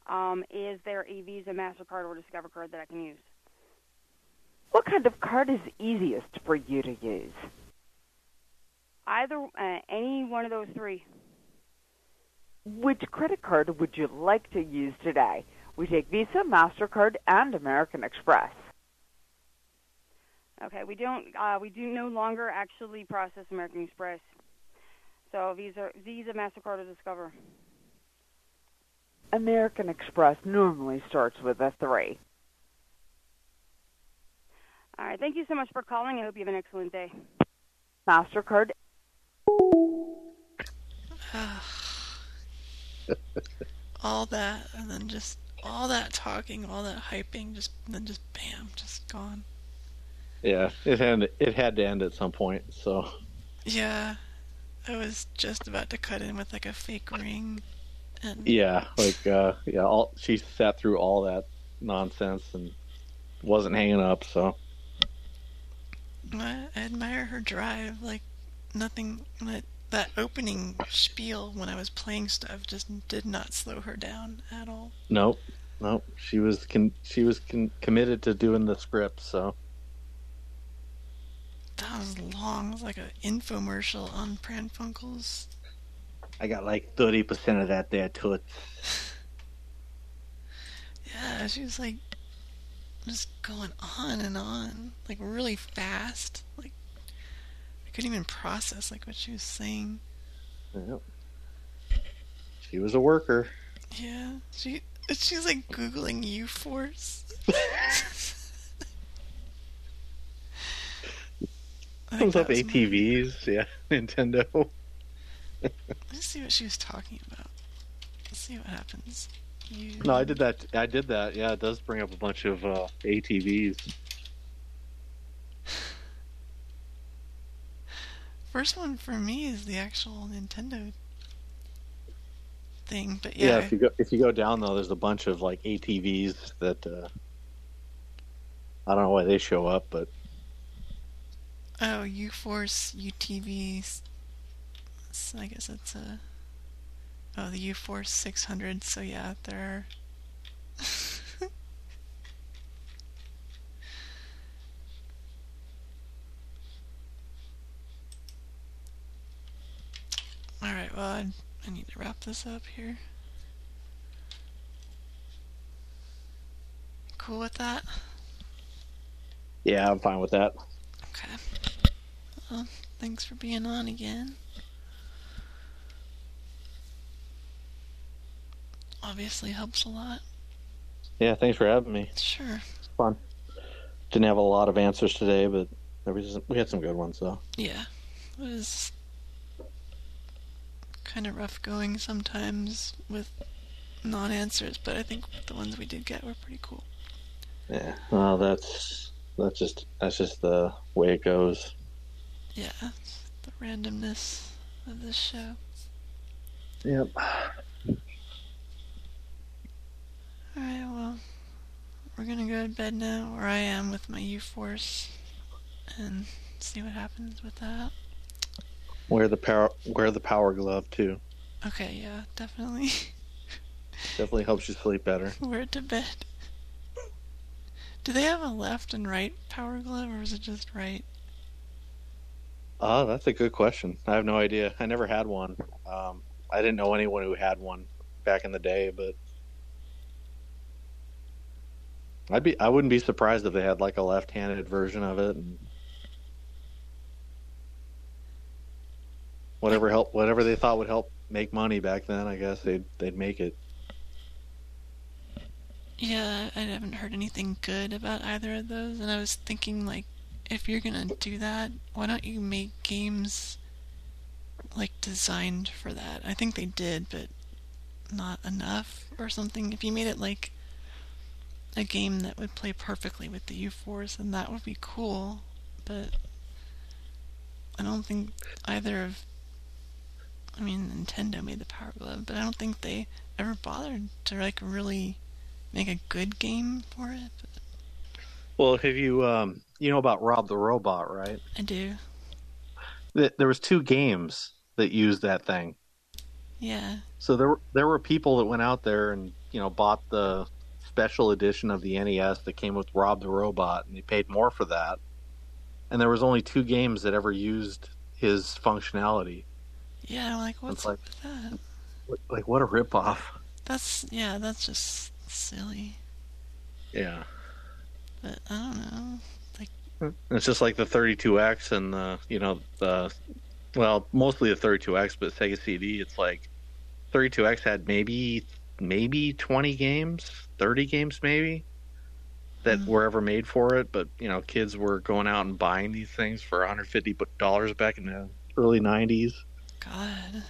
Um, is there a Visa, Mastercard, or Discover card that I can use? What kind of card is easiest for you to use? Either uh, any one of those three. Which credit card would you like to use today? We take Visa, MasterCard, and American Express. Okay, we don't uh, we do no longer actually process American Express. So Visa, Visa, Mastercard, or Discover. American Express normally starts with a 3. All right, thank you so much for calling. I hope you have an excellent day. MasterCard. all that, and then just all that talking, all that hyping, just then just bam, just gone. Yeah, it had it had to end at some point. So Yeah, I was just about to cut in with like a fake ring, and yeah, like uh, yeah, all she sat through all that nonsense and wasn't hanging up. So I, I admire her drive. Like nothing. That, that opening spiel when I was playing stuff just did not slow her down at all. nope, nope. She was con- she was con- committed to doing the script. So That was long. It was like an infomercial on Pran Funkels. I got like thirty percent of that there toots. Yeah, she was like just going on and on, like really fast. Like I couldn't even process like what she was saying. Yep. She was a worker. Yeah, she she's like googling U Force. Comes up ATVs, yeah, Nintendo. Let's see what she was talking about. Let's see what happens. You... No, I did that. I did that. Yeah, it does bring up a bunch of uh, ATVs. First one for me is the actual Nintendo thing, but Yeah, yeah, if you go if you go down though, there's a bunch of like ATVs that uh, I don't know why they show up, but oh U Force UTV. So I guess it's a oh the U Force 600. So yeah, there are. All right, well, I, I need to wrap this up here. Cool with that? yeah, I'm fine with that. Okay. Well, thanks for being on again. Obviously helps a lot. Yeah, thanks for having me. Sure. It's fun. Didn't have a lot of answers today, but there was, we had some good ones though. Yeah. It was kind of rough going sometimes with non answers, but I think the ones we did get were pretty cool. Yeah. Well, that's that's just that's just the way it goes. Yeah. The randomness of this show. Yep. Alright, well, we're gonna go to bed now, where I am with my U Force, and see what happens with that. Wear the power wear the power glove too. Okay, yeah, definitely. Definitely helps you sleep better. Wear it to bed. Do they have a left and right power glove, or is it just right? Oh, that's a good question. I have no idea. I never had one. Um, I didn't know anyone who had one back in the day, but I'd be I wouldn't be surprised if they had like a left-handed version of it and whatever help whatever they thought would help make money back then, I guess they'd they'd make it. Yeah, I haven't heard anything good about either of those, and I was thinking like, if you're gonna do that, why don't you make games like designed for that? I think they did, but not enough or something. If you made it like a game that would play perfectly with the U-Force, and that would be cool. But I don't think either of I mean, Nintendo made the Power Glove, but I don't think they ever bothered to like really make a good game for it. But Well, have you um, you know about Rob the Robot, right? I do. There was two games that used that thing. Yeah. So there were there were people that went out there and you know bought the special edition of the NES that came with Rob the Robot, and they paid more for that. And there was only two games that ever used his functionality. Yeah, like, what's like- up with that? Like what a ripoff! That's yeah, that's just silly. Yeah, But I don't know. Like it's just like the 32X and the you know the well mostly the 32X, but Sega CD. It's like 32X had maybe maybe 20 games, 30 games maybe that mm-hmm. were ever made for it. But you know, kids were going out and buying these things for 150 dollars back in the early 90s. God.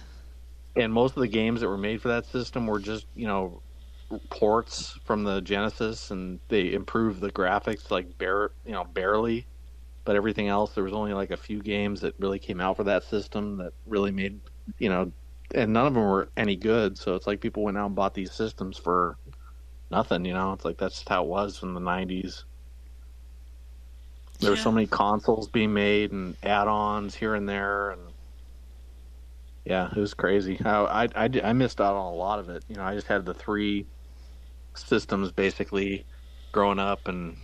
And most of the games that were made for that system were just you know ports from the Genesis, and they improved the graphics like bare you know barely. But everything else, there was only like a few games that really came out for that system that really made you know, and none of them were any good. So it's like people went out and bought these systems for nothing. You know, it's like that's just how it was in the '90s. There were so many consoles being made and add-ons here and there, and yeah, it was crazy. I, I, I, I missed out on a lot of it. You know, I just had the three systems basically growing up, and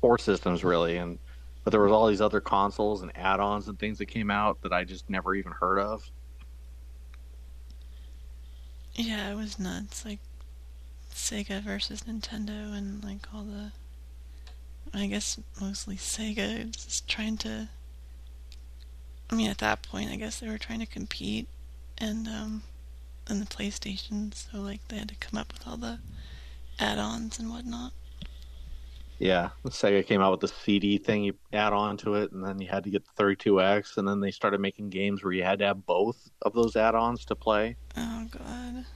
four systems really, and but there was all these other consoles and add-ons and things that came out that I just never even heard of. Yeah, it was nuts. Like Sega versus Nintendo and like all the I guess mostly Sega was just trying to I mean at that point I guess they were trying to compete and um and the PlayStation, so like they had to come up with all the add-ons and whatnot. Yeah, Sega came out with the CD thing you add on to it, and then you had to get the 32X, and then they started making games where you had to have both of those add-ons to play. Oh god.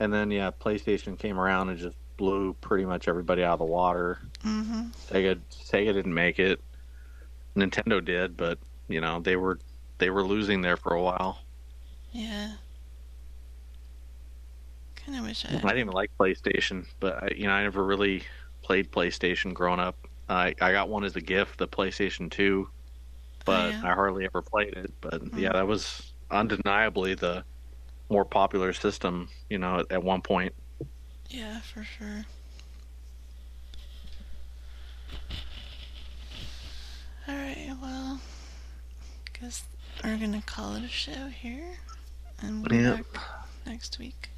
And then yeah, PlayStation came around and just blew pretty much everybody out of the water. Mhm. Sega Sega didn't make it. Nintendo did, but you know they were they were losing there for a while. Yeah. Kinda wish I I didn't even like PlayStation, but I, you know I never really played PlayStation growing up. I I got one as a gift, the PlayStation Two, but I hardly ever played it. But yeah, that was undeniably the more popular system. You know, at, at one point. Yeah, for sure. Alright, well, guess we're gonna call it a show here, and we'll be Yep. back next week.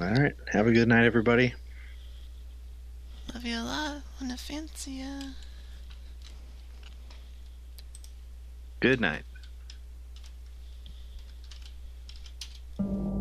All right, have a good night, everybody. Love you a lot. Wanna fancy ya. Good night. No sickness.